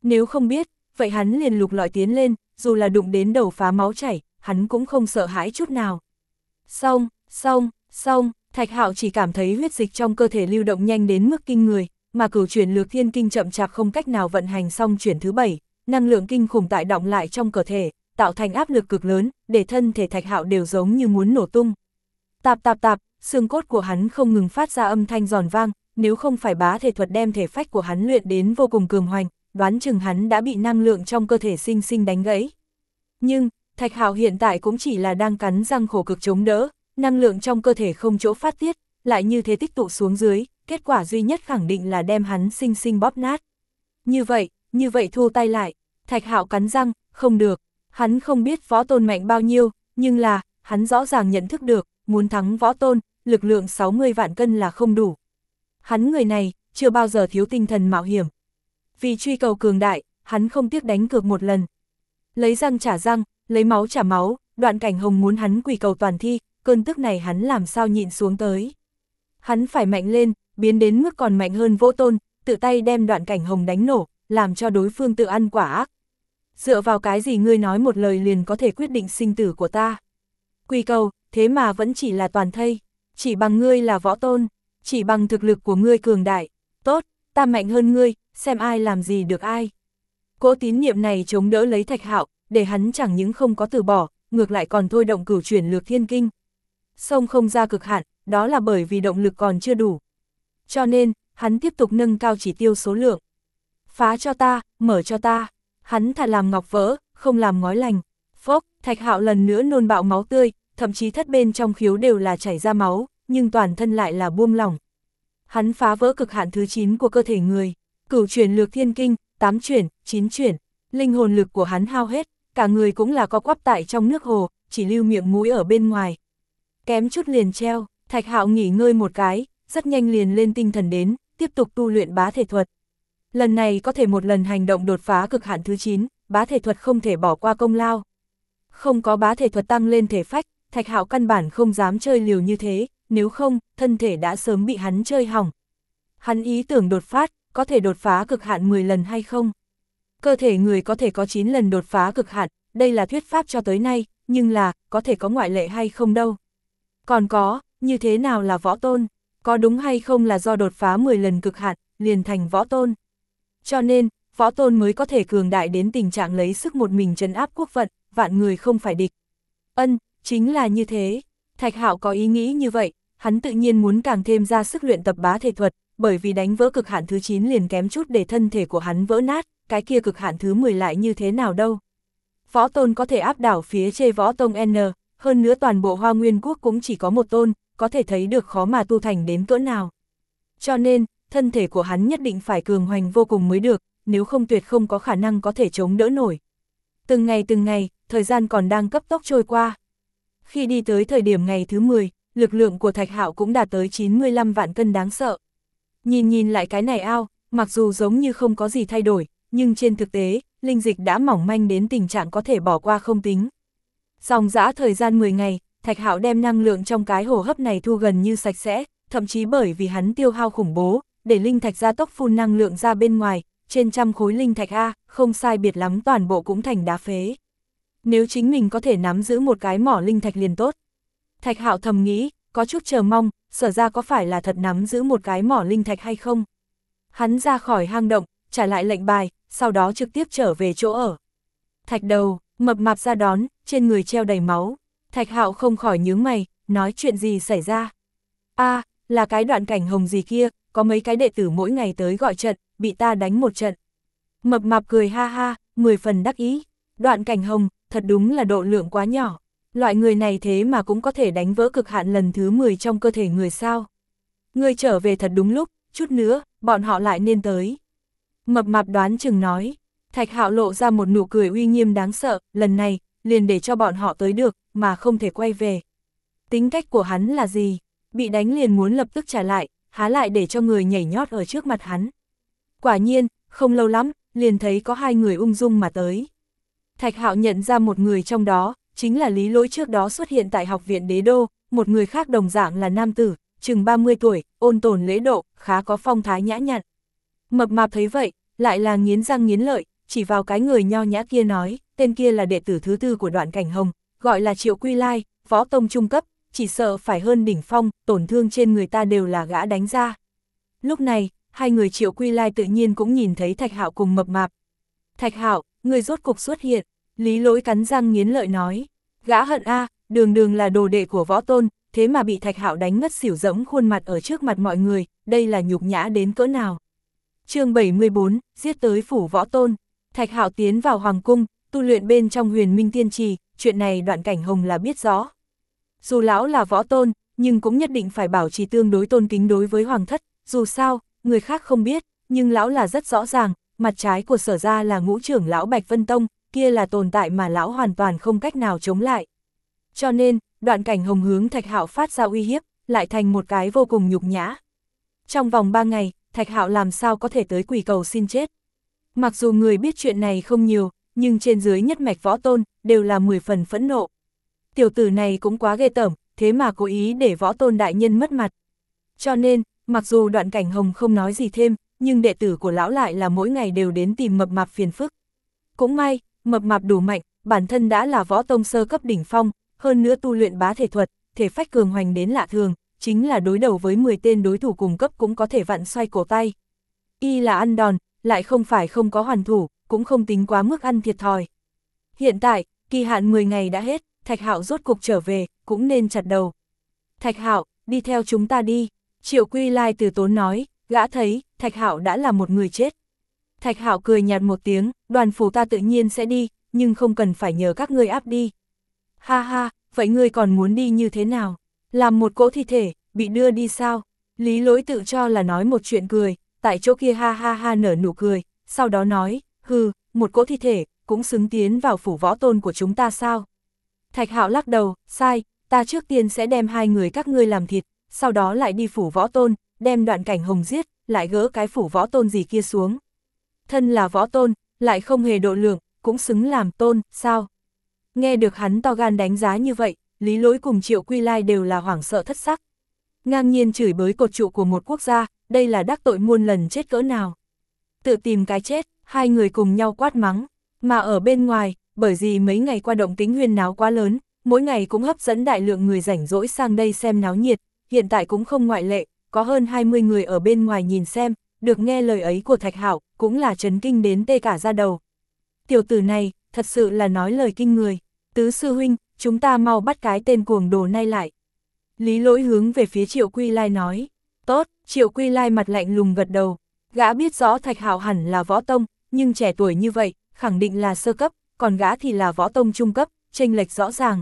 Nếu không biết, vậy hắn liền lục lọi tiến lên, dù là đụng đến đầu phá máu chảy, hắn cũng không sợ hãi chút nào. Xong, xong, xong, Thạch Hạo chỉ cảm thấy huyết dịch trong cơ thể lưu động nhanh đến mức kinh người, mà cửu chuyển lược thiên kinh chậm chạp không cách nào vận hành xong chuyển thứ bảy, năng lượng kinh khủng tại động lại trong cơ thể, tạo thành áp lực cực lớn, để thân thể Thạch Hạo đều giống như muốn nổ tung. Tạp tạp tạp, xương cốt của hắn không ngừng phát ra âm thanh giòn vang, nếu không phải bá thể thuật đem thể phách của hắn luyện đến vô cùng cường hoành, đoán chừng hắn đã bị năng lượng trong cơ thể sinh sinh đánh gãy. Nhưng, Thạch Hạo hiện tại cũng chỉ là đang cắn răng khổ cực chống đỡ, năng lượng trong cơ thể không chỗ phát tiết, lại như thế tích tụ xuống dưới, kết quả duy nhất khẳng định là đem hắn sinh sinh bóp nát. Như vậy, như vậy thu tay lại, Thạch Hạo cắn răng, không được, hắn không biết võ tôn mạnh bao nhiêu, nhưng là, hắn rõ ràng nhận thức được, muốn thắng võ tôn, lực lượng 60 vạn cân là không đủ. Hắn người này, chưa bao giờ thiếu tinh thần mạo hiểm. Vì truy cầu cường đại, hắn không tiếc đánh cược một lần. Lấy răng trả răng, lấy máu trả máu, đoạn cảnh hồng muốn hắn quỳ cầu toàn thi, cơn tức này hắn làm sao nhịn xuống tới. Hắn phải mạnh lên, biến đến mức còn mạnh hơn vỗ tôn, tự tay đem đoạn cảnh hồng đánh nổ, làm cho đối phương tự ăn quả ác. Dựa vào cái gì ngươi nói một lời liền có thể quyết định sinh tử của ta. Quỳ cầu, thế mà vẫn chỉ là toàn thây, chỉ bằng ngươi là võ tôn, chỉ bằng thực lực của ngươi cường đại, tốt, ta mạnh hơn ngươi, xem ai làm gì được ai. Cố tín niệm này chống đỡ lấy thạch hạo, để hắn chẳng những không có từ bỏ, ngược lại còn thôi động cửu chuyển lược thiên kinh. Sông không ra cực hạn, đó là bởi vì động lực còn chưa đủ. Cho nên, hắn tiếp tục nâng cao chỉ tiêu số lượng. Phá cho ta, mở cho ta, hắn thà làm ngọc vỡ, không làm ngói lành. Phốc, thạch hạo lần nữa nôn bạo máu tươi, thậm chí thất bên trong khiếu đều là chảy ra máu, nhưng toàn thân lại là buông lỏng. Hắn phá vỡ cực hạn thứ 9 của cơ thể người, cửu chuyển lược thiên kinh, tám chuyển, chín chuyển, linh hồn lực của hắn hao hết, cả người cũng là có quắp tại trong nước hồ, chỉ lưu miệng mũi ở bên ngoài. Kém chút liền treo, thạch hạo nghỉ ngơi một cái, rất nhanh liền lên tinh thần đến, tiếp tục tu luyện bá thể thuật. Lần này có thể một lần hành động đột phá cực hạn thứ 9, bá thể thuật không thể bỏ qua công lao. Không có bá thể thuật tăng lên thể phách, thạch hạo căn bản không dám chơi liều như thế, nếu không, thân thể đã sớm bị hắn chơi hỏng. Hắn ý tưởng đột phát, có thể đột phá cực hạn 10 lần hay không? Cơ thể người có thể có 9 lần đột phá cực hạn, đây là thuyết pháp cho tới nay, nhưng là, có thể có ngoại lệ hay không đâu. Còn có, như thế nào là võ tôn? Có đúng hay không là do đột phá 10 lần cực hạn, liền thành võ tôn? Cho nên, võ tôn mới có thể cường đại đến tình trạng lấy sức một mình trấn áp quốc vận, vạn người không phải địch. Ân, chính là như thế. Thạch Hạo có ý nghĩ như vậy, hắn tự nhiên muốn càng thêm ra sức luyện tập bá thể thuật, bởi vì đánh vỡ cực hạn thứ 9 liền kém chút để thân thể của hắn vỡ nát, cái kia cực hạn thứ 10 lại như thế nào đâu. Võ tôn có thể áp đảo phía chê võ tông N, hơn nữa toàn bộ hoa nguyên quốc cũng chỉ có một tôn, có thể thấy được khó mà tu thành đến cỡ nào. Cho nên, thân thể của hắn nhất định phải cường hoành vô cùng mới được, nếu không tuyệt không có khả năng có thể chống đỡ nổi. Từng ngày từng ngày, thời gian còn đang cấp tốc trôi qua. Khi đi tới thời điểm ngày thứ 10, lực lượng của Thạch Hạo cũng đạt tới 95 vạn cân đáng sợ. Nhìn nhìn lại cái này ao, mặc dù giống như không có gì thay đổi, nhưng trên thực tế, linh dịch đã mỏng manh đến tình trạng có thể bỏ qua không tính. Dòng dã thời gian 10 ngày, Thạch Hạo đem năng lượng trong cái hồ hấp này thu gần như sạch sẽ, thậm chí bởi vì hắn tiêu hao khủng bố, để linh thạch ra tốc phun năng lượng ra bên ngoài, trên trăm khối linh thạch A, không sai biệt lắm toàn bộ cũng thành đá phế. Nếu chính mình có thể nắm giữ một cái mỏ linh thạch liền tốt. Thạch Hạo thầm nghĩ, có chút chờ mong, sở ra có phải là thật nắm giữ một cái mỏ linh thạch hay không. Hắn ra khỏi hang động, trả lại lệnh bài, sau đó trực tiếp trở về chỗ ở. Thạch đầu, mập mạp ra đón, trên người treo đầy máu. Thạch hạo không khỏi nhướng mày, nói chuyện gì xảy ra. a là cái đoạn cảnh hồng gì kia, có mấy cái đệ tử mỗi ngày tới gọi trận, bị ta đánh một trận. Mập mạp cười ha ha, mười phần đắc ý. Đoạn cảnh hồng, thật đúng là độ lượng quá nhỏ. Loại người này thế mà cũng có thể đánh vỡ cực hạn lần thứ 10 trong cơ thể người sao. Người trở về thật đúng lúc, chút nữa, bọn họ lại nên tới. Mập mạp đoán chừng nói, thạch hạo lộ ra một nụ cười uy nghiêm đáng sợ, lần này, liền để cho bọn họ tới được, mà không thể quay về. Tính cách của hắn là gì? Bị đánh liền muốn lập tức trả lại, há lại để cho người nhảy nhót ở trước mặt hắn. Quả nhiên, không lâu lắm, liền thấy có hai người ung dung mà tới. Thạch hạo nhận ra một người trong đó, chính là lý lỗi trước đó xuất hiện tại học viện đế đô, một người khác đồng dạng là nam tử, chừng 30 tuổi, ôn tồn lễ độ, khá có phong thái nhã nhặn. Mập mạp thấy vậy, lại là nghiến răng nghiến lợi, chỉ vào cái người nho nhã kia nói, tên kia là đệ tử thứ tư của đoạn cảnh hồng, gọi là Triệu Quy Lai, võ tông trung cấp, chỉ sợ phải hơn đỉnh phong, tổn thương trên người ta đều là gã đánh ra. Lúc này, hai người Triệu Quy Lai tự nhiên cũng nhìn thấy Thạch Hạo cùng mập mạp. Thạch Hạo, người rốt cục xuất hiện, Lý lỗi cắn răng nghiến lợi nói, gã hận a đường đường là đồ đệ của võ tôn, thế mà bị Thạch Hạo đánh ngất xỉu rỗng khuôn mặt ở trước mặt mọi người, đây là nhục nhã đến cỡ nào chương 74, giết tới phủ võ tôn. Thạch Hạo tiến vào hoàng cung, tu luyện bên trong huyền minh tiên trì, chuyện này đoạn cảnh hồng là biết rõ. Dù lão là võ tôn, nhưng cũng nhất định phải bảo trì tương đối tôn kính đối với hoàng thất, dù sao, người khác không biết, nhưng lão là rất rõ ràng, mặt trái của sở ra là ngũ trưởng lão Bạch Vân Tông, kia là tồn tại mà lão hoàn toàn không cách nào chống lại. Cho nên, đoạn cảnh hồng hướng Thạch Hạo phát ra uy hiếp, lại thành một cái vô cùng nhục nhã. Trong vòng 3 ngày, Thạch Hạo làm sao có thể tới quỷ cầu xin chết. Mặc dù người biết chuyện này không nhiều, nhưng trên dưới nhất mạch võ tôn, đều là 10 phần phẫn nộ. Tiểu tử này cũng quá ghê tởm, thế mà cố ý để võ tôn đại nhân mất mặt. Cho nên, mặc dù đoạn cảnh hồng không nói gì thêm, nhưng đệ tử của lão lại là mỗi ngày đều đến tìm mập mạp phiền phức. Cũng may, mập mạp đủ mạnh, bản thân đã là võ tông sơ cấp đỉnh phong, hơn nữa tu luyện bá thể thuật, thể phách cường hoành đến lạ thường, chính là đối đầu với 10 tên đối thủ cùng cấp cũng có thể vặn xoay cổ tay. Y là ăn đòn, lại không phải không có hoàn thủ, cũng không tính quá mức ăn thiệt thòi. Hiện tại, kỳ hạn 10 ngày đã hết, Thạch Hạo rốt cục trở về, cũng nên chặt đầu. Thạch Hạo, đi theo chúng ta đi. Triệu Quy Lai từ tốn nói, Gã thấy, Thạch Hạo đã là một người chết. Thạch Hạo cười nhạt một tiếng, đoàn phủ ta tự nhiên sẽ đi, nhưng không cần phải nhờ các ngươi áp đi. Ha ha, vậy ngươi còn muốn đi như thế nào? Làm một cỗ thi thể, bị đưa đi sao? Lý lỗi tự cho là nói một chuyện cười, tại chỗ kia ha ha ha nở nụ cười, sau đó nói, hừ, một cỗ thi thể, cũng xứng tiến vào phủ võ tôn của chúng ta sao? Thạch hạo lắc đầu, sai, ta trước tiên sẽ đem hai người các ngươi làm thịt, sau đó lại đi phủ võ tôn, đem đoạn cảnh hồng giết, lại gỡ cái phủ võ tôn gì kia xuống. Thân là võ tôn, lại không hề độ lượng, cũng xứng làm tôn, sao? Nghe được hắn to gan đánh giá như vậy, Lý Lỗi cùng Triệu Quy Lai đều là hoảng sợ thất sắc. Ngang nhiên chửi bới cột trụ của một quốc gia, đây là đắc tội muôn lần chết cỡ nào. Tự tìm cái chết, hai người cùng nhau quát mắng, mà ở bên ngoài, bởi vì mấy ngày qua động tính huyên náo quá lớn, mỗi ngày cũng hấp dẫn đại lượng người rảnh rỗi sang đây xem náo nhiệt, hiện tại cũng không ngoại lệ, có hơn 20 người ở bên ngoài nhìn xem, được nghe lời ấy của Thạch Hạo cũng là chấn kinh đến tê cả ra đầu. Tiểu tử này, thật sự là nói lời kinh người. Tứ sư huynh, chúng ta mau bắt cái tên cuồng đồ nay lại. Lý lỗi hướng về phía Triệu Quy Lai nói. Tốt, Triệu Quy Lai mặt lạnh lùng gật đầu. Gã biết rõ Thạch Hạo hẳn là võ tông, nhưng trẻ tuổi như vậy, khẳng định là sơ cấp, còn gã thì là võ tông trung cấp, tranh lệch rõ ràng.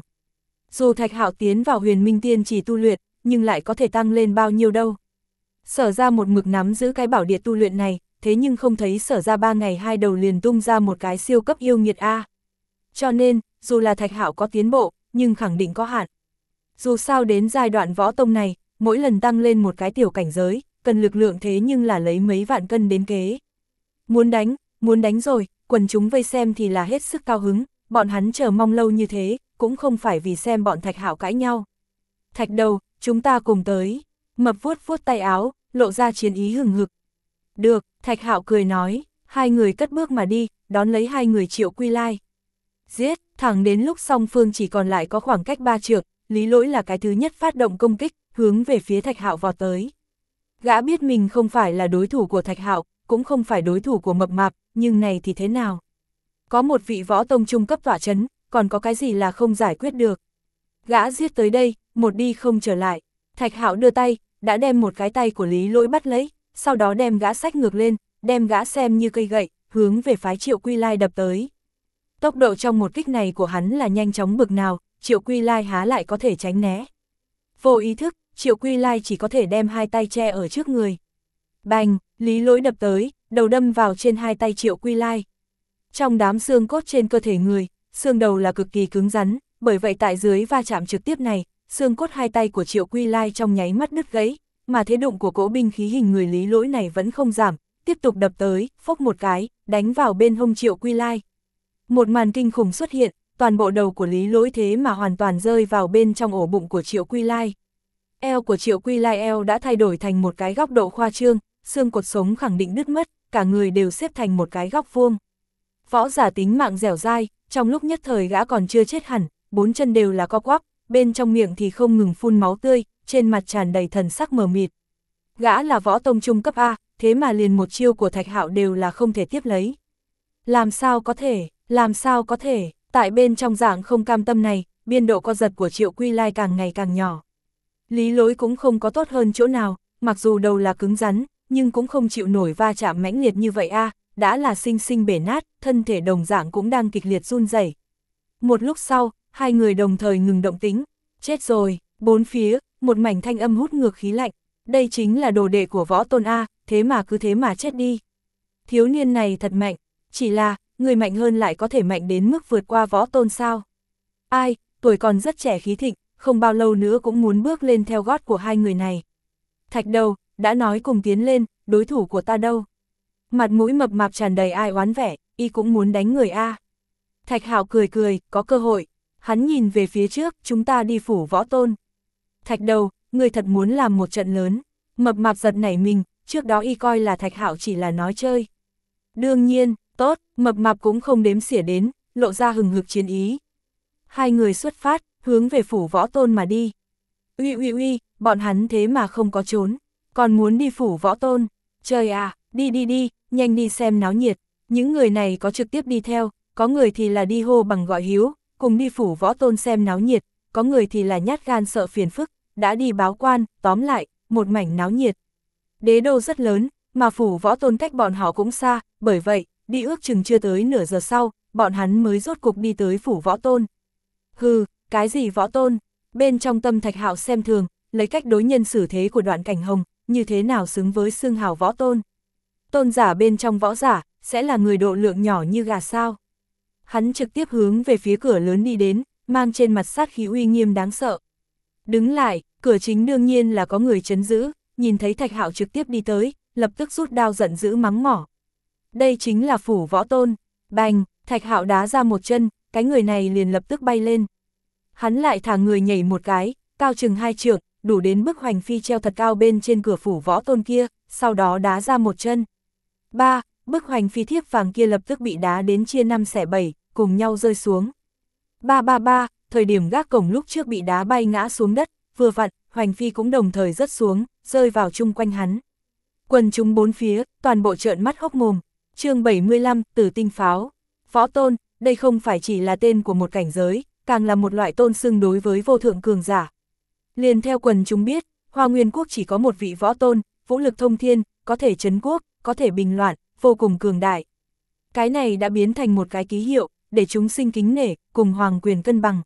Dù Thạch Hạo tiến vào huyền minh tiên chỉ tu luyện, nhưng lại có thể tăng lên bao nhiêu đâu. Sở ra một mực nắm giữ cái bảo địa tu luyện này, thế nhưng không thấy sở ra ba ngày hai đầu liền tung ra một cái siêu cấp yêu nghiệt A. Cho nên, dù là Thạch Hạo có tiến bộ, nhưng khẳng định có hạn. Dù sao đến giai đoạn võ tông này, mỗi lần tăng lên một cái tiểu cảnh giới, cần lực lượng thế nhưng là lấy mấy vạn cân đến kế. Muốn đánh, muốn đánh rồi, quần chúng vây xem thì là hết sức cao hứng, bọn hắn chờ mong lâu như thế, cũng không phải vì xem bọn thạch hảo cãi nhau. Thạch đầu, chúng ta cùng tới, mập vuốt vuốt tay áo, lộ ra chiến ý hừng hực. Được, thạch hạo cười nói, hai người cất bước mà đi, đón lấy hai người triệu quy lai. Giết, thẳng đến lúc song phương chỉ còn lại có khoảng cách ba trượng, lý lỗi là cái thứ nhất phát động công kích, hướng về phía thạch hạo vọt tới. Gã biết mình không phải là đối thủ của thạch hạo, cũng không phải đối thủ của mập mạp, nhưng này thì thế nào? Có một vị võ tông trung cấp tỏa chấn, còn có cái gì là không giải quyết được? Gã giết tới đây, một đi không trở lại. Thạch hạo đưa tay, đã đem một cái tay của Lý Lỗi bắt lấy, sau đó đem gã sách ngược lên, đem gã xem như cây gậy, hướng về phái Triệu Quy Lai đập tới. Tốc độ trong một kích này của hắn là nhanh chóng bực nào, Triệu Quy Lai há lại có thể tránh né. Vô ý thức, Triệu Quy Lai chỉ có thể đem hai tay che ở trước người. Bành, Lý Lỗi đập tới, đầu đâm vào trên hai tay Triệu Quy Lai. Trong đám xương cốt trên cơ thể người, xương đầu là cực kỳ cứng rắn, bởi vậy tại dưới va chạm trực tiếp này, xương cốt hai tay của Triệu Quy Lai trong nháy mắt đứt gãy, mà thế đụng của cỗ binh khí hình người Lý Lỗi này vẫn không giảm, tiếp tục đập tới, phốc một cái, đánh vào bên hông Triệu Quy Lai. Một màn kinh khủng xuất hiện, toàn bộ đầu của Lý Lỗi thế mà hoàn toàn rơi vào bên trong ổ bụng của Triệu Quy Lai. Eo của Triệu Quy Lai eo đã thay đổi thành một cái góc độ khoa trương, xương cột sống khẳng định đứt mất, cả người đều xếp thành một cái góc vuông. Võ giả tính mạng dẻo dai, trong lúc nhất thời gã còn chưa chết hẳn, bốn chân đều là co quắp, bên trong miệng thì không ngừng phun máu tươi, trên mặt tràn đầy thần sắc mờ mịt. Gã là võ tông trung cấp A, thế mà liền một chiêu của thạch hạo đều là không thể tiếp lấy. Làm sao có thể, làm sao có thể, tại bên trong dạng không cam tâm này, biên độ co giật của triệu quy lai càng ngày càng nhỏ. Lý lối cũng không có tốt hơn chỗ nào, mặc dù đầu là cứng rắn, nhưng cũng không chịu nổi va chạm mãnh liệt như vậy a đã là sinh sinh bể nát, thân thể đồng dạng cũng đang kịch liệt run rẩy. Một lúc sau, hai người đồng thời ngừng động tính, chết rồi, bốn phía, một mảnh thanh âm hút ngược khí lạnh, đây chính là đồ đệ của võ tôn A, thế mà cứ thế mà chết đi. Thiếu niên này thật mạnh, chỉ là, người mạnh hơn lại có thể mạnh đến mức vượt qua võ tôn sao. Ai, tuổi còn rất trẻ khí thịnh, không bao lâu nữa cũng muốn bước lên theo gót của hai người này. Thạch đầu, đã nói cùng tiến lên, đối thủ của ta đâu. Mặt mũi mập mạp tràn đầy ai oán vẻ, y cũng muốn đánh người A. Thạch Hạo cười cười, có cơ hội. Hắn nhìn về phía trước, chúng ta đi phủ võ tôn. Thạch đầu, người thật muốn làm một trận lớn. Mập mạp giật nảy mình, trước đó y coi là Thạch Hạo chỉ là nói chơi. Đương nhiên, tốt, mập mạp cũng không đếm xỉa đến, lộ ra hừng hực chiến ý. Hai người xuất phát, hướng về phủ võ tôn mà đi. Uy uy uy, bọn hắn thế mà không có trốn còn muốn đi phủ võ tôn. Trời à, đi đi đi, nhanh đi xem náo nhiệt. Những người này có trực tiếp đi theo, có người thì là đi hô bằng gọi hiếu, cùng đi phủ võ tôn xem náo nhiệt, có người thì là nhát gan sợ phiền phức, đã đi báo quan, tóm lại, một mảnh náo nhiệt. Đế đô rất lớn, mà phủ võ tôn cách bọn họ cũng xa, bởi vậy, đi ước chừng chưa tới nửa giờ sau, bọn hắn mới rốt cục đi tới phủ võ tôn. Hừ, cái gì võ tôn? Bên trong tâm thạch hạo xem thường, lấy cách đối nhân xử thế của đoạn cảnh hồng, như thế nào xứng với xương hào võ tôn. Tôn giả bên trong võ giả, sẽ là người độ lượng nhỏ như gà sao. Hắn trực tiếp hướng về phía cửa lớn đi đến, mang trên mặt sát khí uy nghiêm đáng sợ. Đứng lại, cửa chính đương nhiên là có người chấn giữ, nhìn thấy thạch hạo trực tiếp đi tới, lập tức rút đao giận dữ mắng mỏ. Đây chính là phủ võ tôn, bành, thạch hạo đá ra một chân, cái người này liền lập tức bay lên. Hắn lại thả người nhảy một cái, cao chừng hai trượng, đủ đến bức hoành phi treo thật cao bên trên cửa phủ võ tôn kia, sau đó đá ra một chân. Ba, bức hoành phi thiếp vàng kia lập tức bị đá đến chia năm xẻ bảy, cùng nhau rơi xuống. Ba ba ba, thời điểm gác cổng lúc trước bị đá bay ngã xuống đất, vừa vặn, hoành phi cũng đồng thời rớt xuống, rơi vào chung quanh hắn. Quần chúng bốn phía, toàn bộ trợn mắt hốc mồm. chương 75, tử tinh pháo. Võ tôn, đây không phải chỉ là tên của một cảnh giới, càng là một loại tôn xưng đối với vô thượng cường giả. Liền theo quần chúng biết, Hoa Nguyên Quốc chỉ có một vị võ tôn, vũ lực thông thiên, có thể chấn quốc, có thể bình loạn, vô cùng cường đại. Cái này đã biến thành một cái ký hiệu, để chúng sinh kính nể, cùng hoàng quyền cân bằng.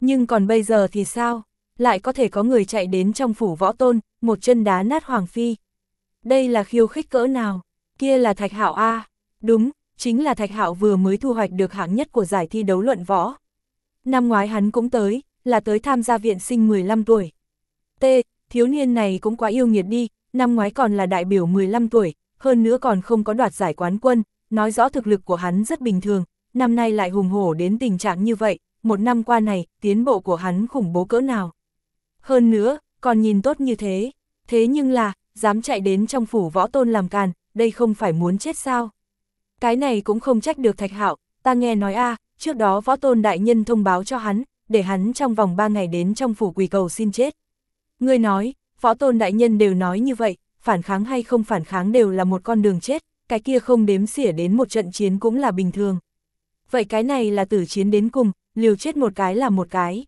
Nhưng còn bây giờ thì sao? Lại có thể có người chạy đến trong phủ võ tôn, một chân đá nát hoàng phi. Đây là khiêu khích cỡ nào? Kia là Thạch Hạo A. Đúng, chính là Thạch Hạo vừa mới thu hoạch được hạng nhất của giải thi đấu luận võ. Năm ngoái hắn cũng tới, là tới tham gia viện sinh 15 tuổi. T, thiếu niên này cũng quá yêu nghiệt đi, năm ngoái còn là đại biểu 15 tuổi, hơn nữa còn không có đoạt giải quán quân, nói rõ thực lực của hắn rất bình thường, năm nay lại hùng hổ đến tình trạng như vậy, một năm qua này, tiến bộ của hắn khủng bố cỡ nào. Hơn nữa, còn nhìn tốt như thế, thế nhưng là, dám chạy đến trong phủ võ tôn làm càn, đây không phải muốn chết sao. Cái này cũng không trách được thạch hạo, ta nghe nói a trước đó võ tôn đại nhân thông báo cho hắn, để hắn trong vòng 3 ngày đến trong phủ quỳ cầu xin chết. Ngươi nói, võ tôn đại nhân đều nói như vậy, phản kháng hay không phản kháng đều là một con đường chết, cái kia không đếm xỉa đến một trận chiến cũng là bình thường. Vậy cái này là tử chiến đến cùng, liều chết một cái là một cái.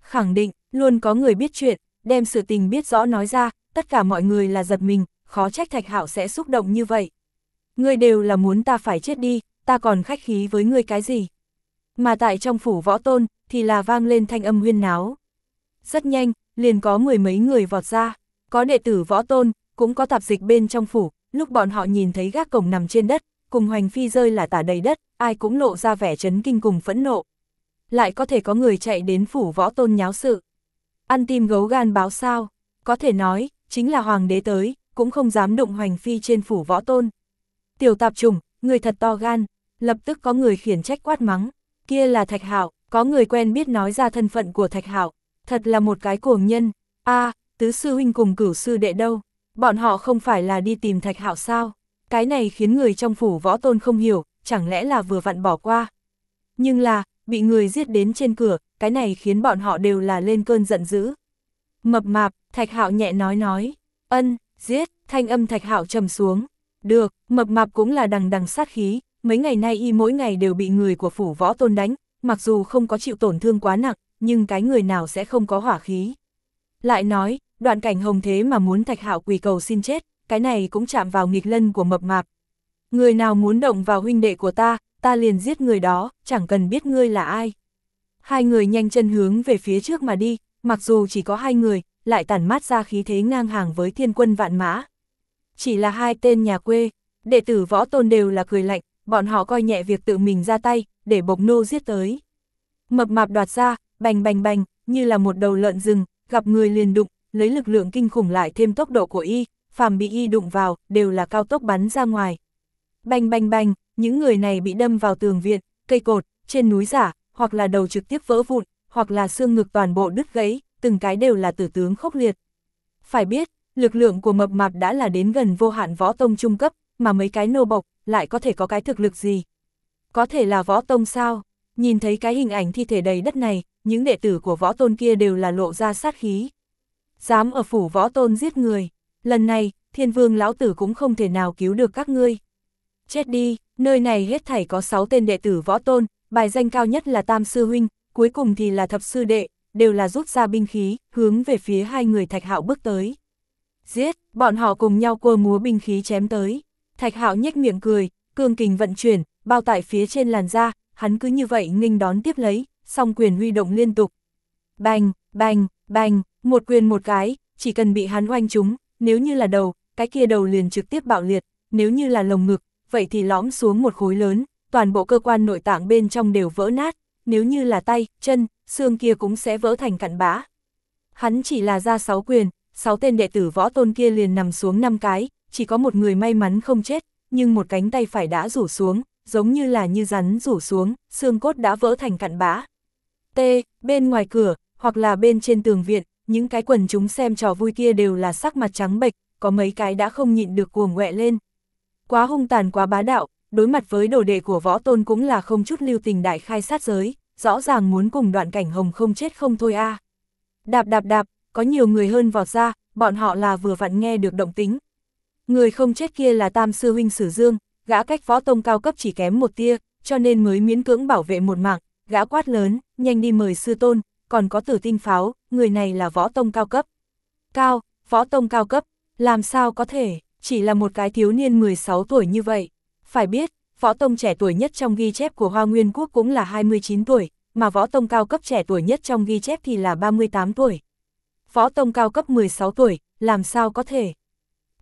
Khẳng định, luôn có người biết chuyện, đem sự tình biết rõ nói ra, tất cả mọi người là giật mình, khó trách thạch hạo sẽ xúc động như vậy. Ngươi đều là muốn ta phải chết đi, ta còn khách khí với ngươi cái gì? Mà tại trong phủ võ tôn, thì là vang lên thanh âm huyên náo. Rất nhanh, liền có mười mấy người vọt ra, có đệ tử võ tôn, cũng có tạp dịch bên trong phủ, lúc bọn họ nhìn thấy gác cổng nằm trên đất, cùng hoành phi rơi là tả đầy đất, ai cũng lộ ra vẻ chấn kinh cùng phẫn nộ. Lại có thể có người chạy đến phủ võ tôn nháo sự. Ăn tim gấu gan báo sao, có thể nói, chính là hoàng đế tới, cũng không dám đụng hoành phi trên phủ võ tôn. Tiểu tạp trùng, người thật to gan, lập tức có người khiển trách quát mắng, kia là thạch hạo, có người quen biết nói ra thân phận của thạch hạo, thật là một cái cuồng nhân, a tứ sư huynh cùng cửu sư đệ đâu, bọn họ không phải là đi tìm thạch hạo sao, cái này khiến người trong phủ võ tôn không hiểu, chẳng lẽ là vừa vặn bỏ qua. Nhưng là, bị người giết đến trên cửa, cái này khiến bọn họ đều là lên cơn giận dữ. Mập mạp, thạch hạo nhẹ nói nói, ân, giết, thanh âm thạch hạo trầm xuống. Được, mập mạp cũng là đằng đằng sát khí, mấy ngày nay y mỗi ngày đều bị người của phủ võ tôn đánh, mặc dù không có chịu tổn thương quá nặng, nhưng cái người nào sẽ không có hỏa khí. Lại nói, đoạn cảnh hồng thế mà muốn thạch hạo quỳ cầu xin chết, cái này cũng chạm vào nghịch lân của mập mạp. Người nào muốn động vào huynh đệ của ta, ta liền giết người đó, chẳng cần biết ngươi là ai. Hai người nhanh chân hướng về phía trước mà đi, mặc dù chỉ có hai người, lại tản mát ra khí thế ngang hàng với thiên quân vạn mã. Chỉ là hai tên nhà quê, đệ tử võ tôn đều là cười lạnh, bọn họ coi nhẹ việc tự mình ra tay, để bộc nô giết tới. Mập mạp đoạt ra, bành bành bành, như là một đầu lợn rừng, gặp người liền đụng, lấy lực lượng kinh khủng lại thêm tốc độ của y, phàm bị y đụng vào, đều là cao tốc bắn ra ngoài. Bành bành bành, những người này bị đâm vào tường viện, cây cột, trên núi giả, hoặc là đầu trực tiếp vỡ vụn, hoặc là xương ngực toàn bộ đứt gãy, từng cái đều là tử tướng khốc liệt. Phải biết, lực lượng của mập mạp đã là đến gần vô hạn võ tông trung cấp, mà mấy cái nô bộc, lại có thể có cái thực lực gì? Có thể là võ tông sao? Nhìn thấy cái hình ảnh thi thể đầy đất này, những đệ tử của võ tôn kia đều là lộ ra sát khí. Dám ở phủ võ tôn giết người, lần này, thiên vương lão tử cũng không thể nào cứu được các ngươi. Chết đi, nơi này hết thảy có 6 tên đệ tử võ tôn, bài danh cao nhất là tam sư huynh, cuối cùng thì là thập sư đệ, đều là rút ra binh khí, hướng về phía hai người thạch hạo bước tới. Giết, bọn họ cùng nhau cua múa binh khí chém tới. Thạch hạo nhếch miệng cười, cương kình vận chuyển, bao tải phía trên làn da, hắn cứ như vậy nghênh đón tiếp lấy, song quyền huy động liên tục. Bành, bành, bành, một quyền một cái, chỉ cần bị hắn oanh trúng, nếu như là đầu, cái kia đầu liền trực tiếp bạo liệt, nếu như là lồng ngực, vậy thì lõm xuống một khối lớn, toàn bộ cơ quan nội tạng bên trong đều vỡ nát, nếu như là tay, chân, xương kia cũng sẽ vỡ thành cặn bã. Hắn chỉ là ra sáu quyền, sáu tên đệ tử võ tôn kia liền nằm xuống năm cái, chỉ có một người may mắn không chết, nhưng một cánh tay phải đã rủ xuống, giống như là như rắn rủ xuống, xương cốt đã vỡ thành cặn bã. T, bên ngoài cửa, hoặc là bên trên tường viện, những cái quần chúng xem trò vui kia đều là sắc mặt trắng bệch, có mấy cái đã không nhịn được cuồng ngoẹ lên. Quá hung tàn quá bá đạo, đối mặt với đồ đệ của võ tôn cũng là không chút lưu tình đại khai sát giới, rõ ràng muốn cùng đoạn cảnh hồng không chết không thôi a. Đạp đạp đạp, có nhiều người hơn vọt ra, bọn họ là vừa vặn nghe được động tính. Người không chết kia là tam sư huynh Sử Dương, gã cách võ tông cao cấp chỉ kém một tia, cho nên mới miễn cưỡng bảo vệ một mạng, gã quát lớn, nhanh đi mời sư tôn, còn có tử tinh pháo, người này là võ tông cao cấp. Cao, võ tông cao cấp, làm sao có thể, chỉ là một cái thiếu niên 16 tuổi như vậy. Phải biết, võ tông trẻ tuổi nhất trong ghi chép của Hoa Nguyên Quốc cũng là 29 tuổi, mà võ tông cao cấp trẻ tuổi nhất trong ghi chép thì là 38 tuổi. Võ tông cao cấp 16 tuổi, làm sao có thể?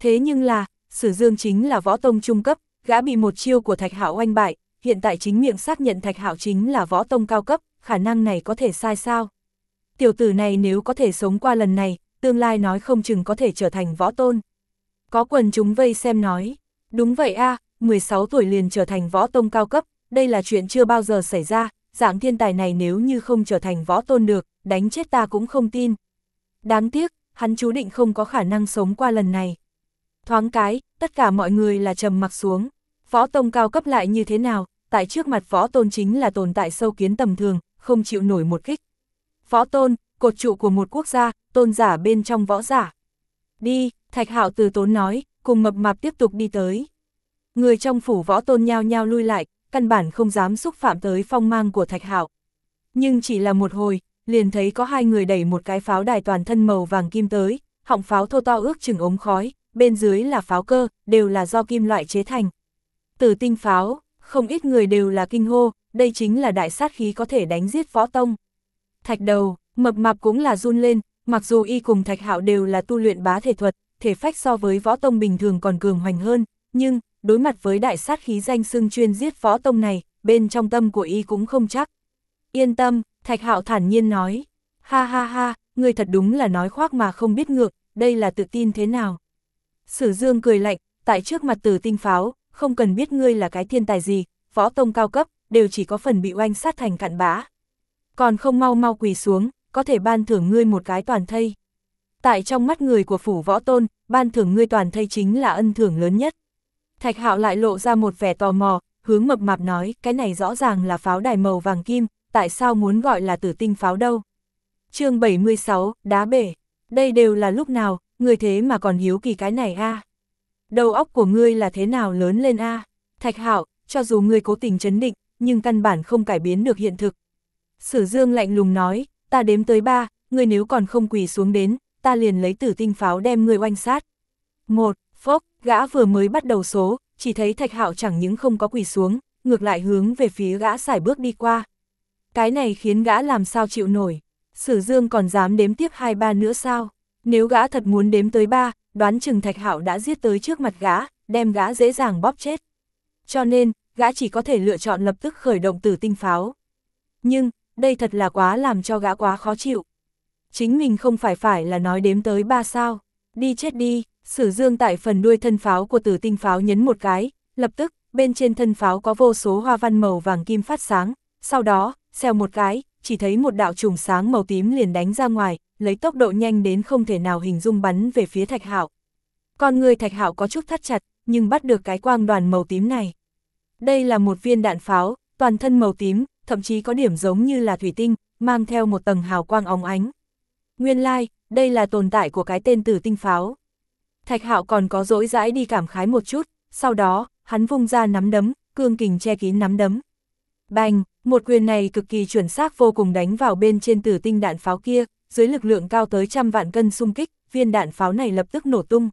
Thế nhưng là, Sử Dương chính là võ tông trung cấp, gã bị một chiêu của Thạch Hạo oanh bại, hiện tại chính miệng xác nhận Thạch Hạo chính là võ tông cao cấp, khả năng này có thể sai sao? Tiểu tử này nếu có thể sống qua lần này, tương lai nói không chừng có thể trở thành võ tôn. Có quần chúng vây xem nói, đúng vậy a 16 tuổi liền trở thành võ tông cao cấp, đây là chuyện chưa bao giờ xảy ra, dạng thiên tài này nếu như không trở thành võ tôn được, đánh chết ta cũng không tin. Đáng tiếc, hắn chú định không có khả năng sống qua lần này. Thoáng cái, tất cả mọi người là trầm mặc xuống. Võ tông cao cấp lại như thế nào, tại trước mặt võ tôn chính là tồn tại sâu kiến tầm thường, không chịu nổi một kích. Võ tôn, cột trụ của một quốc gia, tôn giả bên trong võ giả. Đi, thạch hạo từ tốn nói, cùng mập mạp tiếp tục đi tới. Người trong phủ võ tôn nhao nhao lui lại, căn bản không dám xúc phạm tới phong mang của thạch hạo. Nhưng chỉ là một hồi, liền thấy có hai người đẩy một cái pháo đài toàn thân màu vàng kim tới, họng pháo thô to ước chừng ống khói, bên dưới là pháo cơ, đều là do kim loại chế thành. từ tinh pháo, không ít người đều là kinh hô, đây chính là đại sát khí có thể đánh giết võ tông. Thạch đầu, mập mạp cũng là run lên, mặc dù y cùng thạch hạo đều là tu luyện bá thể thuật, thể phách so với võ tông bình thường còn cường hoành hơn, nhưng, đối mặt với đại sát khí danh xưng chuyên giết võ tông này, bên trong tâm của y cũng không chắc. Yên tâm, thạch hạo thản nhiên nói, ha ha ha, người thật đúng là nói khoác mà không biết ngược, đây là tự tin thế nào. Sử Dương cười lạnh, tại trước mặt tử tinh pháo, không cần biết ngươi là cái thiên tài gì, võ tông cao cấp, đều chỉ có phần bị oanh sát thành cạn bã. Còn không mau mau quỳ xuống, có thể ban thưởng ngươi một cái toàn thây. Tại trong mắt người của phủ võ tôn, ban thưởng ngươi toàn thây chính là ân thưởng lớn nhất. Thạch hạo lại lộ ra một vẻ tò mò, hướng mập mạp nói, cái này rõ ràng là pháo đài màu vàng kim, tại sao muốn gọi là tử tinh pháo đâu? chương 76, đá bể. Đây đều là lúc nào, người thế mà còn hiếu kỳ cái này a Đầu óc của ngươi là thế nào lớn lên a Thạch hạo, cho dù ngươi cố tình chấn định, nhưng căn bản không cải biến được hiện thực. Sử Dương lạnh lùng nói, ta đếm tới ba, ngươi nếu còn không quỳ xuống đến, ta liền lấy tử tinh pháo đem ngươi oanh sát. Một, phốc, gã vừa mới bắt đầu số, chỉ thấy thạch hạo chẳng những không có quỳ xuống, ngược lại hướng về phía gã xài bước đi qua. Cái này khiến gã làm sao chịu nổi. Sử Dương còn dám đếm tiếp hai ba nữa sao? Nếu gã thật muốn đếm tới ba, đoán chừng Thạch Hạo đã giết tới trước mặt gã, đem gã dễ dàng bóp chết. Cho nên, gã chỉ có thể lựa chọn lập tức khởi động tử tinh pháo. Nhưng, đây thật là quá làm cho gã quá khó chịu. Chính mình không phải phải là nói đếm tới ba sao. Đi chết đi, sử dương tại phần đuôi thân pháo của tử tinh pháo nhấn một cái, lập tức, bên trên thân pháo có vô số hoa văn màu vàng kim phát sáng, sau đó, xèo một cái, chỉ thấy một đạo trùng sáng màu tím liền đánh ra ngoài, lấy tốc độ nhanh đến không thể nào hình dung bắn về phía Thạch Hạo. Con người Thạch Hạo có chút thắt chặt, nhưng bắt được cái quang đoàn màu tím này. Đây là một viên đạn pháo, toàn thân màu tím, thậm chí có điểm giống như là thủy tinh, mang theo một tầng hào quang óng ánh. Nguyên lai, like, đây là tồn tại của cái tên tử tinh pháo. Thạch Hạo còn có dỗi dãi đi cảm khái một chút, sau đó, hắn vung ra nắm đấm, cương kình che kín nắm đấm. Bành, một quyền này cực kỳ chuẩn xác vô cùng đánh vào bên trên tử tinh đạn pháo kia, dưới lực lượng cao tới trăm vạn cân xung kích, viên đạn pháo này lập tức nổ tung.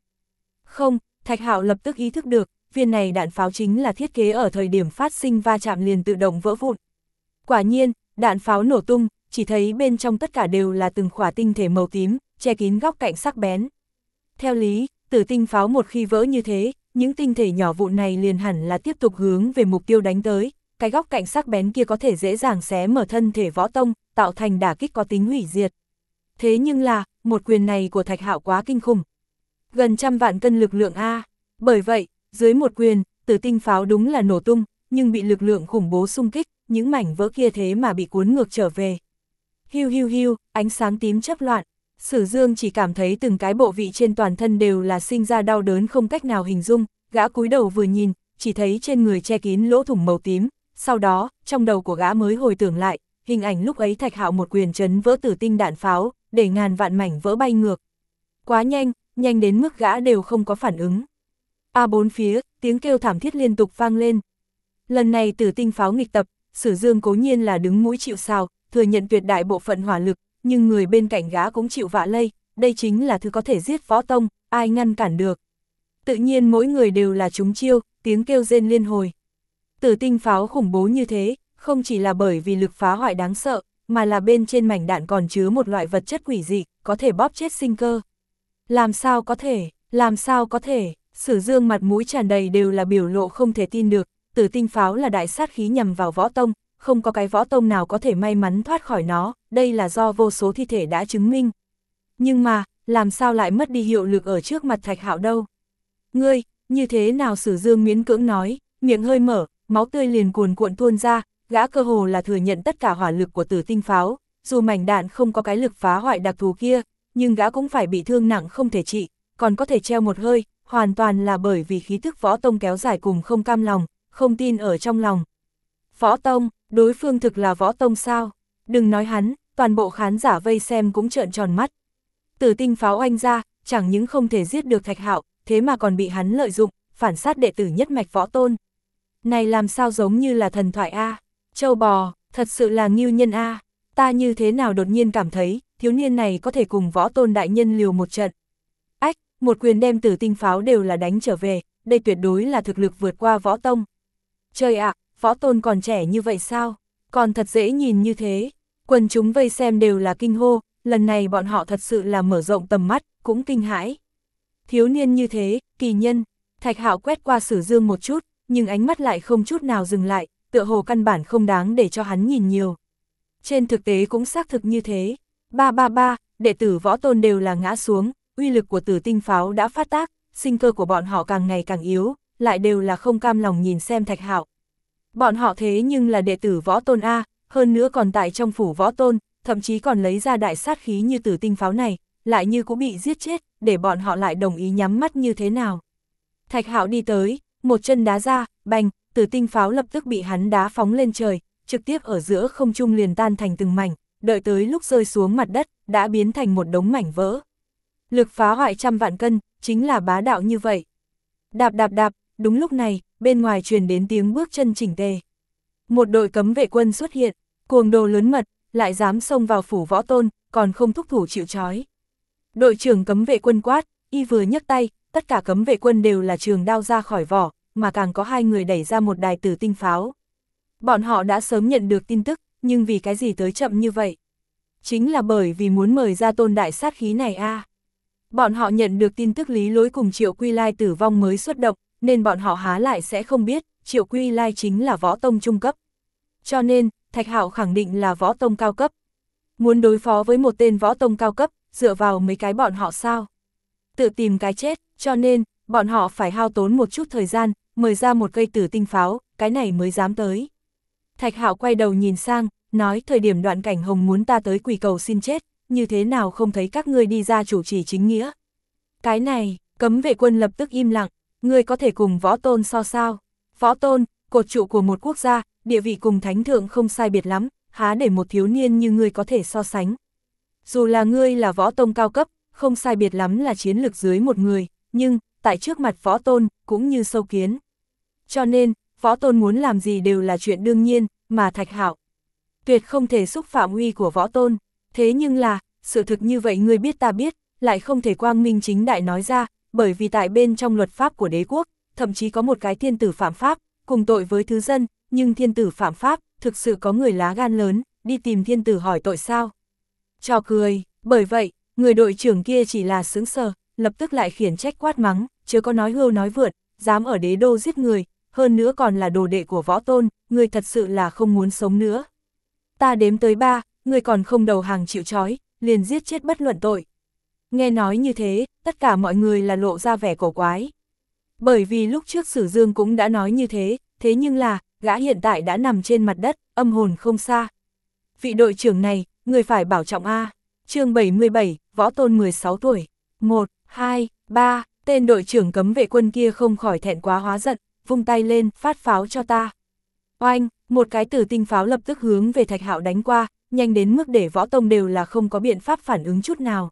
Không, Thạch Hạo lập tức ý thức được, viên này đạn pháo chính là thiết kế ở thời điểm phát sinh va chạm liền tự động vỡ vụn. Quả nhiên, đạn pháo nổ tung, chỉ thấy bên trong tất cả đều là từng khỏa tinh thể màu tím, che kín góc cạnh sắc bén. Theo lý, tử tinh pháo một khi vỡ như thế, những tinh thể nhỏ vụn này liền hẳn là tiếp tục hướng về mục tiêu đánh tới, cái góc cạnh sắc bén kia có thể dễ dàng xé mở thân thể võ tông, tạo thành đả kích có tính hủy diệt. Thế nhưng là, một quyền này của Thạch Hạo quá kinh khủng. Gần trăm vạn cân lực lượng A. Bởi vậy, dưới một quyền, tử tinh pháo đúng là nổ tung, nhưng bị lực lượng khủng bố xung kích, những mảnh vỡ kia thế mà bị cuốn ngược trở về. Hiu hiu hiu, ánh sáng tím chấp loạn. Sử Dương chỉ cảm thấy từng cái bộ vị trên toàn thân đều là sinh ra đau đớn không cách nào hình dung, gã cúi đầu vừa nhìn, chỉ thấy trên người che kín lỗ thủng màu tím, sau đó, trong đầu của gã mới hồi tưởng lại, hình ảnh lúc ấy thạch hạo một quyền chấn vỡ tử tinh đạn pháo, để ngàn vạn mảnh vỡ bay ngược. Quá nhanh, nhanh đến mức gã đều không có phản ứng. A bốn phía, tiếng kêu thảm thiết liên tục vang lên. Lần này tử tinh pháo nghịch tập, Sử Dương cố nhiên là đứng mũi chịu sào, thừa nhận tuyệt đại bộ phận hỏa lực, nhưng người bên cạnh gã cũng chịu vạ lây, đây chính là thứ có thể giết võ tông, ai ngăn cản được. Tự nhiên mỗi người đều là chúng chiêu, tiếng kêu rên liên hồi. Tử tinh pháo khủng bố như thế, không chỉ là bởi vì lực phá hoại đáng sợ, mà là bên trên mảnh đạn còn chứa một loại vật chất quỷ dị, có thể bóp chết sinh cơ. Làm sao có thể, làm sao có thể, sử dương mặt mũi tràn đầy đều là biểu lộ không thể tin được, tử tinh pháo là đại sát khí nhằm vào võ tông, không có cái võ tông nào có thể may mắn thoát khỏi nó, đây là do vô số thi thể đã chứng minh. Nhưng mà, làm sao lại mất đi hiệu lực ở trước mặt thạch hạo đâu? Ngươi, như thế nào sử dương miễn cưỡng nói, miệng hơi mở, máu tươi liền cuồn cuộn tuôn ra, gã cơ hồ là thừa nhận tất cả hỏa lực của tử tinh pháo, dù mảnh đạn không có cái lực phá hoại đặc thù kia, nhưng gã cũng phải bị thương nặng không thể trị, còn có thể treo một hơi, hoàn toàn là bởi vì khí thức võ tông kéo dài cùng không cam lòng, không tin ở trong lòng. Võ tông, đối phương thực là võ tông sao? Đừng nói hắn, toàn bộ khán giả vây xem cũng trợn tròn mắt. Tử tinh pháo anh ra, chẳng những không thể giết được thạch hạo, thế mà còn bị hắn lợi dụng, phản sát đệ tử nhất mạch võ tôn. Này làm sao giống như là thần thoại A, châu bò, thật sự là nghiêu nhân A, ta như thế nào đột nhiên cảm thấy, thiếu niên này có thể cùng võ tôn đại nhân liều một trận. Ách, một quyền đem tử tinh pháo đều là đánh trở về, đây tuyệt đối là thực lực vượt qua võ tông. Trời ạ, võ tôn còn trẻ như vậy sao? Còn thật dễ nhìn như thế. Quần chúng vây xem đều là kinh hô, lần này bọn họ thật sự là mở rộng tầm mắt, cũng kinh hãi. Thiếu niên như thế, kỳ nhân, thạch hạo quét qua sử dương một chút, nhưng ánh mắt lại không chút nào dừng lại, tựa hồ căn bản không đáng để cho hắn nhìn nhiều. Trên thực tế cũng xác thực như thế. Ba ba ba, đệ tử võ tôn đều là ngã xuống, uy lực của tử tinh pháo đã phát tác, sinh cơ của bọn họ càng ngày càng yếu, lại đều là không cam lòng nhìn xem thạch hạo. Bọn họ thế nhưng là đệ tử võ tôn A, hơn nữa còn tại trong phủ võ tôn, thậm chí còn lấy ra đại sát khí như tử tinh pháo này, lại như cũng bị giết chết, để bọn họ lại đồng ý nhắm mắt như thế nào. Thạch hạo đi tới, một chân đá ra, bành, tử tinh pháo lập tức bị hắn đá phóng lên trời, trực tiếp ở giữa không trung liền tan thành từng mảnh, đợi tới lúc rơi xuống mặt đất, đã biến thành một đống mảnh vỡ. Lực phá hoại trăm vạn cân, chính là bá đạo như vậy. Đạp đạp đạp, đúng lúc này, bên ngoài truyền đến tiếng bước chân chỉnh tề. Một đội cấm vệ quân xuất hiện, cuồng đồ lớn mật, lại dám xông vào phủ võ tôn, còn không thúc thủ chịu trói. Đội trưởng cấm vệ quân quát, y vừa nhấc tay, tất cả cấm vệ quân đều là trường đao ra khỏi vỏ, mà càng có hai người đẩy ra một đài tử tinh pháo. Bọn họ đã sớm nhận được tin tức, nhưng vì cái gì tới chậm như vậy? Chính là bởi vì muốn mời ra tôn đại sát khí này a Bọn họ nhận được tin tức lý lối cùng triệu quy lai tử vong mới xuất động, nên bọn họ há lại sẽ không biết, triệu quy lai chính là võ tông trung cấp. Cho nên, Thạch Hạo khẳng định là võ tông cao cấp. Muốn đối phó với một tên võ tông cao cấp, dựa vào mấy cái bọn họ sao? Tự tìm cái chết, cho nên, bọn họ phải hao tốn một chút thời gian, mời ra một cây tử tinh pháo, cái này mới dám tới. Thạch Hạo quay đầu nhìn sang, nói thời điểm đoạn cảnh hồng muốn ta tới quỳ cầu xin chết, như thế nào không thấy các ngươi đi ra chủ trì chính nghĩa. Cái này, cấm vệ quân lập tức im lặng, ngươi có thể cùng võ tôn so sao. Võ tôn, cột trụ của một quốc gia, địa vị cùng thánh thượng không sai biệt lắm, há để một thiếu niên như ngươi có thể so sánh. Dù là ngươi là võ tông cao cấp, không sai biệt lắm là chiến lược dưới một người, nhưng, tại trước mặt võ tôn, cũng như sâu kiến. Cho nên, võ tôn muốn làm gì đều là chuyện đương nhiên, mà thạch hạo. Tuyệt không thể xúc phạm uy của võ tôn, thế nhưng là, sự thực như vậy ngươi biết ta biết, lại không thể quang minh chính đại nói ra, bởi vì tại bên trong luật pháp của đế quốc, thậm chí có một cái thiên tử phạm pháp, cùng tội với thứ dân, nhưng thiên tử phạm pháp, thực sự có người lá gan lớn, đi tìm thiên tử hỏi tội sao. Cho cười, bởi vậy, người đội trưởng kia chỉ là sướng sờ, lập tức lại khiển trách quát mắng, chứ có nói hưu nói vượt, dám ở đế đô giết người, hơn nữa còn là đồ đệ của võ tôn, người thật sự là không muốn sống nữa. Ta đếm tới ba, người còn không đầu hàng chịu trói, liền giết chết bất luận tội. Nghe nói như thế, tất cả mọi người là lộ ra vẻ cổ quái. Bởi vì lúc trước Sử Dương cũng đã nói như thế, thế nhưng là, gã hiện tại đã nằm trên mặt đất, âm hồn không xa. Vị đội trưởng này, người phải bảo trọng A. chương 77, Võ Tôn 16 tuổi. 1, 2, 3, tên đội trưởng cấm vệ quân kia không khỏi thẹn quá hóa giận, vung tay lên, phát pháo cho ta. Oanh, một cái tử tinh pháo lập tức hướng về thạch hạo đánh qua, nhanh đến mức để võ tông đều là không có biện pháp phản ứng chút nào.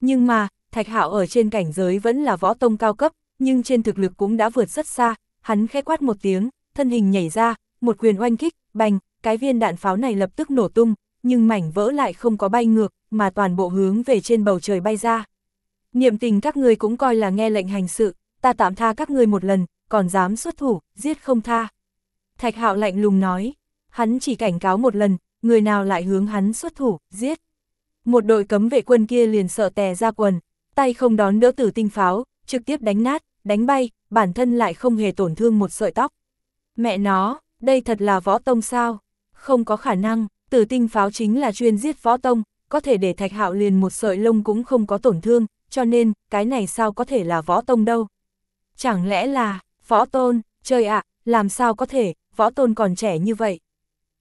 Nhưng mà, thạch hạo ở trên cảnh giới vẫn là võ tông cao cấp, nhưng trên thực lực cũng đã vượt rất xa, hắn khẽ quát một tiếng, thân hình nhảy ra, một quyền oanh kích, bành, cái viên đạn pháo này lập tức nổ tung, nhưng mảnh vỡ lại không có bay ngược, mà toàn bộ hướng về trên bầu trời bay ra. Niệm tình các người cũng coi là nghe lệnh hành sự, ta tạm tha các người một lần, còn dám xuất thủ, giết không tha. Thạch hạo lạnh lùng nói, hắn chỉ cảnh cáo một lần, người nào lại hướng hắn xuất thủ, giết. Một đội cấm vệ quân kia liền sợ tè ra quần, tay không đón đỡ tử tinh pháo, trực tiếp đánh nát, đánh bay, bản thân lại không hề tổn thương một sợi tóc. Mẹ nó, đây thật là võ tông sao? Không có khả năng, tử tinh pháo chính là chuyên giết võ tông, có thể để thạch hạo liền một sợi lông cũng không có tổn thương, cho nên, cái này sao có thể là võ tông đâu? Chẳng lẽ là, võ tôn, trời ạ, làm sao có thể, võ tôn còn trẻ như vậy?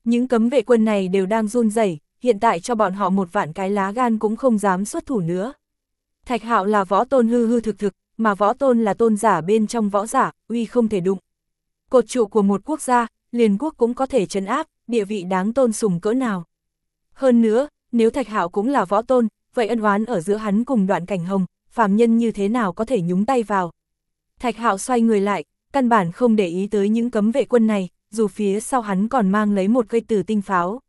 Những cấm vệ quân này đều đang run rẩy hiện tại cho bọn họ một vạn cái lá gan cũng không dám xuất thủ nữa. Thạch hạo là võ tôn hư hư thực thực, mà võ tôn là tôn giả bên trong võ giả, uy không thể đụng. Cột trụ của một quốc gia, liền quốc cũng có thể chấn áp, địa vị đáng tôn sùng cỡ nào. Hơn nữa, nếu Thạch Hạo cũng là võ tôn, vậy ân oán ở giữa hắn cùng đoạn cảnh hồng, phàm nhân như thế nào có thể nhúng tay vào. Thạch Hạo xoay người lại, căn bản không để ý tới những cấm vệ quân này, dù phía sau hắn còn mang lấy một cây tử tinh pháo.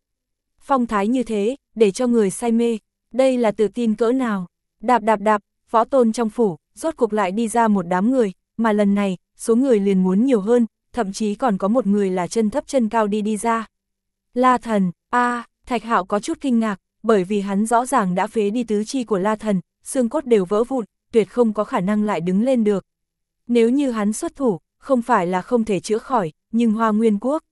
Phong thái như thế, để cho người say mê, đây là tự tin cỡ nào. Đạp đạp đạp, võ tôn trong phủ, rốt cuộc lại đi ra một đám người, mà lần này, số người liền muốn nhiều hơn, thậm chí còn có một người là chân thấp chân cao đi đi ra. La thần, a Thạch Hạo có chút kinh ngạc, bởi vì hắn rõ ràng đã phế đi tứ chi của La thần, xương cốt đều vỡ vụn, tuyệt không có khả năng lại đứng lên được. Nếu như hắn xuất thủ, không phải là không thể chữa khỏi, nhưng Hoa Nguyên Quốc.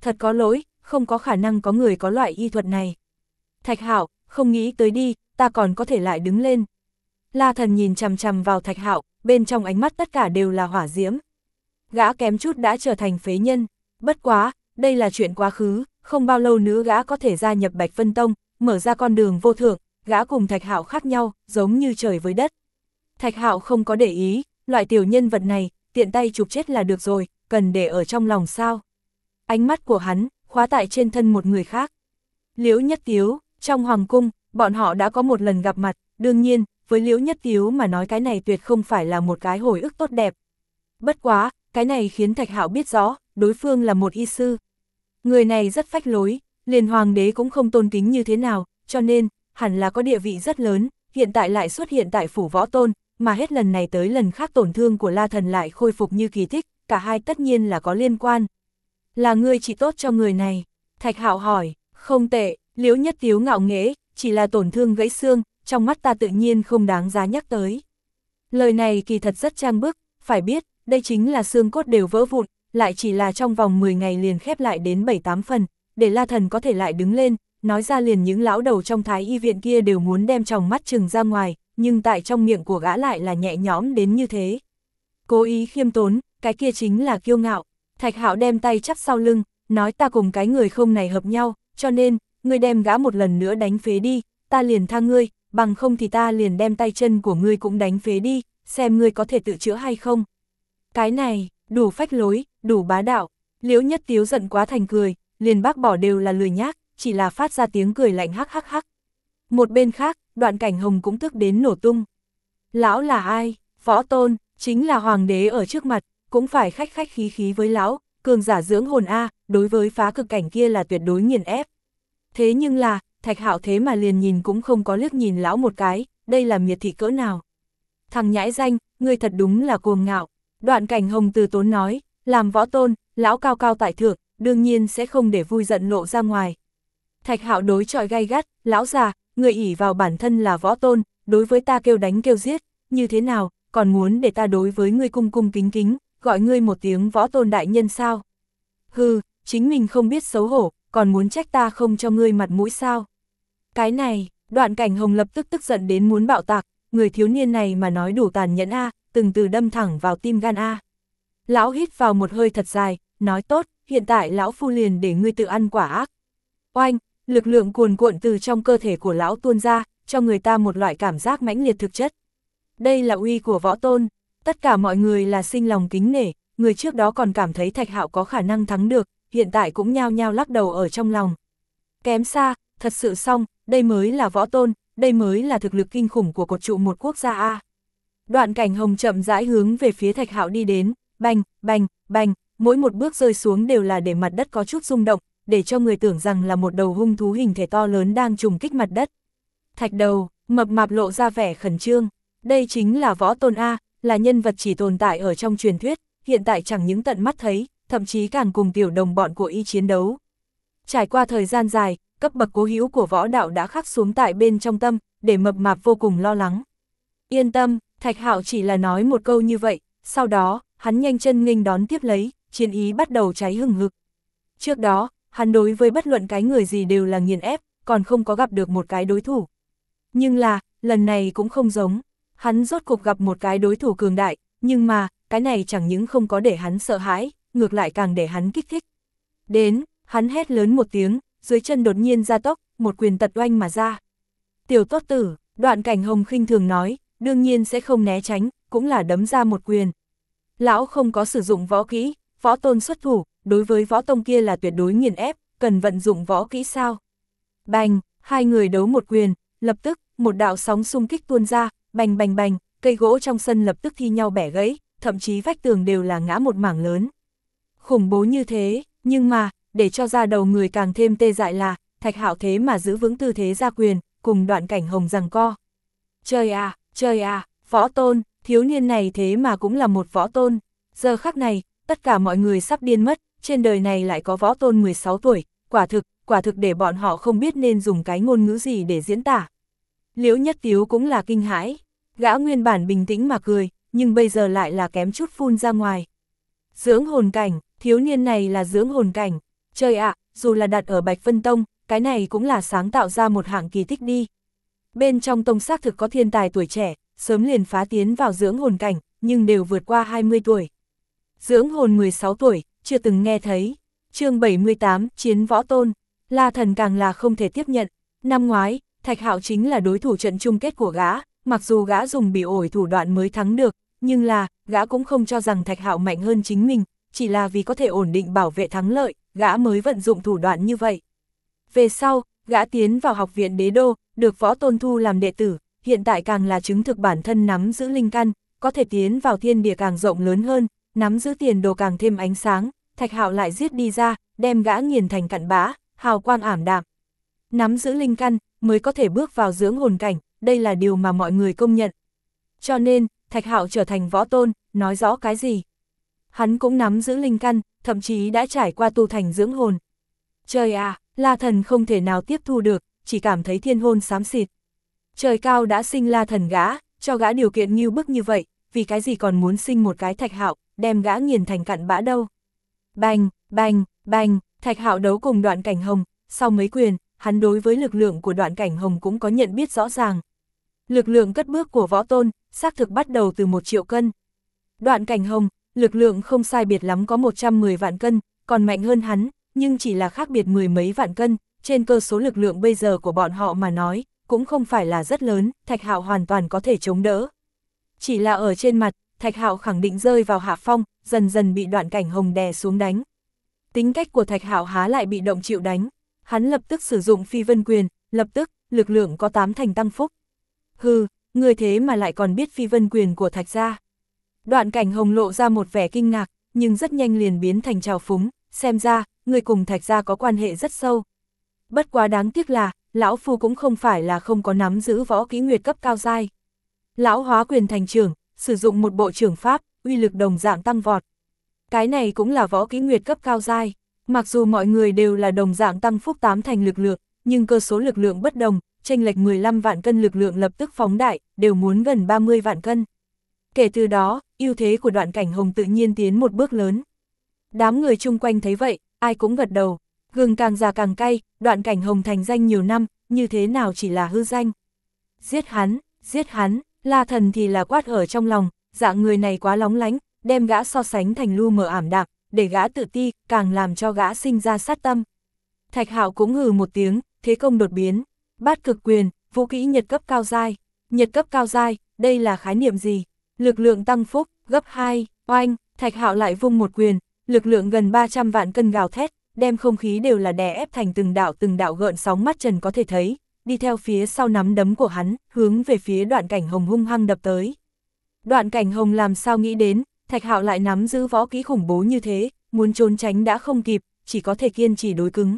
Thật có lỗi, không có khả năng có người có loại y thuật này. Thạch Hạo, không nghĩ tới đi, ta còn có thể lại đứng lên. La thần nhìn chằm chằm vào Thạch Hạo, bên trong ánh mắt tất cả đều là hỏa diễm. Gã kém chút đã trở thành phế nhân, bất quá, đây là chuyện quá khứ, không bao lâu nữa gã có thể gia nhập Bạch Vân Tông, mở ra con đường vô thượng, gã cùng Thạch Hạo khác nhau, giống như trời với đất. Thạch Hạo không có để ý, loại tiểu nhân vật này, tiện tay chụp chết là được rồi, cần để ở trong lòng sao. Ánh mắt của hắn, khóa tại trên thân một người khác. Liễu Nhất Tiếu, trong Hoàng Cung, bọn họ đã có một lần gặp mặt, đương nhiên, với Liễu Nhất Tiếu mà nói cái này tuyệt không phải là một cái hồi ức tốt đẹp. Bất quá, cái này khiến Thạch Hạo biết rõ, đối phương là một y sư. Người này rất phách lối, liền hoàng đế cũng không tôn kính như thế nào, cho nên, hẳn là có địa vị rất lớn, hiện tại lại xuất hiện tại phủ võ tôn, mà hết lần này tới lần khác tổn thương của La Thần lại khôi phục như kỳ tích, cả hai tất nhiên là có liên quan. Là ngươi chỉ tốt cho người này. Thạch Hạo hỏi, không tệ, liễu nhất tiếu ngạo nghễ, chỉ là tổn thương gãy xương, trong mắt ta tự nhiên không đáng giá nhắc tới. Lời này kỳ thật rất trang bức, phải biết, đây chính là xương cốt đều vỡ vụn, lại chỉ là trong vòng 10 ngày liền khép lại đến 7-8 phần, để La Thần có thể lại đứng lên, nói ra liền những lão đầu trong thái y viện kia đều muốn đem tròng mắt trừng ra ngoài, nhưng tại trong miệng của gã lại là nhẹ nhõm đến như thế. Cố ý khiêm tốn, cái kia chính là kiêu ngạo. Thạch Hạo đem tay chắp sau lưng, nói ta cùng cái người không này hợp nhau, cho nên, ngươi đem gã một lần nữa đánh phế đi, ta liền tha ngươi, bằng không thì ta liền đem tay chân của ngươi cũng đánh phế đi, xem ngươi có thể tự chữa hay không. Cái này, đủ phách lối, đủ bá đạo, liễu nhất tiếu giận quá thành cười, liền bác bỏ đều là lười nhác, chỉ là phát ra tiếng cười lạnh hắc hắc hắc. Một bên khác, đoạn cảnh hồng cũng tức đến nổ tung. Lão là ai? Võ tôn, chính là hoàng đế ở trước mặt, cũng phải khách khách khí khí với lão, cường giả dưỡng hồn A, đối với phá cực cảnh kia là tuyệt đối nghiền ép. Thế nhưng là, thạch hạo thế mà liền nhìn cũng không có liếc nhìn lão một cái, đây là miệt thị cỡ nào. Thằng nhãi danh, ngươi thật đúng là cuồng ngạo. Đoạn cảnh hồng từ tốn nói, làm võ tôn, lão cao cao tại thượng, đương nhiên sẽ không để vui giận lộ ra ngoài. Thạch hạo đối trọi gay gắt, lão già, người ỉ vào bản thân là võ tôn, đối với ta kêu đánh kêu giết, như thế nào, còn muốn để ta đối với ngươi cung cung kính kính, gọi ngươi một tiếng võ tôn đại nhân sao? Hừ, chính mình không biết xấu hổ, còn muốn trách ta không cho ngươi mặt mũi sao? Cái này, đoạn cảnh hồng lập tức tức giận đến muốn bạo tạc, người thiếu niên này mà nói đủ tàn nhẫn A, từng từ đâm thẳng vào tim gan A. Lão hít vào một hơi thật dài, nói tốt, hiện tại lão phu liền để ngươi tự ăn quả ác. Oanh, lực lượng cuồn cuộn từ trong cơ thể của lão tuôn ra, cho người ta một loại cảm giác mãnh liệt thực chất. Đây là uy của võ tôn, tất cả mọi người là sinh lòng kính nể, người trước đó còn cảm thấy thạch hạo có khả năng thắng được, hiện tại cũng nhao nhao lắc đầu ở trong lòng. Kém xa, thật sự xong, đây mới là võ tôn, đây mới là thực lực kinh khủng của cột trụ một quốc gia A. Đoạn cảnh hồng chậm rãi hướng về phía thạch hạo đi đến, bành, bành, bành, mỗi một bước rơi xuống đều là để mặt đất có chút rung động, để cho người tưởng rằng là một đầu hung thú hình thể to lớn đang trùng kích mặt đất. Thạch đầu, mập mạp lộ ra vẻ khẩn trương, đây chính là võ tôn A, là nhân vật chỉ tồn tại ở trong truyền thuyết, hiện tại chẳng những tận mắt thấy, thậm chí càng cùng tiểu đồng bọn của y chiến đấu. Trải qua thời gian dài, cấp bậc cố hữu của võ đạo đã khắc xuống tại bên trong tâm, để mập mạp vô cùng lo lắng. Yên tâm, Thạch Hạo chỉ là nói một câu như vậy, sau đó, hắn nhanh chân nghênh đón tiếp lấy, chiến ý bắt đầu cháy hừng hực. Trước đó, hắn đối với bất luận cái người gì đều là nghiền ép, còn không có gặp được một cái đối thủ. Nhưng là, lần này cũng không giống, hắn rốt cuộc gặp một cái đối thủ cường đại, nhưng mà, cái này chẳng những không có để hắn sợ hãi, ngược lại càng để hắn kích thích. Đến, hắn hét lớn một tiếng, dưới chân đột nhiên ra tốc, một quyền tật oanh mà ra. Tiểu tốt tử, đoạn cảnh hồng khinh thường nói, đương nhiên sẽ không né tránh, cũng là đấm ra một quyền. Lão không có sử dụng võ kỹ, võ tôn xuất thủ, đối với võ tông kia là tuyệt đối nghiền ép, cần vận dụng võ kỹ sao. Bành, hai người đấu một quyền, lập tức, một đạo sóng xung kích tuôn ra, bành bành bành, cây gỗ trong sân lập tức thi nhau bẻ gãy, thậm chí vách tường đều là ngã một mảng lớn. Khủng bố như thế, nhưng mà, để cho ra đầu người càng thêm tê dại là, thạch hạo thế mà giữ vững tư thế gia quyền, cùng đoạn cảnh hồng rằng co. Trời à, trời à, võ tôn, thiếu niên này thế mà cũng là một võ tôn. Giờ khắc này, tất cả mọi người sắp điên mất, trên đời này lại có võ tôn 16 tuổi, quả thực, quả thực để bọn họ không biết nên dùng cái ngôn ngữ gì để diễn tả. Liễu nhất tiếu cũng là kinh hãi, gã nguyên bản bình tĩnh mà cười, nhưng bây giờ lại là kém chút phun ra ngoài. Dưỡng hồn cảnh, thiếu niên này là dưỡng hồn cảnh, trời ạ, dù là đặt ở Bạch Vân Tông, cái này cũng là sáng tạo ra một hạng kỳ tích đi. Bên trong tông xác thực có thiên tài tuổi trẻ, sớm liền phá tiến vào dưỡng hồn cảnh, nhưng đều vượt qua 20 tuổi. Dưỡng hồn 16 tuổi, chưa từng nghe thấy. chương 78, Chiến Võ Tôn, La Thần càng là không thể tiếp nhận. Năm ngoái, Thạch Hạo chính là đối thủ trận chung kết của gã, mặc dù gã dùng bị ổi thủ đoạn mới thắng được, nhưng là, gã cũng không cho rằng Thạch Hạo mạnh hơn chính mình, chỉ là vì có thể ổn định bảo vệ thắng lợi, gã mới vận dụng thủ đoạn như vậy. Về sau, gã tiến vào học viện đế đô, được võ tôn thu làm đệ tử, hiện tại càng là chứng thực bản thân nắm giữ linh căn, có thể tiến vào thiên địa càng rộng lớn hơn, nắm giữ tiền đồ càng thêm ánh sáng, thạch hạo lại giết đi ra, đem gã nghiền thành cặn bã, hào quang ảm đạm. Nắm giữ linh căn, mới có thể bước vào dưỡng hồn cảnh, đây là điều mà mọi người công nhận. Cho nên, thạch hạo trở thành võ tôn, nói rõ cái gì? Hắn cũng nắm giữ linh căn, thậm chí đã trải qua tu thành dưỡng hồn. Trời à, La Thần không thể nào tiếp thu được, chỉ cảm thấy thiên hôn xám xịt. Trời cao đã sinh La Thần gã, cho gã điều kiện như bức như vậy, vì cái gì còn muốn sinh một cái thạch hạo, đem gã nghiền thành cặn bã đâu. Bành, bành, bành, thạch hạo đấu cùng đoạn cảnh hồng, sau mấy quyền, hắn đối với lực lượng của đoạn cảnh hồng cũng có nhận biết rõ ràng. Lực lượng cất bước của võ tôn, xác thực bắt đầu từ một triệu cân. Đoạn cảnh hồng, lực lượng không sai biệt lắm có 110 vạn cân, còn mạnh hơn hắn, nhưng chỉ là khác biệt mười mấy vạn cân, trên cơ số lực lượng bây giờ của bọn họ mà nói, cũng không phải là rất lớn, Thạch Hạo hoàn toàn có thể chống đỡ. Chỉ là ở trên mặt, Thạch Hạo khẳng định rơi vào hạ phong, dần dần bị đoạn cảnh hồng đè xuống đánh. Tính cách của Thạch Hạo há lại bị động chịu đánh, hắn lập tức sử dụng phi vân quyền, lập tức, lực lượng có tám thành tăng phúc. Hừ, người thế mà lại còn biết phi vân quyền của Thạch gia. Đoạn cảnh hồng lộ ra một vẻ kinh ngạc, nhưng rất nhanh liền biến thành trào phúng, xem ra, người cùng Thạch gia có quan hệ rất sâu. Bất quá đáng tiếc là, lão phu cũng không phải là không có nắm giữ võ kỹ nguyệt cấp cao dai. Lão hóa quyền thành trưởng, sử dụng một bộ trưởng pháp, uy lực đồng dạng tăng vọt. Cái này cũng là võ kỹ nguyệt cấp cao dai. Mặc dù mọi người đều là đồng dạng tăng phúc tám thành lực lượng, nhưng cơ số lực lượng bất đồng, tranh lệch 15 vạn cân lực lượng lập tức phóng đại, đều muốn gần 30 vạn cân. Kể từ đó, ưu thế của đoạn cảnh hồng tự nhiên tiến một bước lớn. Đám người chung quanh thấy vậy, ai cũng gật đầu, gừng càng già càng cay, đoạn cảnh hồng thành danh nhiều năm, như thế nào chỉ là hư danh. Giết hắn, giết hắn, la thần thì là quát ở trong lòng, dạng người này quá lóng lánh, đem gã so sánh thành lu mờ ảm đạm, để gã tự ti, càng làm cho gã sinh ra sát tâm. Thạch hạo cũng hừ một tiếng, thế công đột biến, bát cực quyền, vũ kỹ nhật cấp cao dai. Nhật cấp cao dai, đây là khái niệm gì? Lực lượng tăng phúc, gấp 2, oanh, thạch hạo lại vung một quyền, lực lượng gần 300 vạn cân gào thét, đem không khí đều là đè ép thành từng đạo từng đạo gợn sóng mắt trần có thể thấy, đi theo phía sau nắm đấm của hắn, hướng về phía đoạn cảnh hồng hung hăng đập tới. Đoạn cảnh hồng làm sao nghĩ đến, thạch hạo lại nắm giữ võ kỹ khủng bố như thế, muốn trốn tránh đã không kịp, chỉ có thể kiên trì đối cứng.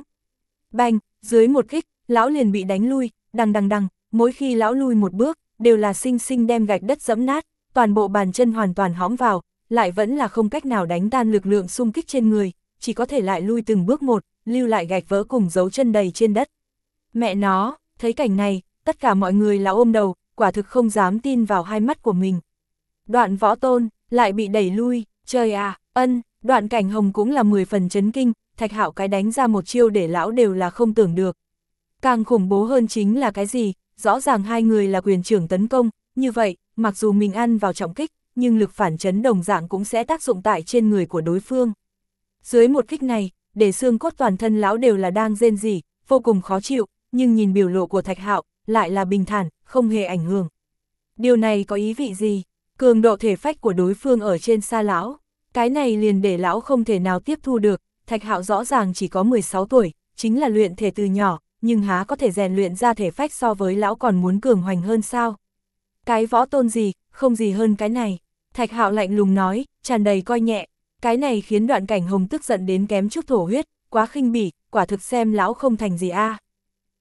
Bành, dưới một kích, lão liền bị đánh lui, đằng đằng đằng, mỗi khi lão lui một bước, đều là sinh sinh đem gạch đất dẫm nát, toàn bộ bàn chân hoàn toàn hõm vào, lại vẫn là không cách nào đánh tan lực lượng xung kích trên người, chỉ có thể lại lui từng bước một, lưu lại gạch vỡ cùng dấu chân đầy trên đất. Mẹ nó, thấy cảnh này, tất cả mọi người là ôm đầu, quả thực không dám tin vào hai mắt của mình. Đoạn võ tôn, lại bị đẩy lui, trời à, ân, đoạn cảnh hồng cũng là 10 phần chấn kinh, thạch hạo cái đánh ra một chiêu để lão đều là không tưởng được. Càng khủng bố hơn chính là cái gì, rõ ràng hai người là quyền trưởng tấn công, như vậy, mặc dù mình ăn vào trọng kích, nhưng lực phản chấn đồng dạng cũng sẽ tác dụng tại trên người của đối phương. Dưới một kích này, để xương cốt toàn thân lão đều là đang rên rỉ, vô cùng khó chịu, nhưng nhìn biểu lộ của Thạch Hạo, lại là bình thản, không hề ảnh hưởng. Điều này có ý vị gì? Cường độ thể phách của đối phương ở trên xa lão, cái này liền để lão không thể nào tiếp thu được, Thạch Hạo rõ ràng chỉ có 16 tuổi, chính là luyện thể từ nhỏ, nhưng há có thể rèn luyện ra thể phách so với lão còn muốn cường hoành hơn sao? Cái võ tôn gì, không gì hơn cái này. Thạch hạo lạnh lùng nói, tràn đầy coi nhẹ. Cái này khiến đoạn cảnh hồng tức giận đến kém chút thổ huyết, quá khinh bỉ, quả thực xem lão không thành gì a. À.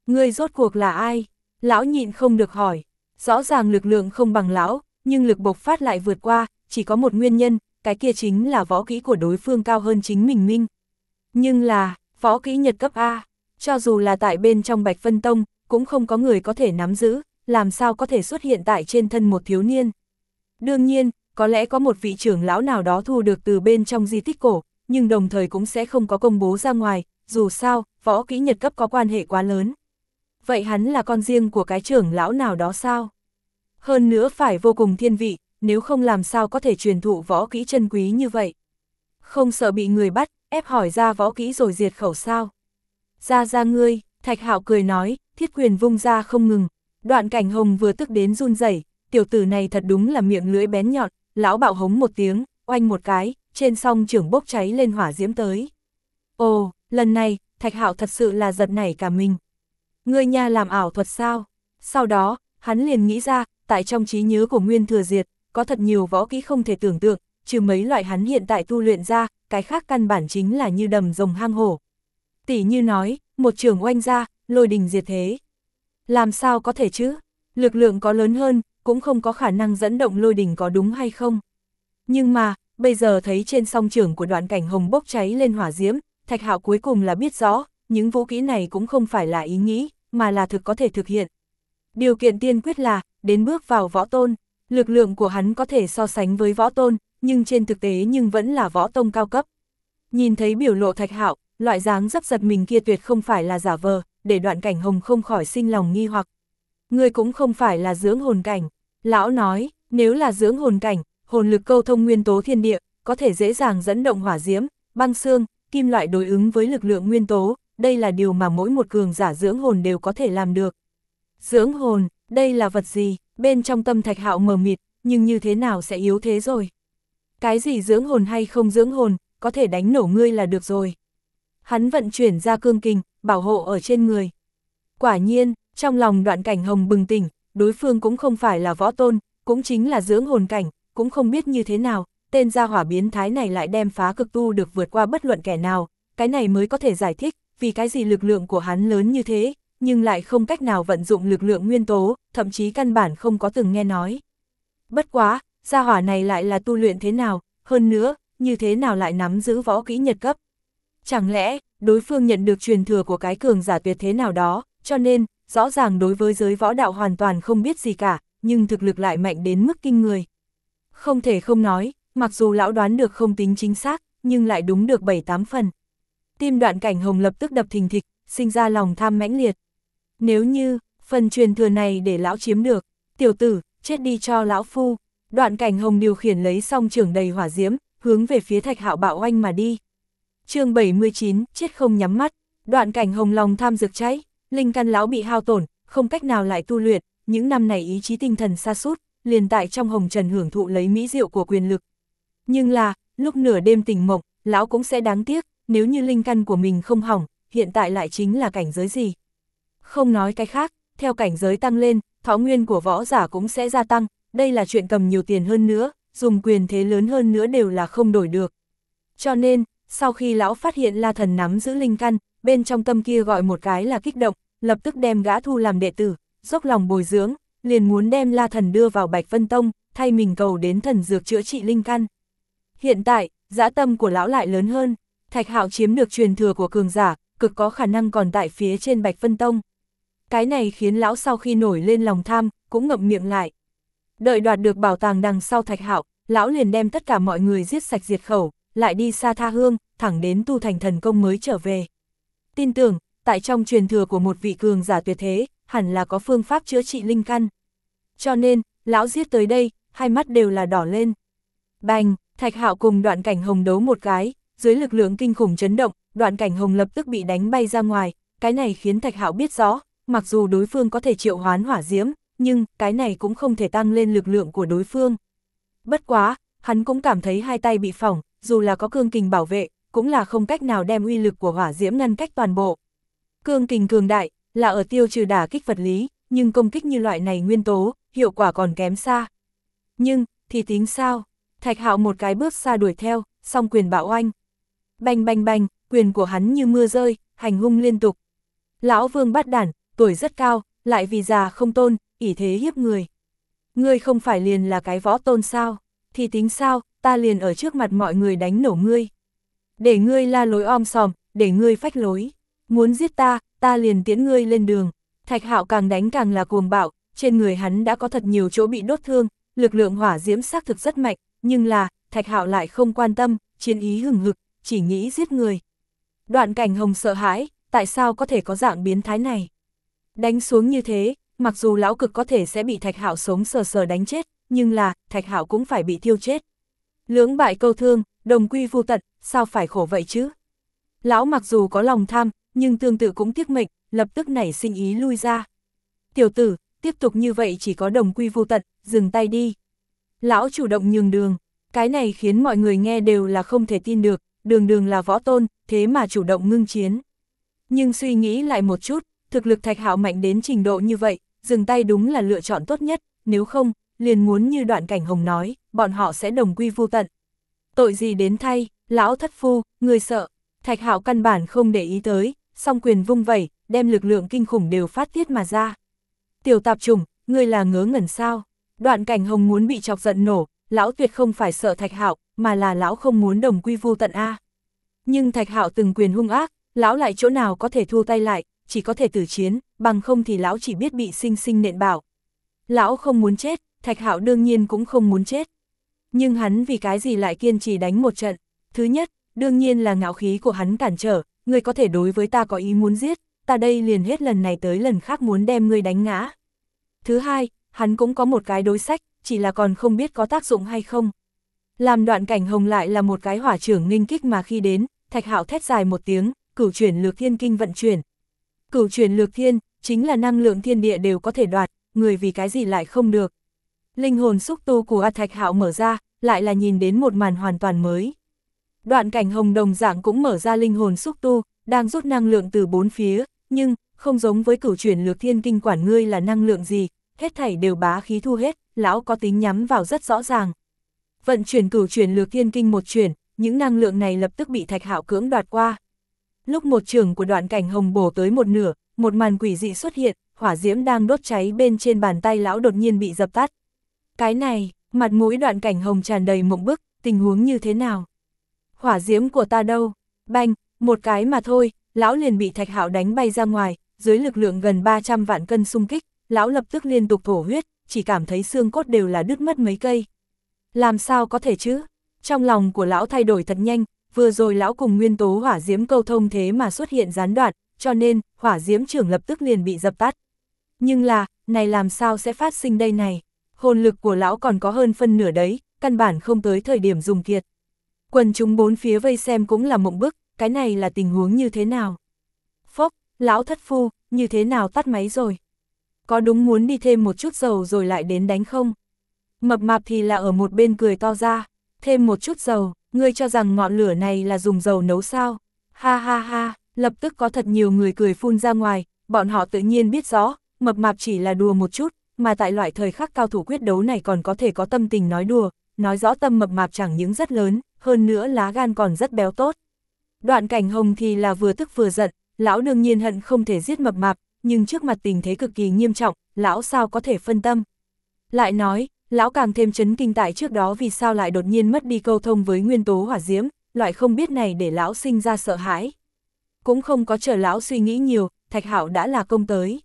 Ngươi rốt cuộc là ai? Lão nhịn không được hỏi. Rõ ràng lực lượng không bằng lão, nhưng lực bộc phát lại vượt qua, chỉ có một nguyên nhân, cái kia chính là võ kỹ của đối phương cao hơn chính mình minh. Nhưng là, võ kỹ nhật cấp A, cho dù là tại bên trong Bạch Vân Tông, cũng không có người có thể nắm giữ, làm sao có thể xuất hiện tại trên thân một thiếu niên. Đương nhiên, có lẽ có một vị trưởng lão nào đó thu được từ bên trong di tích cổ, nhưng đồng thời cũng sẽ không có công bố ra ngoài, dù sao, võ kỹ nhật cấp có quan hệ quá lớn. Vậy hắn là con riêng của cái trưởng lão nào đó sao? Hơn nữa phải vô cùng thiên vị, nếu không làm sao có thể truyền thụ võ kỹ chân quý như vậy. Không sợ bị người bắt, ép hỏi ra võ kỹ rồi diệt khẩu sao. Ra ra ngươi, thạch hạo cười nói, thiết quyền vung ra không ngừng. Đoạn cảnh hồng vừa tức đến run rẩy tiểu tử này thật đúng là miệng lưỡi bén nhọn, lão bạo hống một tiếng, oanh một cái, trên song trưởng bốc cháy lên hỏa diễm tới. Ồ, lần này, thạch hạo thật sự là giật nảy cả mình. Ngươi nha làm ảo thuật sao? Sau đó, hắn liền nghĩ ra, tại trong trí nhớ của Nguyên Thừa Diệt, có thật nhiều võ kỹ không thể tưởng tượng, trừ mấy loại hắn hiện tại tu luyện ra, cái khác căn bản chính là như đầm rồng hang hổ. Tỷ như nói, một trường oanh ra, lôi đình diệt thế. Làm sao có thể chứ? Lực lượng có lớn hơn, cũng không có khả năng dẫn động lôi đình có đúng hay không. Nhưng mà, bây giờ thấy trên song trường của đoạn cảnh hồng bốc cháy lên hỏa diễm, thạch hạo cuối cùng là biết rõ, những vũ kỹ này cũng không phải là ý nghĩ, mà là thực có thể thực hiện. Điều kiện tiên quyết là, đến bước vào võ tôn, lực lượng của hắn có thể so sánh với võ tôn, nhưng trên thực tế nhưng vẫn là võ tông cao cấp. Nhìn thấy biểu lộ thạch hạo, loại dáng dấp giật mình kia tuyệt không phải là giả vờ, để đoạn cảnh hồng không khỏi sinh lòng nghi hoặc. Người cũng không phải là dưỡng hồn cảnh. Lão nói, nếu là dưỡng hồn cảnh, hồn lực câu thông nguyên tố thiên địa, có thể dễ dàng dẫn động hỏa diễm, băng xương, kim loại đối ứng với lực lượng nguyên tố, đây là điều mà mỗi một cường giả dưỡng hồn đều có thể làm được. Dưỡng hồn, đây là vật gì? Bên trong tâm thạch hạo mờ mịt, nhưng như thế nào sẽ yếu thế rồi? Cái gì dưỡng hồn hay không dưỡng hồn, có thể đánh nổ ngươi là được rồi. Hắn vận chuyển ra cương kình, bảo hộ ở trên người. Quả nhiên, trong lòng đoạn cảnh hồng bừng tỉnh, đối phương cũng không phải là võ tôn, cũng chính là dưỡng hồn cảnh, cũng không biết như thế nào, tên gia hỏa biến thái này lại đem phá cực tu được vượt qua bất luận kẻ nào, cái này mới có thể giải thích, vì cái gì lực lượng của hắn lớn như thế, nhưng lại không cách nào vận dụng lực lượng nguyên tố, thậm chí căn bản không có từng nghe nói. Bất quá, gia hỏa này lại là tu luyện thế nào, hơn nữa, như thế nào lại nắm giữ võ kỹ nhật cấp. Chẳng lẽ, đối phương nhận được truyền thừa của cái cường giả tuyệt thế nào đó, cho nên, rõ ràng đối với giới võ đạo hoàn toàn không biết gì cả, nhưng thực lực lại mạnh đến mức kinh người. Không thể không nói, mặc dù lão đoán được không tính chính xác, nhưng lại đúng được 7-8 phần. Tim đoạn cảnh hồng lập tức đập thình thịch, sinh ra lòng tham mãnh liệt. Nếu như, phần truyền thừa này để lão chiếm được, tiểu tử, chết đi cho lão phu. Đoạn cảnh hồng điều khiển lấy song trưởng đầy hỏa diễm, hướng về phía thạch hạo bạo oanh mà đi. chương 79, chết không nhắm mắt, đoạn cảnh hồng lòng tham dược cháy, linh căn lão bị hao tổn, không cách nào lại tu luyện, những năm này ý chí tinh thần xa sút liền tại trong hồng trần hưởng thụ lấy mỹ diệu của quyền lực. Nhưng là, lúc nửa đêm tỉnh mộng, lão cũng sẽ đáng tiếc, nếu như linh căn của mình không hỏng, hiện tại lại chính là cảnh giới gì. Không nói cái khác, theo cảnh giới tăng lên, thọ nguyên của võ giả cũng sẽ gia tăng, đây là chuyện cầm nhiều tiền hơn nữa, dùng quyền thế lớn hơn nữa đều là không đổi được. Cho nên, sau khi lão phát hiện La Thần nắm giữ linh căn, bên trong tâm kia gọi một cái là kích động, lập tức đem gã thu làm đệ tử, dốc lòng bồi dưỡng, liền muốn đem La Thần đưa vào Bạch Vân Tông, thay mình cầu đến thần dược chữa trị linh căn. Hiện tại, dã tâm của lão lại lớn hơn, Thạch Hạo chiếm được truyền thừa của cường giả, cực có khả năng còn tại phía trên Bạch Vân Tông. Cái này khiến lão sau khi nổi lên lòng tham, cũng ngậm miệng lại. Đợi đoạt được bảo tàng đằng sau Thạch Hạo, lão liền đem tất cả mọi người giết sạch diệt khẩu, lại đi xa tha hương, thẳng đến tu thành thần công mới trở về. Tin tưởng, tại trong truyền thừa của một vị cường giả tuyệt thế, hẳn là có phương pháp chữa trị linh căn. Cho nên, lão giết tới đây, hai mắt đều là đỏ lên. Bành, Thạch Hạo cùng đoạn cảnh hồng đấu một cái, dưới lực lượng kinh khủng chấn động, đoạn cảnh hồng lập tức bị đánh bay ra ngoài, cái này khiến Thạch Hạo biết rõ, mặc dù đối phương có thể triệu hoán hỏa diễm, nhưng cái này cũng không thể tăng lên lực lượng của đối phương. Bất quá, hắn cũng cảm thấy hai tay bị phỏng, dù là có cương kình bảo vệ, cũng là không cách nào đem uy lực của hỏa diễm ngăn cách toàn bộ. Cương kình cường đại, là ở tiêu trừ đả kích vật lý, nhưng công kích như loại này nguyên tố, hiệu quả còn kém xa. Nhưng, thì tính sao? Thạch hạo một cái bước xa đuổi theo, song quyền bạo oanh. Bành bành bành, quyền của hắn như mưa rơi, hành hung liên tục. Lão vương bắt đản, tuổi rất cao, lại vì già không tôn, ỷ thế hiếp người. Ngươi không phải liền là cái võ tôn sao, thì tính sao, ta liền ở trước mặt mọi người đánh nổ ngươi. Để ngươi la lối om sòm, để ngươi phách lối. Muốn giết ta, ta liền tiễn ngươi lên đường. Thạch hạo càng đánh càng là cuồng bạo, trên người hắn đã có thật nhiều chỗ bị đốt thương, lực lượng hỏa diễm xác thực rất mạnh, nhưng là, thạch hạo lại không quan tâm, chiến ý hừng hực, chỉ nghĩ giết người. Đoạn cảnh hồng sợ hãi, tại sao có thể có dạng biến thái này? Đánh xuống như thế, mặc dù lão cực có thể sẽ bị thạch hạo sống sờ sờ đánh chết, nhưng là, thạch hạo cũng phải bị thiêu chết. Lưỡng bại câu thương, đồng quy vô tận, sao phải khổ vậy chứ? Lão mặc dù có lòng tham, nhưng tương tự cũng tiếc mệnh, lập tức nảy sinh ý lui ra. Tiểu tử, tiếp tục như vậy chỉ có đồng quy vô tận, dừng tay đi. Lão chủ động nhường đường, cái này khiến mọi người nghe đều là không thể tin được, đường đường là võ tôn, thế mà chủ động ngưng chiến. Nhưng suy nghĩ lại một chút, thực lực thạch hạo mạnh đến trình độ như vậy, dừng tay đúng là lựa chọn tốt nhất, nếu không, liền muốn như đoạn cảnh hồng nói, bọn họ sẽ đồng quy vô tận. Tội gì đến thay, lão thất phu, người sợ, thạch hạo căn bản không để ý tới, song quyền vung vẩy, đem lực lượng kinh khủng đều phát tiết mà ra. Tiểu tạp trùng, ngươi là ngớ ngẩn sao? Đoạn cảnh hồng muốn bị chọc giận nổ, lão tuyệt không phải sợ thạch hạo, mà là lão không muốn đồng quy vô tận A. Nhưng thạch hạo từng quyền hung ác, lão lại chỗ nào có thể thu tay lại, chỉ có thể tử chiến, bằng không thì lão chỉ biết bị sinh sinh nện bảo. Lão không muốn chết, thạch hạo đương nhiên cũng không muốn chết. Nhưng hắn vì cái gì lại kiên trì đánh một trận? Thứ nhất, đương nhiên là ngạo khí của hắn cản trở, ngươi có thể đối với ta có ý muốn giết, ta đây liền hết lần này tới lần khác muốn đem ngươi đánh ngã. Thứ hai, hắn cũng có một cái đối sách, chỉ là còn không biết có tác dụng hay không. Làm đoạn cảnh hồng lại là một cái hỏa trưởng nghinh kích mà khi đến, thạch hạo thét dài một tiếng, cửu chuyển lược thiên kinh vận chuyển. Cửu truyền lược thiên, chính là năng lượng thiên địa đều có thể đoạt, người vì cái gì lại không được. Linh hồn xúc tu của A Thạch Hạo mở ra, lại là nhìn đến một màn hoàn toàn mới. Đoạn cảnh hồng đồng dạng cũng mở ra linh hồn xúc tu, đang rút năng lượng từ bốn phía, nhưng, không giống với cửu chuyển lược thiên kinh quản ngươi là năng lượng gì, hết thảy đều bá khí thu hết, lão có tính nhắm vào rất rõ ràng. Vận chuyển cửu chuyển lược thiên kinh một chuyển, những năng lượng này lập tức bị thạch hạo cưỡng đoạt qua. Lúc một trường của đoạn cảnh hồng bổ tới một nửa, một màn quỷ dị xuất hiện, hỏa diễm đang đốt cháy bên trên bàn tay lão đột nhiên bị dập tắt. Cái này, mặt mũi đoạn cảnh hồng tràn đầy mộng bức, tình huống như thế nào? Hỏa diễm của ta đâu? Banh, một cái mà thôi, lão liền bị thạch hạo đánh bay ra ngoài, dưới lực lượng gần 300 vạn cân xung kích, lão lập tức liên tục thổ huyết, chỉ cảm thấy xương cốt đều là đứt mất mấy cây. Làm sao có thể chứ? Trong lòng của lão thay đổi thật nhanh, vừa rồi lão cùng nguyên tố hỏa diễm câu thông thế mà xuất hiện gián đoạn, cho nên, hỏa diễm trưởng lập tức liền bị dập tắt. Nhưng là, này làm sao sẽ phát sinh đây này? Hồn lực của lão còn có hơn phân nửa đấy, căn bản không tới thời điểm dùng kiệt. Quần chúng bốn phía vây xem cũng là mộng bức, cái này là tình huống như thế nào? Phốc, lão thất phu, như thế nào tắt máy rồi? Có đúng muốn đi thêm một chút dầu rồi lại đến đánh không? Mập mạp thì là ở một bên cười to ra, thêm một chút dầu, ngươi cho rằng ngọn lửa này là dùng dầu nấu sao? Ha ha ha, lập tức có thật nhiều người cười phun ra ngoài, bọn họ tự nhiên biết rõ, mập mạp chỉ là đùa một chút, mà tại loại thời khắc cao thủ quyết đấu này còn có thể có tâm tình nói đùa, nói rõ tâm mập mạp chẳng những rất lớn, hơn nữa lá gan còn rất béo tốt. Đoạn cảnh hồng thì là vừa tức vừa giận, lão đương nhiên hận không thể giết mập mạp, nhưng trước mặt tình thế cực kỳ nghiêm trọng, lão sao có thể phân tâm. Lại nói, lão càng thêm chấn kinh tại trước đó vì sao lại đột nhiên mất đi câu thông với nguyên tố hỏa diễm, loại không biết này để lão sinh ra sợ hãi. Cũng không có chờ lão suy nghĩ nhiều, thạch hạo đã là công tới.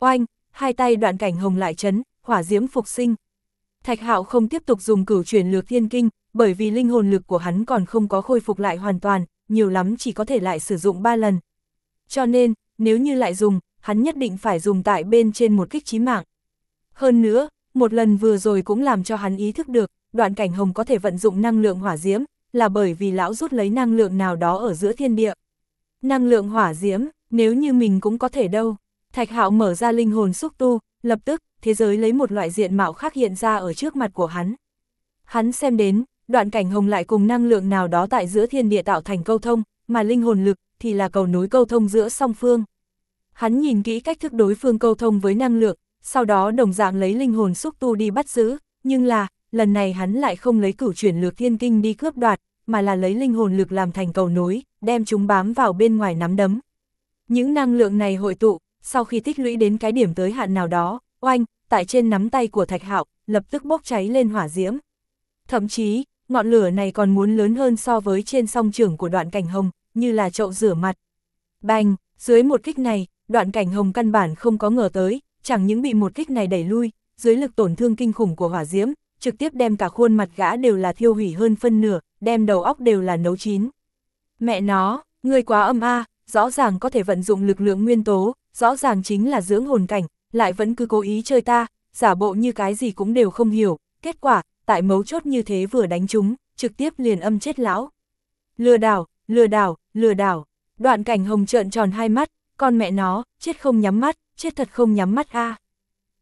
Oanh, hai tay đoạn cảnh hồng lại chấn, hỏa diễm phục sinh. Thạch hạo không tiếp tục dùng cửu chuyển lược thiên kinh, bởi vì linh hồn lực của hắn còn không có khôi phục lại hoàn toàn, nhiều lắm chỉ có thể lại sử dụng 3 lần. Cho nên, nếu như lại dùng, hắn nhất định phải dùng tại bên trên một kích chí mạng. Hơn nữa, một lần vừa rồi cũng làm cho hắn ý thức được, đoạn cảnh hồng có thể vận dụng năng lượng hỏa diễm, là bởi vì lão rút lấy năng lượng nào đó ở giữa thiên địa. Năng lượng hỏa diễm, nếu như mình cũng có thể đâu. Thạch hạo mở ra linh hồn xúc tu, lập tức, thế giới lấy một loại diện mạo khác hiện ra ở trước mặt của hắn. Hắn xem đến, đoạn cảnh hồng lại cùng năng lượng nào đó tại giữa thiên địa tạo thành câu thông, mà linh hồn lực thì là cầu nối câu thông giữa song phương. Hắn nhìn kỹ cách thức đối phương câu thông với năng lượng, sau đó đồng dạng lấy linh hồn xúc tu đi bắt giữ, nhưng là, lần này hắn lại không lấy cửu chuyển lược thiên kinh đi cướp đoạt, mà là lấy linh hồn lực làm thành cầu nối, đem chúng bám vào bên ngoài nắm đấm. Những năng lượng này hội tụ, sau khi tích lũy đến cái điểm tới hạn nào đó, oanh, tại trên nắm tay của Thạch Hạo, lập tức bốc cháy lên hỏa diễm. Thậm chí, ngọn lửa này còn muốn lớn hơn so với trên song trưởng của đoạn cảnh hồng, như là chậu rửa mặt. Bành, dưới một kích này, đoạn cảnh hồng căn bản không có ngờ tới, chẳng những bị một kích này đẩy lui, dưới lực tổn thương kinh khủng của hỏa diễm, trực tiếp đem cả khuôn mặt gã đều là thiêu hủy hơn phân nửa, đem đầu óc đều là nấu chín. Mẹ nó, người quá âm a, rõ ràng có thể vận dụng lực lượng nguyên tố, rõ ràng chính là dưỡng hồn cảnh, lại vẫn cứ cố ý chơi ta, giả bộ như cái gì cũng đều không hiểu, kết quả, tại mấu chốt như thế vừa đánh chúng, trực tiếp liền âm chết lão. Lừa đảo, lừa đảo, lừa đảo, đoạn cảnh hồng trợn tròn hai mắt, con mẹ nó, chết không nhắm mắt, chết thật không nhắm mắt a.